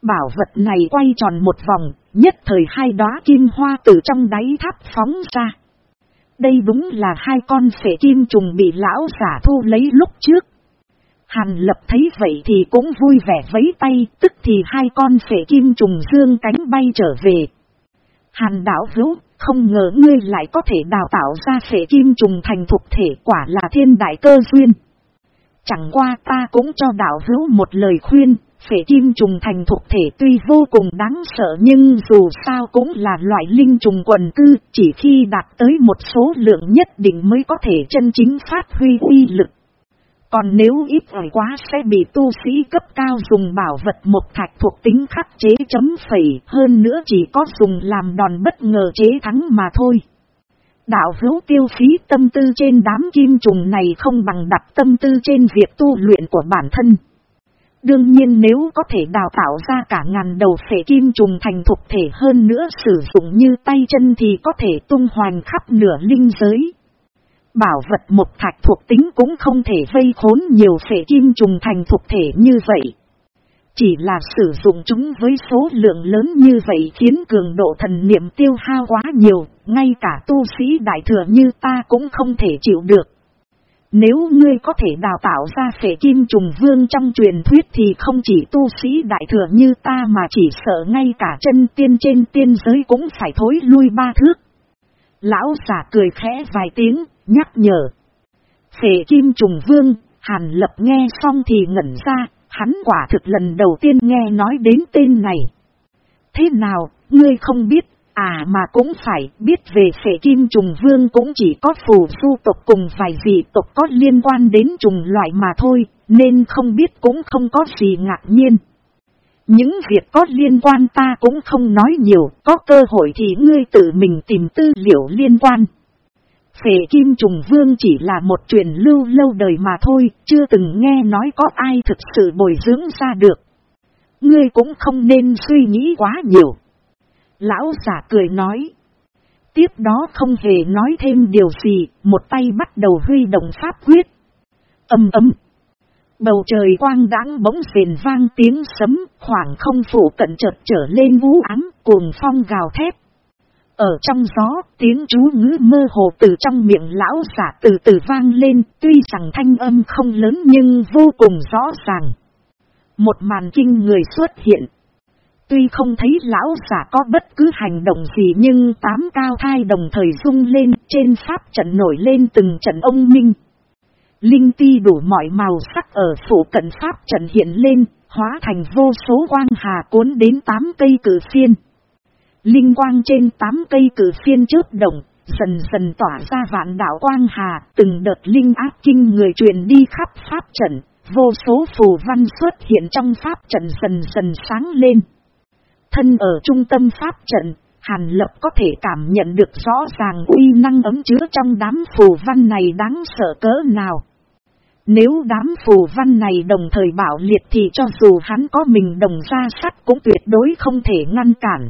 Bảo vật này quay tròn một vòng, nhất thời hai đóa kim hoa từ trong đáy tháp phóng ra. Đây đúng là hai con phệ kim trùng bị lão giả thu lấy lúc trước. Hàn lập thấy vậy thì cũng vui vẻ vấy tay, tức thì hai con phệ kim trùng dương cánh bay trở về. Hàn đảo hữu, không ngờ ngươi lại có thể đào tạo ra phệ kim trùng thành thuộc thể quả là thiên đại cơ duyên. Chẳng qua ta cũng cho đạo hữu một lời khuyên, phệ kim trùng thành thuộc thể tuy vô cùng đáng sợ nhưng dù sao cũng là loại linh trùng quần cư, chỉ khi đạt tới một số lượng nhất định mới có thể chân chính phát huy uy lực. Còn nếu ít ỏi quá sẽ bị tu sĩ cấp cao dùng bảo vật một thạch thuộc tính khắc chế chấm phẩy hơn nữa chỉ có dùng làm đòn bất ngờ chế thắng mà thôi. Đạo hữu tiêu phí tâm tư trên đám kim trùng này không bằng đặt tâm tư trên việc tu luyện của bản thân. Đương nhiên nếu có thể đào tạo ra cả ngàn đầu phể kim trùng thành thuộc thể hơn nữa sử dụng như tay chân thì có thể tung hoành khắp nửa linh giới. Bảo vật một thạch thuộc tính cũng không thể vây khốn nhiều phệ kim trùng thành thuộc thể như vậy. Chỉ là sử dụng chúng với số lượng lớn như vậy khiến cường độ thần niệm tiêu hao quá nhiều, ngay cả tu sĩ đại thừa như ta cũng không thể chịu được. Nếu ngươi có thể đào tạo ra phệ kim trùng vương trong truyền thuyết thì không chỉ tu sĩ đại thừa như ta mà chỉ sợ ngay cả chân tiên trên tiên giới cũng phải thối lui ba thước. Lão giả cười khẽ vài tiếng, nhắc nhở. Phệ kim trùng vương, hàn lập nghe xong thì ngẩn ra, hắn quả thực lần đầu tiên nghe nói đến tên này. Thế nào, ngươi không biết À mà cũng phải biết về phệ kim trùng vương cũng chỉ có phù su tộc cùng vài vị tộc có liên quan đến trùng loại mà thôi, nên không biết cũng không có gì ngạc nhiên. Những việc có liên quan ta cũng không nói nhiều, có cơ hội thì ngươi tự mình tìm tư liệu liên quan. Phệ kim trùng vương chỉ là một truyền lưu lâu đời mà thôi, chưa từng nghe nói có ai thực sự bồi dưỡng ra được. Ngươi cũng không nên suy nghĩ quá nhiều. Lão giả cười nói. Tiếp đó không hề nói thêm điều gì, một tay bắt đầu huy động pháp quyết. Âm ấm. Bầu trời quang đãng bỗng rền vang tiếng sấm, khoảng không phủ cận chợt trở lên vũ ám, cuồng phong gào thép. Ở trong gió, tiếng chú ngữ mơ hồ từ trong miệng lão giả từ từ vang lên, tuy rằng thanh âm không lớn nhưng vô cùng rõ ràng. Một màn kinh người xuất hiện. Tuy không thấy lão giả có bất cứ hành động gì nhưng tám cao thai đồng thời rung lên trên pháp trận nổi lên từng trận ông minh. Linh ti đủ mọi màu sắc ở phủ cận pháp trận hiện lên, hóa thành vô số quang hà cuốn đến tám cây cử phiên. Linh quang trên tám cây cử phiên chớp động, dần dần tỏa ra vạn đạo quang hà, từng đợt linh áp kinh người truyền đi khắp pháp trận, vô số phù văn xuất hiện trong pháp trận dần dần sáng lên. Thân ở trung tâm pháp trận, Hàn Lập có thể cảm nhận được rõ ràng uy năng ấm chứa trong đám phù văn này đáng sợ cỡ nào. Nếu đám phù văn này đồng thời bảo liệt thì cho dù hắn có mình đồng ra sắt cũng tuyệt đối không thể ngăn cản.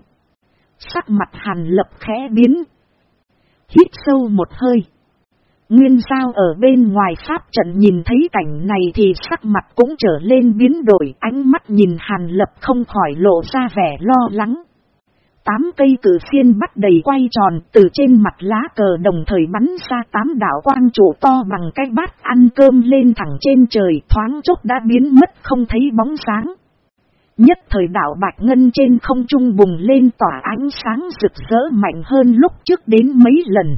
Sắc mặt Hàn Lập khẽ biến. Hít sâu một hơi. Nguyên sao ở bên ngoài pháp trận nhìn thấy cảnh này thì sắc mặt cũng trở lên biến đổi, ánh mắt nhìn hàn lập không khỏi lộ ra vẻ lo lắng. Tám cây cử phiên bắt đầy quay tròn, từ trên mặt lá cờ đồng thời bắn ra tám đảo quang trụ to bằng cái bát ăn cơm lên thẳng trên trời, thoáng chốc đã biến mất không thấy bóng sáng. Nhất thời đảo bạch ngân trên không trung bùng lên tỏa ánh sáng rực rỡ mạnh hơn lúc trước đến mấy lần.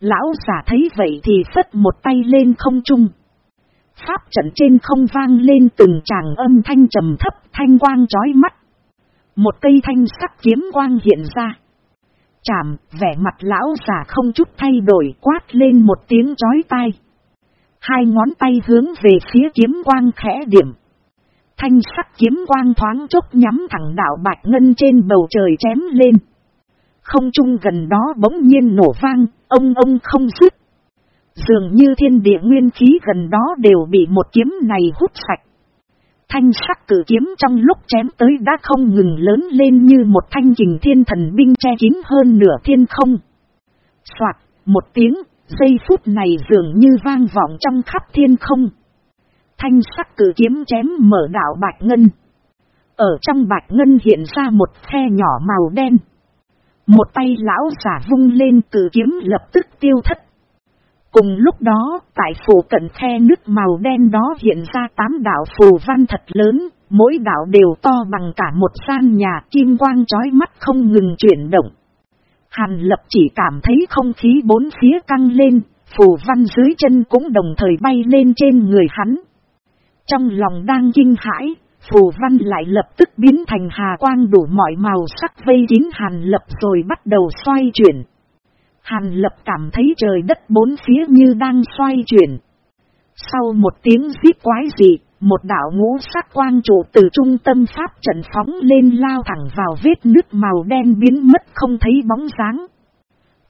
Lão giả thấy vậy thì phất một tay lên không trung. Pháp trận trên không vang lên từng tràng âm thanh trầm thấp thanh quang chói mắt. Một cây thanh sắc kiếm quang hiện ra. Chảm, vẻ mặt lão giả không chút thay đổi quát lên một tiếng chói tai. Hai ngón tay hướng về phía kiếm quang khẽ điểm. Thanh sắc kiếm quang thoáng chốc nhắm thẳng đạo bạch ngân trên bầu trời chém lên. Không trung gần đó bỗng nhiên nổ vang, ông ông không dứt. Dường như thiên địa nguyên khí gần đó đều bị một kiếm này hút sạch. Thanh sắc cử kiếm trong lúc chém tới đã không ngừng lớn lên như một thanh kình thiên thần binh che kín hơn nửa thiên không. Soạt, một tiếng, giây phút này dường như vang vọng trong khắp thiên không. Thanh sắc cử kiếm chém mở đảo bạch ngân. Ở trong bạch ngân hiện ra một khe nhỏ màu đen. Một tay lão giả vung lên cử kiếm lập tức tiêu thất. Cùng lúc đó, tại phủ cận khe nước màu đen đó hiện ra tám đảo phù văn thật lớn, mỗi đảo đều to bằng cả một gian nhà kim quang chói mắt không ngừng chuyển động. Hàn lập chỉ cảm thấy không khí bốn phía căng lên, phù văn dưới chân cũng đồng thời bay lên trên người hắn. Trong lòng đang kinh hãi, phù văn lại lập tức biến thành hà quang đủ mọi màu sắc vây kín hàn lập rồi bắt đầu xoay chuyển. Hàn lập cảm thấy trời đất bốn phía như đang xoay chuyển. Sau một tiếng giết quái dị, một đảo ngũ sắc quang trụ từ trung tâm pháp trận phóng lên lao thẳng vào vết nước màu đen biến mất không thấy bóng dáng.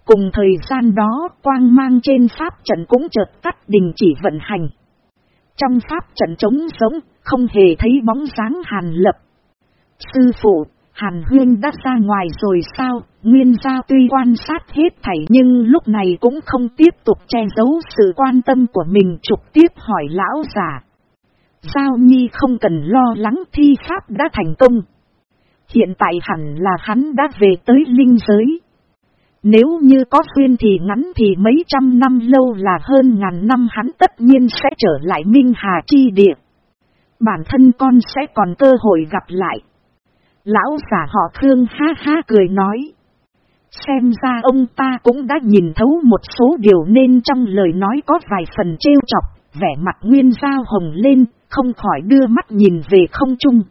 Cùng thời gian đó, quang mang trên pháp trận cũng chợt cắt đình chỉ vận hành. Trong pháp trận trống sống, không hề thấy bóng dáng hàn lập. Sư phụ, hàn huyên đã ra ngoài rồi sao, nguyên gia tuy quan sát hết thảy nhưng lúc này cũng không tiếp tục che giấu sự quan tâm của mình trực tiếp hỏi lão giả. Giao Nhi không cần lo lắng thi pháp đã thành công. Hiện tại hẳn là hắn đã về tới linh giới. Nếu như có xuyên thì ngắn thì mấy trăm năm lâu là hơn ngàn năm hắn tất nhiên sẽ trở lại Minh Hà Chi Địa. Bản thân con sẽ còn cơ hội gặp lại. Lão giả họ thương ha ha cười nói. Xem ra ông ta cũng đã nhìn thấu một số điều nên trong lời nói có vài phần trêu chọc, vẻ mặt nguyên giao hồng lên, không khỏi đưa mắt nhìn về không trung.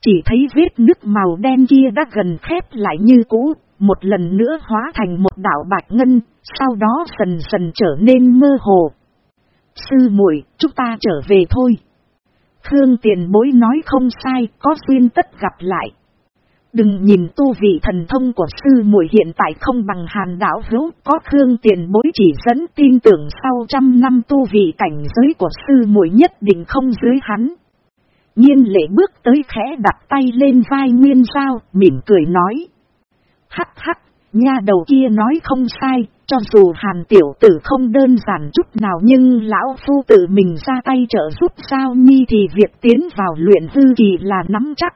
Chỉ thấy vết nước màu đen kia đã gần khép lại như cũ, một lần nữa hóa thành một đảo bạch ngân, sau đó dần dần trở nên mơ hồ. Sư muội chúng ta trở về thôi. Khương tiền bối nói không sai, có duyên tất gặp lại. Đừng nhìn tu vị thần thông của sư muội hiện tại không bằng hàn đảo hữu, có Khương tiền bối chỉ dẫn tin tưởng sau trăm năm tu vị cảnh giới của sư muội nhất định không dưới hắn. Nhiên lệ bước tới khẽ đặt tay lên vai Nguyên Giao, mỉm cười nói. Hắc hắc, nha đầu kia nói không sai, cho dù hàn tiểu tử không đơn giản chút nào nhưng lão phu tự mình ra tay trợ giúp sao nhi thì việc tiến vào luyện dư kỳ là nắm chắc.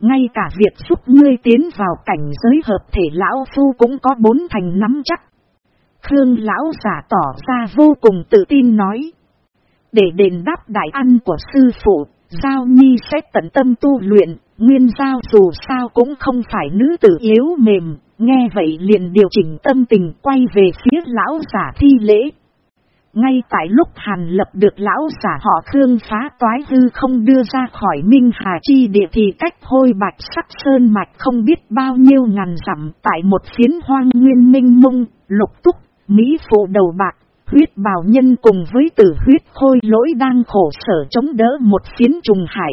Ngay cả việc giúp ngươi tiến vào cảnh giới hợp thể lão phu cũng có bốn thành nắm chắc. Khương lão giả tỏ ra vô cùng tự tin nói. Để đền đáp đại ăn của sư phụ, Giao Nhi sẽ tận tâm tu luyện, Nguyên Giao dù sao cũng không phải nữ tử yếu mềm, nghe vậy liền điều chỉnh tâm tình quay về phía lão giả thi lễ. Ngay tại lúc Hàn lập được lão giả họ Khương phá toái hư không đưa ra khỏi Minh Hà Chi địa thì cách hôi bạch sắc sơn mạch không biết bao nhiêu ngàn dặm tại một phiến hoang nguyên minh mông, lục túc, Mỹ phụ đầu bạc, huyết bào nhân cùng với tử huyết khôi lỗi đang khổ sở chống đỡ một phiến trùng hải.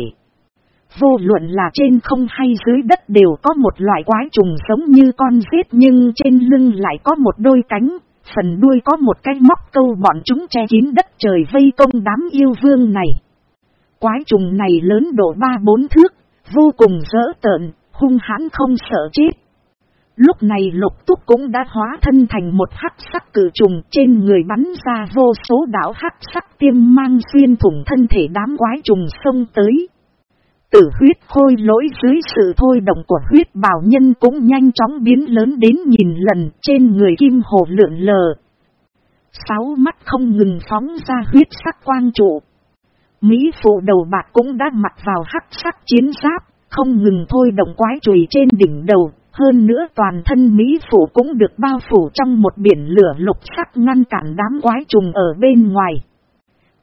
Vô luận là trên không hay dưới đất đều có một loại quái trùng giống như con rết nhưng trên lưng lại có một đôi cánh, phần đuôi có một cái móc câu bọn chúng che kín đất trời vây công đám yêu vương này. Quái trùng này lớn độ ba bốn thước, vô cùng dỡ tợn, hung hãn không sợ chết. Lúc này lục túc cũng đã hóa thân thành một hắc sắc cử trùng trên người bắn ra vô số đảo hắc sắc tiêm mang xuyên thủng thân thể đám quái trùng xông tới. Tử huyết khôi lỗi dưới sự thôi động của huyết bảo nhân cũng nhanh chóng biến lớn đến nhìn lần trên người kim hồ lượn lờ. Sáu mắt không ngừng phóng ra huyết sắc quang trụ. Mỹ phụ đầu bạc cũng đã mặc vào hắc sắc chiến giáp, không ngừng thôi động quái chùy trên đỉnh đầu, hơn nữa toàn thân Mỹ phủ cũng được bao phủ trong một biển lửa lục sắc ngăn cản đám quái trùng ở bên ngoài.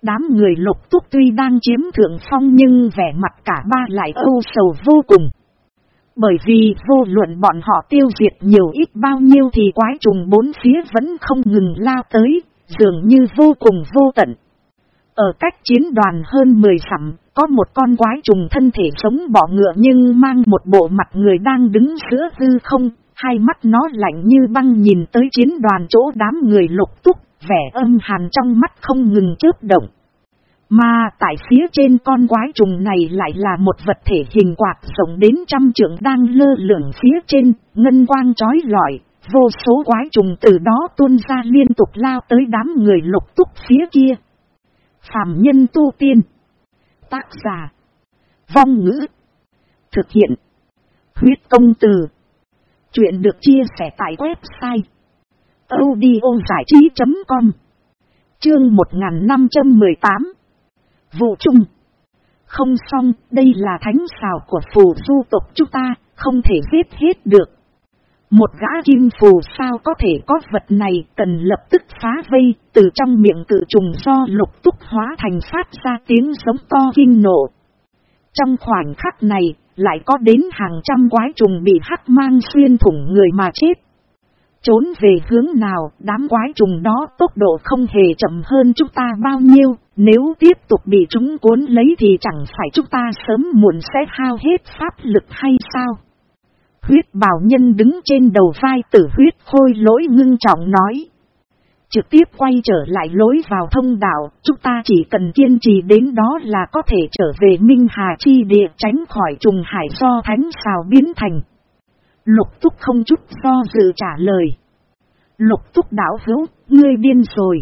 Đám người lục túc tuy đang chiếm thượng phong nhưng vẻ mặt cả ba lại âu sầu vô cùng. Bởi vì vô luận bọn họ tiêu diệt nhiều ít bao nhiêu thì quái trùng bốn phía vẫn không ngừng lao tới, dường như vô cùng vô tận. Ở cách chiến đoàn hơn 10 sẵm, có một con quái trùng thân thể sống bỏ ngựa nhưng mang một bộ mặt người đang đứng giữa hư không, hai mắt nó lạnh như băng nhìn tới chiến đoàn chỗ đám người lục túc, vẻ âm hàn trong mắt không ngừng chớp động. Mà tại phía trên con quái trùng này lại là một vật thể hình quạt rộng đến trăm trượng đang lơ lửng phía trên, ngân quang trói lọi, vô số quái trùng từ đó tuôn ra liên tục lao tới đám người lục túc phía kia. Phạm nhân tu tiên Tác giả. Vong ngữ. Thực hiện. Huyết công từ. Chuyện được chia sẻ tại website. audiozảichí.com Chương 1518 Vụ chung. Không xong, đây là thánh xào của phù du tộc chúng ta, không thể giết hết được. Một gã kim phù sao có thể có vật này cần lập tức phá vây, từ trong miệng cự trùng do lục túc hóa thành phát ra tiếng sống to kinh nộ. Trong khoảnh khắc này, lại có đến hàng trăm quái trùng bị hắc mang xuyên thủng người mà chết. Trốn về hướng nào, đám quái trùng đó tốc độ không hề chậm hơn chúng ta bao nhiêu, nếu tiếp tục bị chúng cuốn lấy thì chẳng phải chúng ta sớm muộn sẽ hao hết pháp lực hay sao? Huyết bào nhân đứng trên đầu vai tử huyết khôi lỗi ngưng trọng nói. Trực tiếp quay trở lại lối vào thông đạo, chúng ta chỉ cần kiên trì đến đó là có thể trở về Minh Hà Chi địa tránh khỏi trùng hải do thánh xào biến thành. Lục túc không chút do dự trả lời. Lục túc đảo hữu, ngươi điên rồi.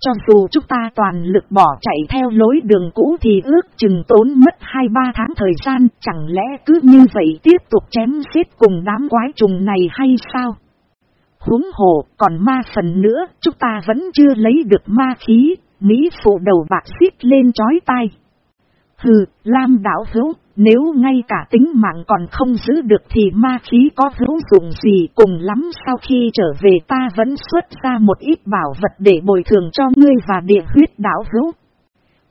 Cho dù chúng ta toàn lực bỏ chạy theo lối đường cũ thì ước chừng tốn mất 2-3 tháng thời gian, chẳng lẽ cứ như vậy tiếp tục chém giết cùng đám quái trùng này hay sao? huống hồ còn ma phần nữa chúng ta vẫn chưa lấy được ma khí, Mỹ phụ đầu bạc xít lên chói tai. Hừ, Lam đảo hữu, nếu ngay cả tính mạng còn không giữ được thì ma khí có hữu dụng gì cùng lắm sau khi trở về ta vẫn xuất ra một ít bảo vật để bồi thường cho ngươi và địa huyết đảo hữu.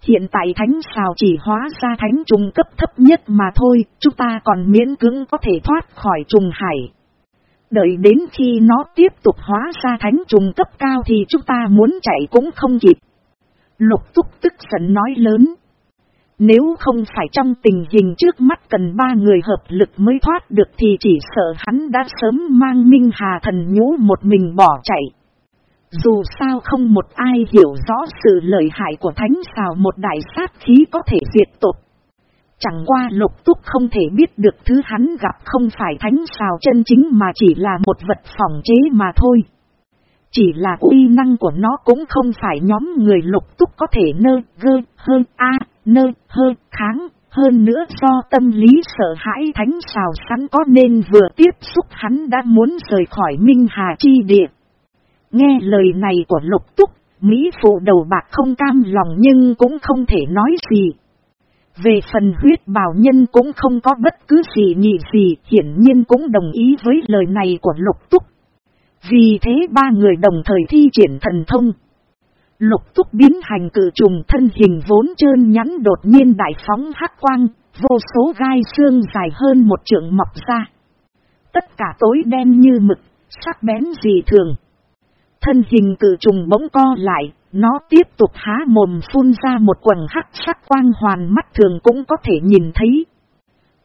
Hiện tại thánh xào chỉ hóa ra thánh trùng cấp thấp nhất mà thôi, chúng ta còn miễn cưỡng có thể thoát khỏi trùng hải. Đợi đến khi nó tiếp tục hóa ra thánh trùng cấp cao thì chúng ta muốn chạy cũng không kịp. Lục túc tức giận nói lớn. Nếu không phải trong tình hình trước mắt cần ba người hợp lực mới thoát được thì chỉ sợ hắn đã sớm mang Minh Hà thần nhũ một mình bỏ chạy. Dù sao không một ai hiểu rõ sự lợi hại của thánh xào một đại sát khí có thể diệt tột. Chẳng qua lục túc không thể biết được thứ hắn gặp không phải thánh xào chân chính mà chỉ là một vật phòng chế mà thôi. Chỉ là uy năng của nó cũng không phải nhóm người lục túc có thể nơ gơ hơn a nơ hơ kháng. Hơn nữa do tâm lý sợ hãi thánh xào sẵn có nên vừa tiếp xúc hắn đã muốn rời khỏi Minh Hà Chi Địa. Nghe lời này của lục túc, Mỹ phụ đầu bạc không cam lòng nhưng cũng không thể nói gì. Về phần huyết bào nhân cũng không có bất cứ gì nhị gì, hiển nhiên cũng đồng ý với lời này của lục túc. Vì thế ba người đồng thời thi triển thần thông. Lục túc biến hành cử trùng thân hình vốn trơn nhắn đột nhiên đại phóng hắc quang, vô số gai xương dài hơn một trượng mọc ra. Tất cả tối đen như mực, sắc bén dị thường. Thân hình cử trùng bỗng co lại, nó tiếp tục há mồm phun ra một quần hắc sắc quang hoàn mắt thường cũng có thể nhìn thấy.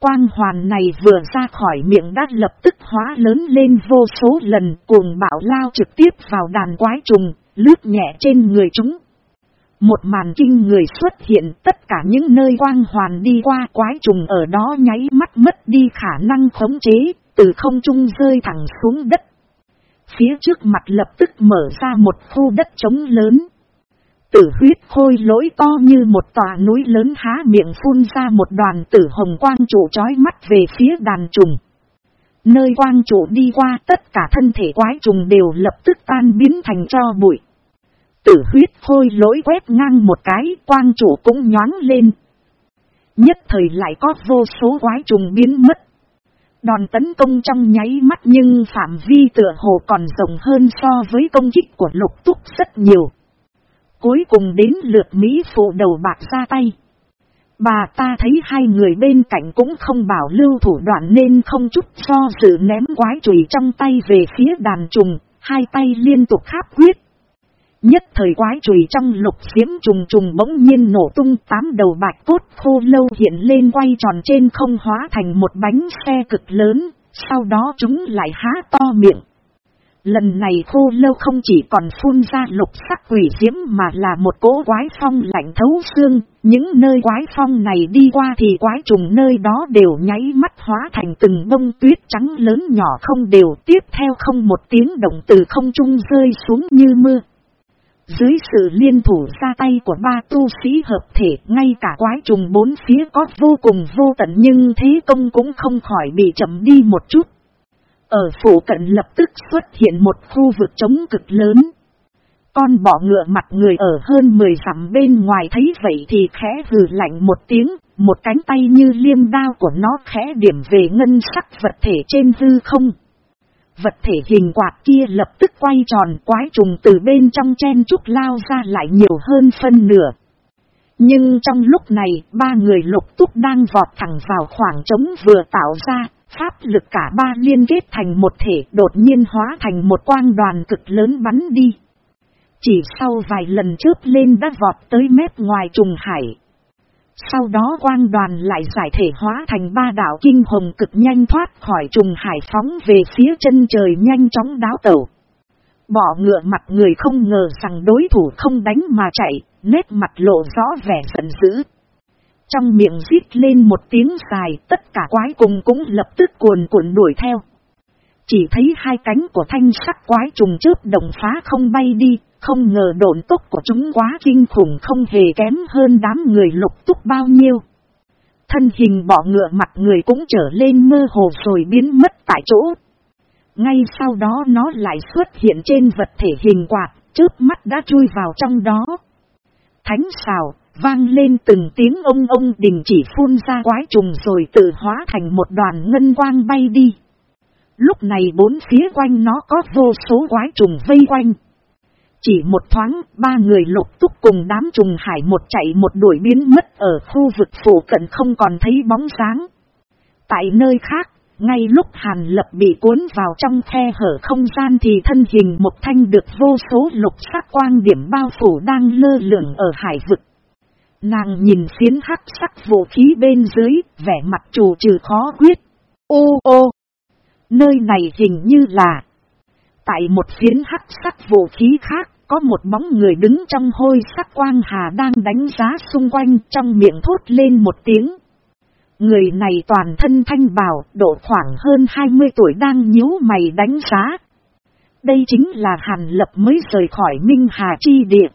Quang hoàn này vừa ra khỏi miệng đã lập tức hóa lớn lên vô số lần cuồng bạo lao trực tiếp vào đàn quái trùng, lướt nhẹ trên người chúng. Một màn kinh người xuất hiện tất cả những nơi quang hoàn đi qua quái trùng ở đó nháy mắt mất đi khả năng khống chế, từ không trung rơi thẳng xuống đất. Phía trước mặt lập tức mở ra một khu đất trống lớn. Tử huyết khôi lỗi to như một tòa núi lớn há miệng phun ra một đoàn tử hồng quang trụ trói mắt về phía đàn trùng. Nơi quang trụ đi qua tất cả thân thể quái trùng đều lập tức tan biến thành cho bụi. Tử huyết khôi lỗi quét ngang một cái, quang trụ cũng nhoáng lên. Nhất thời lại có vô số quái trùng biến mất. Đòn tấn công trong nháy mắt nhưng phạm vi tựa hồ còn rộng hơn so với công kích của lục túc rất nhiều. Cuối cùng đến lượt Mỹ phụ đầu bạc ra tay. Bà ta thấy hai người bên cạnh cũng không bảo lưu thủ đoạn nên không chút do dự ném quái chùy trong tay về phía đàn trùng, hai tay liên tục kháp quyết. Nhất thời quái chùy trong lục diễm trùng trùng bỗng nhiên nổ tung tám đầu bạch cốt khô lâu hiện lên quay tròn trên không hóa thành một bánh xe cực lớn, sau đó chúng lại há to miệng. Lần này khô lâu không chỉ còn phun ra lục sắc quỷ diễm mà là một cỗ quái phong lạnh thấu xương, những nơi quái phong này đi qua thì quái trùng nơi đó đều nháy mắt hóa thành từng bông tuyết trắng lớn nhỏ không đều tiếp theo không một tiếng động từ không trung rơi xuống như mưa. Dưới sự liên thủ ra tay của ba tu sĩ hợp thể, ngay cả quái trùng bốn phía có vô cùng vô tận nhưng thế công cũng không khỏi bị chậm đi một chút. Ở phủ cận lập tức xuất hiện một khu vực trống cực lớn. Con bỏ ngựa mặt người ở hơn 10 dặm bên ngoài thấy vậy thì khẽ hừ lạnh một tiếng, một cánh tay như liêm đao của nó khẽ điểm về ngân sắc vật thể trên hư không. Vật thể hình quạt kia lập tức quay tròn quái trùng từ bên trong chen trúc lao ra lại nhiều hơn phân nửa. Nhưng trong lúc này, ba người lục túc đang vọt thẳng vào khoảng trống vừa tạo ra, pháp lực cả ba liên kết thành một thể đột nhiên hóa thành một quang đoàn cực lớn bắn đi. Chỉ sau vài lần chớp lên đã vọt tới mép ngoài trùng hải. Sau đó quang đoàn lại giải thể hóa thành ba đảo kinh hồng cực nhanh thoát khỏi trùng hải phóng về phía chân trời nhanh chóng đáo tẩu. Bỏ ngựa mặt người không ngờ rằng đối thủ không đánh mà chạy, nét mặt lộ rõ vẻ giận dữ. Trong miệng rít lên một tiếng dài, tất cả quái cùng cũng lập tức cuồn cuộn đuổi theo. Chỉ thấy hai cánh của thanh sắc quái trùng chớp đồng phá không bay đi, không ngờ độn tốc của chúng quá kinh khủng không hề kém hơn đám người lục túc bao nhiêu. Thân hình bỏ ngựa mặt người cũng trở lên mơ hồ rồi biến mất tại chỗ. Ngay sau đó nó lại xuất hiện trên vật thể hình quạt, trước mắt đã chui vào trong đó. Thánh xào, vang lên từng tiếng ông ông đình chỉ phun ra quái trùng rồi tự hóa thành một đoàn ngân quang bay đi. Lúc này bốn phía quanh nó có vô số quái trùng vây quanh. Chỉ một thoáng, ba người lục túc cùng đám trùng hải một chạy một đuổi biến mất ở khu vực phủ cận không còn thấy bóng sáng. Tại nơi khác, ngay lúc Hàn Lập bị cuốn vào trong khe hở không gian thì thân hình một thanh được vô số lục sắc quang điểm bao phủ đang lơ lửng ở hải vực. Nàng nhìn phiến hắc sắc vũ khí bên dưới, vẻ mặt chủ trừ khó quyết. Ô ô! Nơi này hình như là... Tại một phiến hắc sắc vũ khí khác, có một bóng người đứng trong hôi sắc quang hà đang đánh giá xung quanh trong miệng thốt lên một tiếng. Người này toàn thân thanh bào, độ khoảng hơn 20 tuổi đang nhíu mày đánh giá. Đây chính là Hàn Lập mới rời khỏi Minh Hà Chi Địa.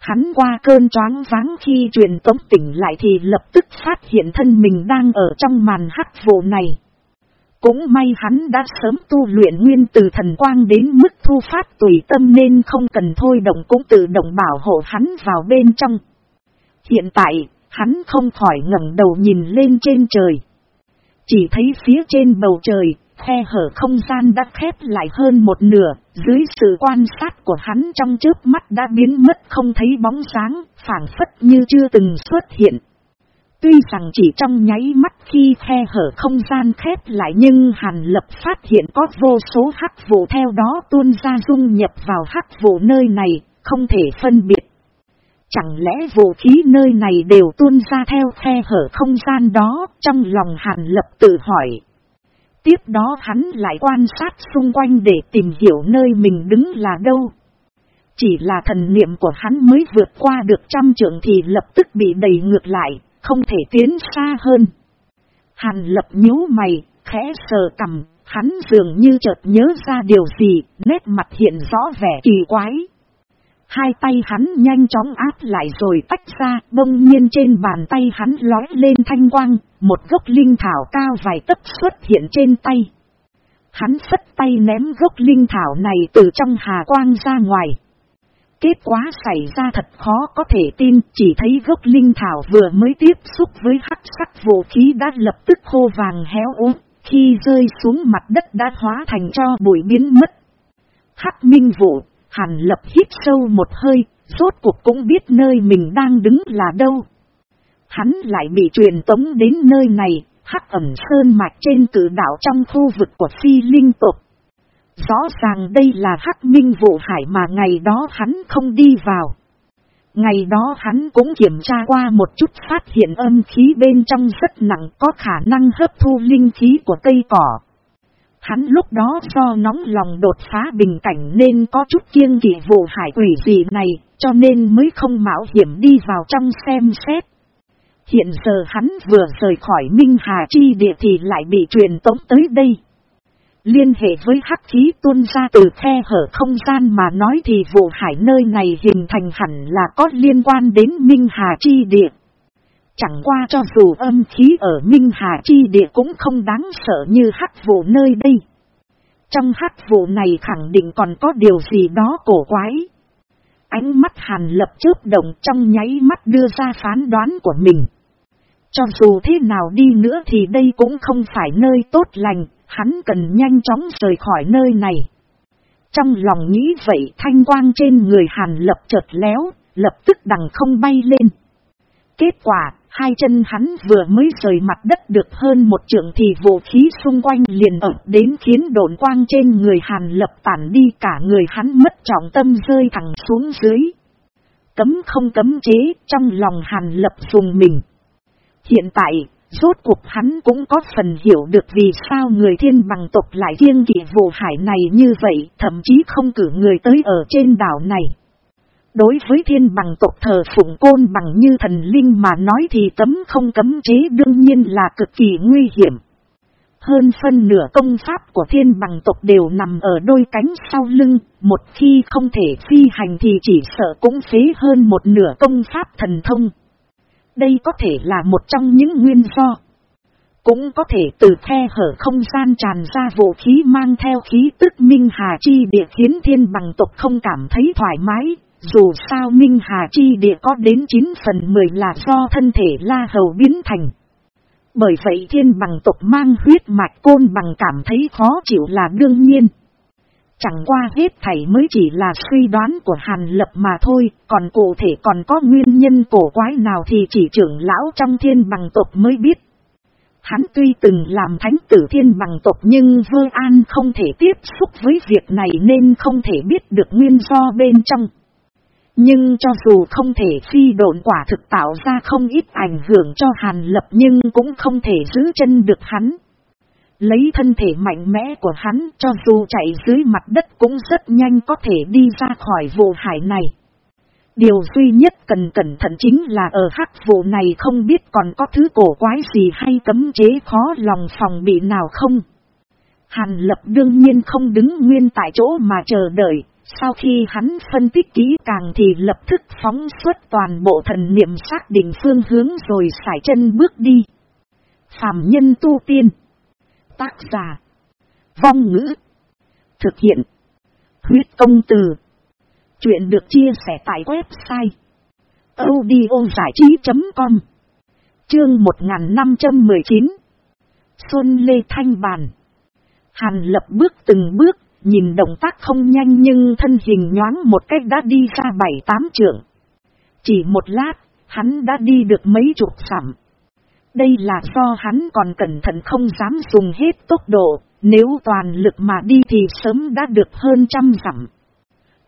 Hắn qua cơn choáng váng khi truyền tống tỉnh lại thì lập tức phát hiện thân mình đang ở trong màn hắc vụ này. Cũng may hắn đã sớm tu luyện nguyên từ thần quang đến mức thu phát tùy tâm nên không cần thôi động cũng tự động bảo hộ hắn vào bên trong. Hiện tại, hắn không khỏi ngẩng đầu nhìn lên trên trời. Chỉ thấy phía trên bầu trời, khe hở không gian đã khép lại hơn một nửa, dưới sự quan sát của hắn trong trước mắt đã biến mất không thấy bóng sáng, phản phất như chưa từng xuất hiện. Tuy rằng chỉ trong nháy mắt khi khe hở không gian khép lại nhưng Hàn Lập phát hiện có vô số hắc vụ theo đó tuôn ra dung nhập vào hắc vụ nơi này, không thể phân biệt. Chẳng lẽ vũ khí nơi này đều tuôn ra theo khe hở không gian đó, trong lòng Hàn Lập tự hỏi. Tiếp đó hắn lại quan sát xung quanh để tìm hiểu nơi mình đứng là đâu. Chỉ là thần niệm của hắn mới vượt qua được trăm trượng thì lập tức bị đẩy ngược lại, không thể tiến xa hơn. Hàn lập nhíu mày, khẽ sờ cầm, hắn dường như chợt nhớ ra điều gì, nét mặt hiện rõ vẻ kỳ quái. Hai tay hắn nhanh chóng áp lại rồi tách ra, bông nhiên trên bàn tay hắn lói lên thanh quang, một gốc linh thảo cao vài tấc xuất hiện trên tay. Hắn phất tay ném gốc linh thảo này từ trong hà quang ra ngoài. Kết quả xảy ra thật khó có thể tin, chỉ thấy gốc linh thảo vừa mới tiếp xúc với hắc sắc vũ khí đã lập tức khô vàng héo ốm, khi rơi xuống mặt đất đã hóa thành cho bụi biến mất. Hắc minh vụ, hàn lập hít sâu một hơi, rốt cuộc cũng biết nơi mình đang đứng là đâu. Hắn lại bị truyền tống đến nơi này, hắc ẩm sơn mạch trên cử đảo trong khu vực của phi linh tộc. Rõ ràng đây là hắc minh vụ hải mà ngày đó hắn không đi vào. Ngày đó hắn cũng kiểm tra qua một chút phát hiện âm khí bên trong rất nặng có khả năng hấp thu linh khí của cây cỏ. Hắn lúc đó do nóng lòng đột phá bình cảnh nên có chút kiêng kỵ vụ hải quỷ gì này, cho nên mới không mạo hiểm đi vào trong xem xét. Hiện giờ hắn vừa rời khỏi Minh Hà Chi địa thì lại bị truyền tống tới đây. Liên hệ với hắc khí tuôn ra từ khe hở không gian mà nói thì vụ hải nơi này hình thành hẳn là có liên quan đến Minh Hà Chi Địa. Chẳng qua cho dù âm khí ở Minh Hà Chi Địa cũng không đáng sợ như hắc vụ nơi đây. Trong hắc vụ này khẳng định còn có điều gì đó cổ quái. Ánh mắt hàn lập chớp động trong nháy mắt đưa ra phán đoán của mình. Cho dù thế nào đi nữa thì đây cũng không phải nơi tốt lành, hắn cần nhanh chóng rời khỏi nơi này. Trong lòng nghĩ vậy thanh quang trên người hàn lập chợt léo, lập tức đằng không bay lên. Kết quả, hai chân hắn vừa mới rời mặt đất được hơn một trượng thì vũ khí xung quanh liền ẩm đến khiến đồn quang trên người hàn lập tản đi cả người hắn mất trọng tâm rơi thẳng xuống dưới. Cấm không cấm chế, trong lòng hàn lập dùng mình. Hiện tại, Rốt cuộc hắn cũng có phần hiểu được vì sao người thiên bằng tộc lại kiêng kỵ vụ hải này như vậy, thậm chí không cử người tới ở trên đảo này. Đối với thiên bằng tộc thờ phụng côn bằng như thần linh mà nói thì cấm không cấm chế đương nhiên là cực kỳ nguy hiểm. Hơn phân nửa công pháp của thiên bằng tộc đều nằm ở đôi cánh sau lưng, một khi không thể phi hành thì chỉ sợ cũng phế hơn một nửa công pháp thần thông. Đây có thể là một trong những nguyên do. cũng có thể từ khe hở không gian tràn ra vũ khí mang theo khí tức Minh Hà Chi địa khiến thiên bằng tộc không cảm thấy thoải mái. Dù sao Minh Hà Chi địa có đến 9 phần 10 là do thân thể La Hầu biến thành. Bởi vậy thiên bằng tộc mang huyết mạch côn bằng cảm thấy khó chịu là đương nhiên. Chẳng qua hết thảy mới chỉ là suy đoán của Hàn Lập mà thôi, còn cụ thể còn có nguyên nhân cổ quái nào thì chỉ trưởng lão trong thiên bằng tộc mới biết. Hắn tuy từng làm thánh tử thiên bằng tộc nhưng vơ an không thể tiếp xúc với việc này nên không thể biết được nguyên do bên trong. Nhưng cho dù không thể phi độn quả thực tạo ra không ít ảnh hưởng cho Hàn Lập nhưng cũng không thể giữ chân được hắn. Lấy thân thể mạnh mẽ của hắn cho dù chạy dưới mặt đất cũng rất nhanh có thể đi ra khỏi vụ hải này. Điều duy nhất cần cẩn thận chính là ở hắc vụ này không biết còn có thứ cổ quái gì hay cấm chế khó lòng phòng bị nào không. Hàn lập đương nhiên không đứng nguyên tại chỗ mà chờ đợi, sau khi hắn phân tích kỹ càng thì lập tức phóng xuất toàn bộ thần niệm xác định phương hướng rồi xài chân bước đi. Phạm nhân tu tiên Tác giả. Vong ngữ. Thực hiện. Huyết công từ. Chuyện được chia sẻ tại website. audiozảichí.com Chương 1519 Xuân Lê Thanh Bàn Hàn lập bước từng bước, nhìn động tác không nhanh nhưng thân hình nhoáng một cách đã đi ra bảy tám trượng. Chỉ một lát, hắn đã đi được mấy chục sẵm. Đây là do hắn còn cẩn thận không dám dùng hết tốc độ, nếu toàn lực mà đi thì sớm đã được hơn trăm dặm.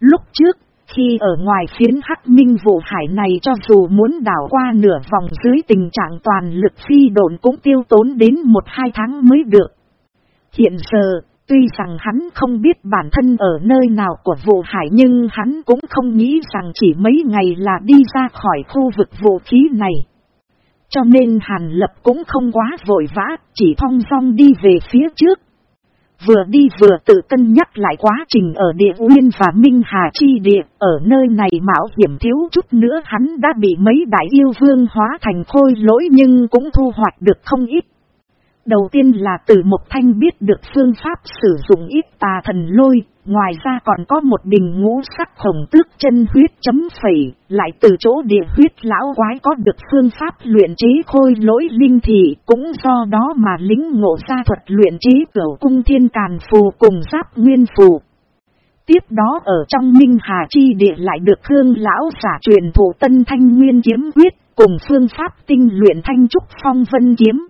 Lúc trước, khi ở ngoài phiến hắc minh vụ hải này cho dù muốn đảo qua nửa vòng dưới tình trạng toàn lực phi độn cũng tiêu tốn đến một hai tháng mới được. Hiện giờ, tuy rằng hắn không biết bản thân ở nơi nào của vụ hải nhưng hắn cũng không nghĩ rằng chỉ mấy ngày là đi ra khỏi khu vực vũ khí này. Cho nên Hàn Lập cũng không quá vội vã, chỉ thong dong đi về phía trước. Vừa đi vừa tự cân nhắc lại quá trình ở địa Uyên và Minh Hà Chi địa, ở nơi này mạo hiểm thiếu chút nữa hắn đã bị mấy đại yêu vương hóa thành khôi lỗi nhưng cũng thu hoạch được không ít. Đầu tiên là từ một thanh biết được phương pháp sử dụng ít tà thần lôi, ngoài ra còn có một bình ngũ sắc hồng tước chân huyết chấm phẩy, lại từ chỗ địa huyết lão quái có được phương pháp luyện chế khôi lỗi linh thị, cũng do đó mà lính ngộ ra thuật luyện chế cửu cung thiên càn phù cùng giáp nguyên phù. Tiếp đó ở trong Minh Hà Chi địa lại được Khương Lão giả truyền thủ tân thanh nguyên kiếm quyết, cùng phương pháp tinh luyện thanh trúc phong vân kiếm.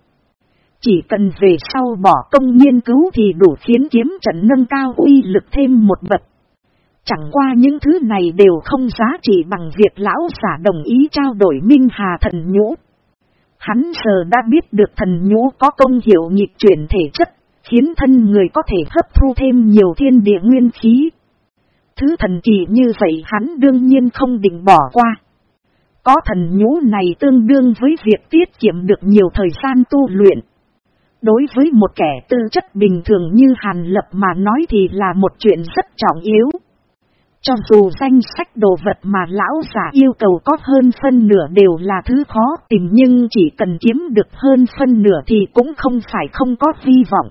Chỉ cần về sau bỏ công nghiên cứu thì đủ khiến kiếm trận nâng cao uy lực thêm một bậc. Chẳng qua những thứ này đều không giá trị bằng việc lão giả đồng ý trao đổi Minh Hà thần nhũ. Hắn giờ đã biết được thần nhũ có công hiệu nhịp chuyển thể chất, khiến thân người có thể hấp thu thêm nhiều thiên địa nguyên khí. Thứ thần kỳ như vậy hắn đương nhiên không định bỏ qua. Có thần nhũ này tương đương với việc tiết kiệm được nhiều thời gian tu luyện. Đối với một kẻ tư chất bình thường như Hàn Lập mà nói thì là một chuyện rất trọng yếu. Cho dù danh sách đồ vật mà lão giả yêu cầu có hơn phân nửa đều là thứ khó tìm nhưng chỉ cần kiếm được hơn phân nửa thì cũng không phải không có hy vọng.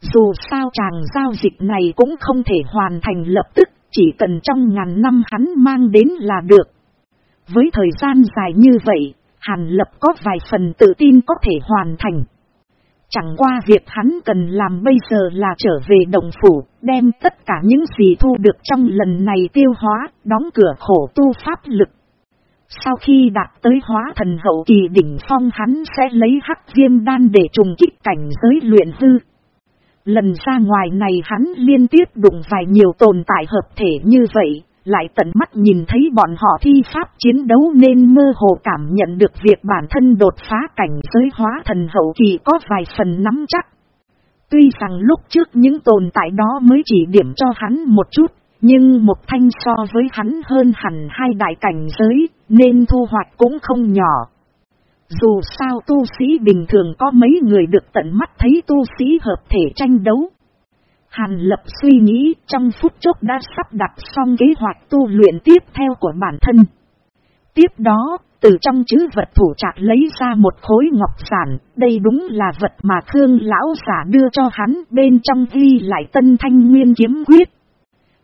Dù sao chàng giao dịch này cũng không thể hoàn thành lập tức, chỉ cần trong ngàn năm hắn mang đến là được. Với thời gian dài như vậy, Hàn Lập có vài phần tự tin có thể hoàn thành. Chẳng qua việc hắn cần làm bây giờ là trở về đồng phủ, đem tất cả những gì thu được trong lần này tiêu hóa, đóng cửa khổ tu pháp lực. Sau khi đạt tới hóa thần hậu kỳ đỉnh phong hắn sẽ lấy hắc viêm đan để trùng kích cảnh giới luyện hư. Lần ra ngoài này hắn liên tiếp đụng vài nhiều tồn tại hợp thể như vậy, lại tận mắt nhìn thấy bọn họ thi pháp chiến đấu nên mơ hồ cảm nhận được việc bản thân đột phá cảnh giới hóa thần hậu kỳ có vài phần nắm chắc. Tuy rằng lúc trước những tồn tại đó mới chỉ điểm cho hắn một chút, nhưng một thanh so với hắn hơn hẳn hai đại cảnh giới, nên thu hoạch cũng không nhỏ. Dù sao tu sĩ bình thường có mấy người được tận mắt thấy tu sĩ hợp thể tranh đấu. Hàn lập suy nghĩ trong phút chốc đã sắp đặt xong kế hoạch tu luyện tiếp theo của bản thân. Tiếp đó, từ trong chữ vật thủ trạc lấy ra một khối ngọc sản. đây đúng là vật mà Khương lão giả đưa cho hắn, bên trong ghi lại tân thanh nguyên kiếm quyết.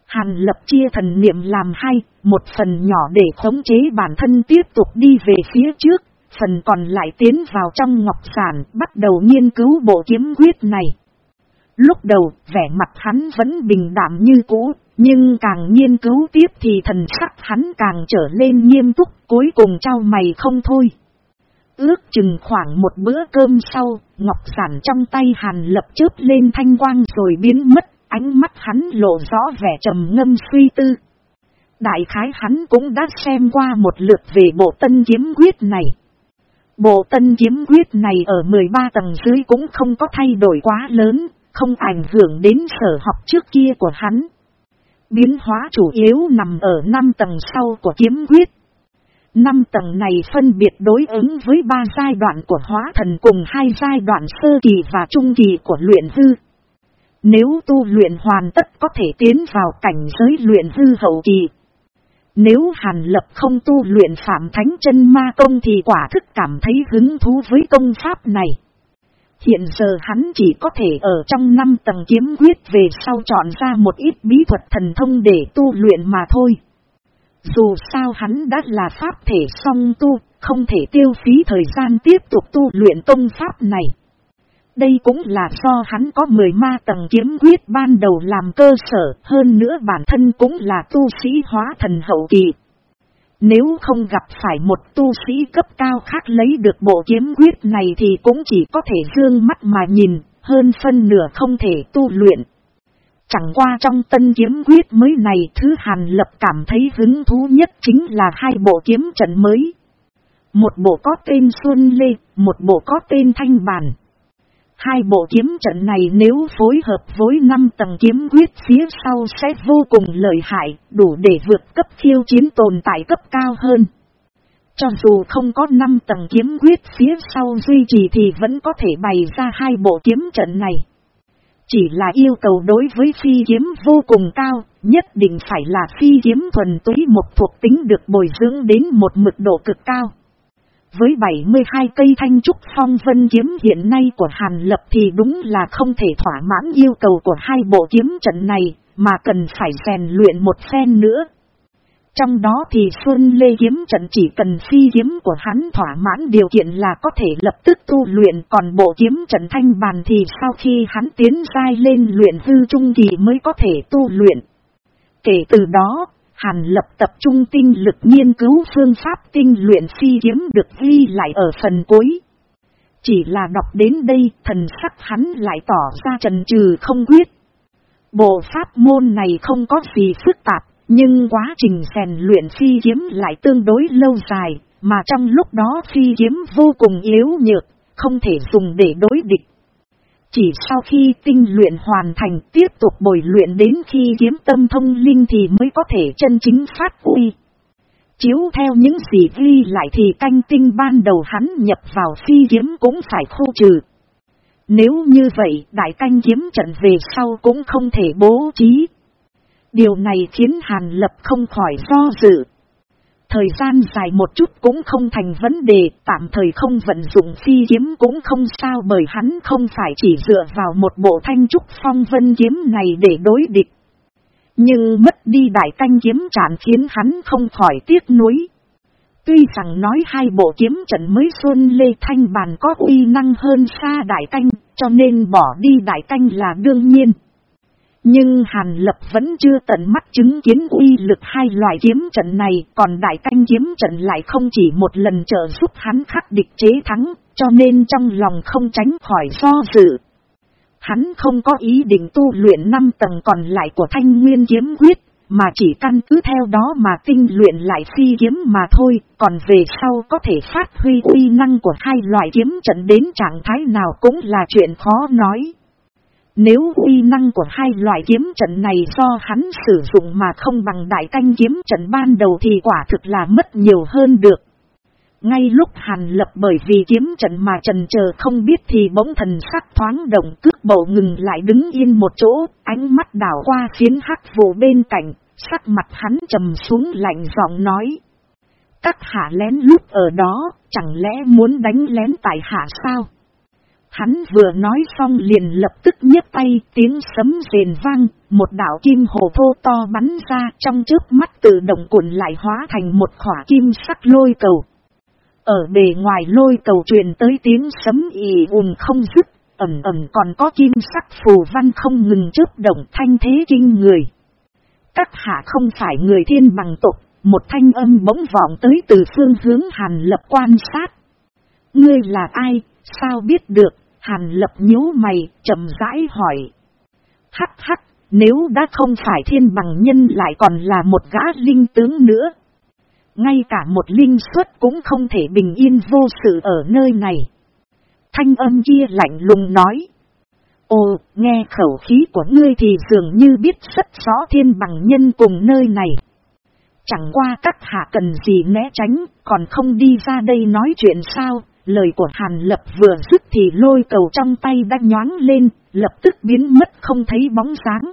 Hàn lập chia thần niệm làm hai, một phần nhỏ để khống chế bản thân tiếp tục đi về phía trước, phần còn lại tiến vào trong ngọc sản bắt đầu nghiên cứu bộ kiếm quyết này. Lúc đầu, vẻ mặt hắn vẫn bình đảm như cũ, nhưng càng nghiên cứu tiếp thì thần sắc hắn càng trở lên nghiêm túc, cuối cùng trao mày không thôi. Ước chừng khoảng một bữa cơm sau, ngọc sản trong tay hàn lập chớp lên thanh quang rồi biến mất, ánh mắt hắn lộ rõ vẻ trầm ngâm suy tư. Đại khái hắn cũng đã xem qua một lượt về bộ tân kiếm quyết này. Bộ tân kiếm quyết này ở 13 tầng dưới cũng không có thay đổi quá lớn, không ảnh hưởng đến sở học trước kia của hắn. Biến hóa chủ yếu nằm ở 5 tầng sau của kiếm quyết. 5 tầng này phân biệt đối ứng với ba giai đoạn của hóa thần cùng hai giai đoạn sơ kỳ và trung kỳ của luyện hư. Nếu tu luyện hoàn tất có thể tiến vào cảnh giới luyện hư hậu kỳ. Nếu Hàn Lập không tu luyện Phạm Thánh chân Ma Công thì quả thức cảm thấy hứng thú với công pháp này. Hiện giờ hắn chỉ có thể ở trong năm tầng kiếm quyết về sau chọn ra một ít bí thuật thần thông để tu luyện mà thôi. Dù sao hắn đã là pháp thể song tu, không thể tiêu phí thời gian tiếp tục tu luyện tông pháp này. Đây cũng là do hắn có 10 ma tầng kiếm quyết ban đầu làm cơ sở, hơn nữa bản thân cũng là tu sĩ hóa thần hậu kỳ. Nếu không gặp phải một tu sĩ cấp cao khác lấy được bộ kiếm quyết này thì cũng chỉ có thể dương mắt mà nhìn, hơn phân nửa không thể tu luyện. Chẳng qua trong tân kiếm quyết mới này thứ Hàn Lập cảm thấy hứng thú nhất chính là hai bộ kiếm trận mới. Một bộ có tên Xuân Lê, một bộ có tên Thanh bản. Hai bộ kiếm trận này nếu phối hợp với năm tầng kiếm quyết phía sau sẽ vô cùng lợi hại, đủ để vượt cấp khiêu chiến tồn tại cấp cao hơn. Cho dù không có năm tầng kiếm quyết phía sau duy trì thì vẫn có thể bày ra hai bộ kiếm trận này. Chỉ là yêu cầu đối với phi kiếm vô cùng cao, nhất định phải là phi kiếm thuần túy một thuộc tính được bồi dưỡng đến một mực độ cực cao. Với 72 cây thanh trúc phong vân kiếm hiện nay của Hàn Lập thì đúng là không thể thỏa mãn yêu cầu của hai bộ kiếm trận này, mà cần phải rèn luyện một phen nữa. Trong đó thì Xuân Lê kiếm trận chỉ cần phi kiếm của hắn thỏa mãn điều kiện là có thể lập tức tu luyện còn bộ kiếm trận thanh bàn thì sau khi hắn tiến dai lên luyện hư trung kỳ mới có thể tu luyện. Kể từ đó, Hàn lập tập trung tinh lực nghiên cứu phương pháp tinh luyện phi kiếm được ghi lại ở phần cuối. Chỉ là đọc đến đây thần sắc hắn lại tỏ ra trần trừ không quyết. Bộ pháp môn này không có gì phức tạp, nhưng quá trình rèn luyện phi kiếm lại tương đối lâu dài, mà trong lúc đó phi kiếm vô cùng yếu nhược, không thể dùng để đối địch. Chỉ sau khi tinh luyện hoàn thành tiếp tục bồi luyện đến khi kiếm tâm thông linh thì mới có thể chân chính phát uy. Chiếu theo những gì ghi lại thì canh tinh ban đầu hắn nhập vào phi kiếm cũng phải khu trừ. Nếu như vậy, đại canh kiếm trận về sau cũng không thể bố trí. Điều này khiến Hàn Lập không khỏi do dự. Thời gian dài một chút cũng không thành vấn đề, tạm thời không vận dụng phi kiếm cũng không sao bởi hắn không phải chỉ dựa vào một bộ thanh trúc phong vân kiếm này để đối địch. Nhưng mất đi đại canh kiếm tràn khiến hắn không khỏi tiếc nuối. Tuy rằng nói hai bộ kiếm trận mới xuân lê thanh bàn có uy năng hơn xa đại canh, cho nên bỏ đi đại canh là đương nhiên. Nhưng Hàn Lập vẫn chưa tận mắt chứng kiến uy lực hai loại kiếm trận này, còn đại canh kiếm trận lại không chỉ một lần trợ giúp hắn khắc địch chế thắng, cho nên trong lòng không tránh khỏi do dự. Hắn không có ý định tu luyện năm tầng còn lại của thanh nguyên kiếm quyết, mà chỉ căn cứ theo đó mà tinh luyện lại phi kiếm mà thôi, còn về sau có thể phát huy uy năng của hai loại kiếm trận đến trạng thái nào cũng là chuyện khó nói. Nếu uy năng của hai loại kiếm trận này do hắn sử dụng mà không bằng đại canh kiếm trận ban đầu thì quả thực là mất nhiều hơn được. Ngay lúc hàn lập bởi vì kiếm trận mà trần chờ không biết thì bỗng thần sắc thoáng động cước bộ ngừng lại đứng yên một chỗ, ánh mắt đảo qua phiến hắc vụ bên cạnh, sắc mặt hắn trầm xuống lạnh giọng nói. Các hạ lén lút ở đó, chẳng lẽ muốn đánh lén tại hạ sao? Hắn vừa nói xong liền lập tức nhấc tay tiếng sấm rền vang, một đảo kim hồ thô to bắn ra trong trước mắt tự động cuộn lại hóa thành một khỏa kim sắc lôi cầu. Ở bề ngoài lôi cầu truyền tới tiếng sấm ì ùn không dứt, ẩm ẩm còn có kim sắc phù văn không ngừng chớp động thanh thế kinh người. Các hạ không phải người thiên bằng tục, một thanh âm bỗng vọng tới từ phương hướng hàn lập quan sát. Ngươi là ai, sao biết được, hàn lập nhíu mày, chậm rãi hỏi. Hắc hắc, nếu đã không phải thiên bằng nhân lại còn là một gã linh tướng nữa. Ngay cả một linh xuất cũng không thể bình yên vô sự ở nơi này. Thanh âm kia lạnh lùng nói. Ồ, nghe khẩu khí của ngươi thì dường như biết rất rõ thiên bằng nhân cùng nơi này. Chẳng qua các hạ cần gì né tránh, còn không đi ra đây nói chuyện sao, lời của Hàn Lập vừa dứt thì lôi cầu trong tay đã nhoáng lên, lập tức biến mất không thấy bóng sáng.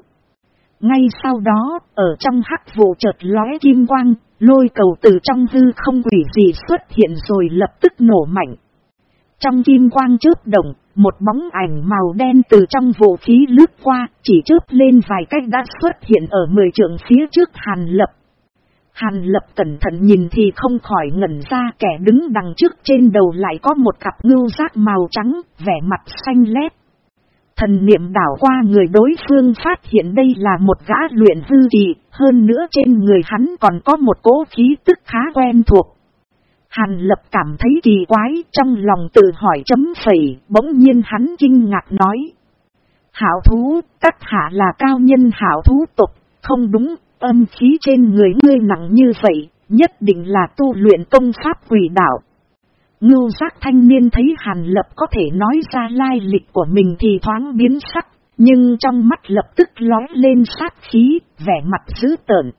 Ngay sau đó, ở trong hắc vụ chợt lóe kim quang, lôi cầu từ trong hư không quỷ gì xuất hiện rồi lập tức nổ mạnh. Trong kim quang chớp động, một bóng ảnh màu đen từ trong vũ khí lướt qua, chỉ chớp lên vài cách đã xuất hiện ở mười trượng phía trước Hàn Lập. Hàn lập cẩn thận nhìn thì không khỏi ngẩn ra kẻ đứng đằng trước trên đầu lại có một cặp ngưu giác màu trắng, vẻ mặt xanh lét. Thần niệm đảo qua người đối phương phát hiện đây là một gã luyện hư kỳ, hơn nữa trên người hắn còn có một cố khí tức khá quen thuộc. Hàn lập cảm thấy kỳ quái trong lòng tự hỏi chấm phẩy, bỗng nhiên hắn kinh ngạc nói. Hảo thú, các hạ là cao nhân hảo thú tục, không đúng, âm khí trên người ngươi nặng như vậy, nhất định là tu luyện công pháp quỷ đạo. Ngưu giác thanh niên thấy Hàn Lập có thể nói ra lai lịch của mình thì thoáng biến sắc, nhưng trong mắt lập tức lói lên sát khí, vẻ mặt dữ tợn.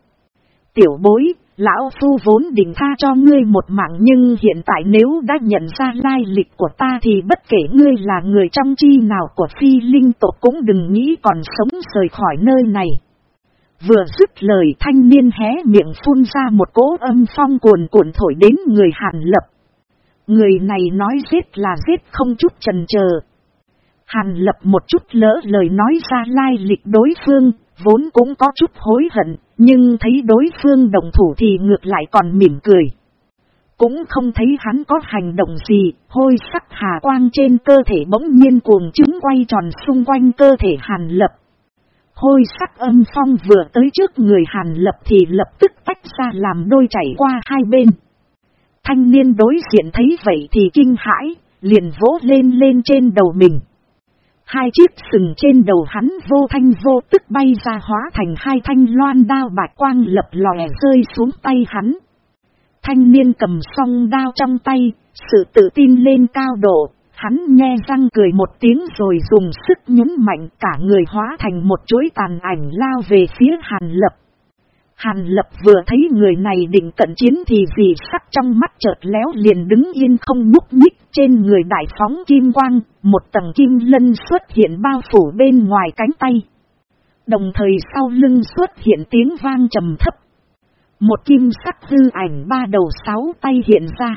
Tiểu bối, lão phu vốn định tha cho ngươi một mạng nhưng hiện tại nếu đã nhận ra lai lịch của ta thì bất kể ngươi là người trong chi nào của phi linh tộc cũng đừng nghĩ còn sống rời khỏi nơi này. Vừa dứt lời thanh niên hé miệng phun ra một cỗ âm phong cuồn cuộn thổi đến người Hàn Lập. Người này nói giết là giết không chút trần chờ. Hàn Lập một chút lỡ lời nói ra lai lịch đối phương, vốn cũng có chút hối hận, nhưng thấy đối phương đồng thủ thì ngược lại còn mỉm cười. Cũng không thấy hắn có hành động gì, hôi sắc hà quang trên cơ thể bỗng nhiên cuồng chứng quay tròn xung quanh cơ thể Hàn Lập. Hôi sắc âm phong vừa tới trước người Hàn Lập thì lập tức tách ra làm đôi chảy qua hai bên. Thanh niên đối diện thấy vậy thì kinh hãi, liền vỗ lên lên trên đầu mình. Hai chiếc sừng trên đầu hắn vô thanh vô tức bay ra hóa thành hai thanh loan đao bạch quang lập lòe rơi xuống tay hắn. Thanh niên cầm song đao trong tay, sự tự tin lên cao độ, Hắn nghe răng cười một tiếng rồi dùng sức nhún mạnh cả người hóa thành một chuỗi tàn ảnh lao về phía Hàn Lập. Hàn Lập vừa thấy người này định cận chiến thì vì sắc trong mắt chợt léo liền đứng yên không nhúc nhích trên người đại phóng kim quang, một tầng kim lân xuất hiện bao phủ bên ngoài cánh tay. Đồng thời sau lưng xuất hiện tiếng vang trầm thấp. Một kim sắc hư ảnh ba đầu sáu tay hiện ra.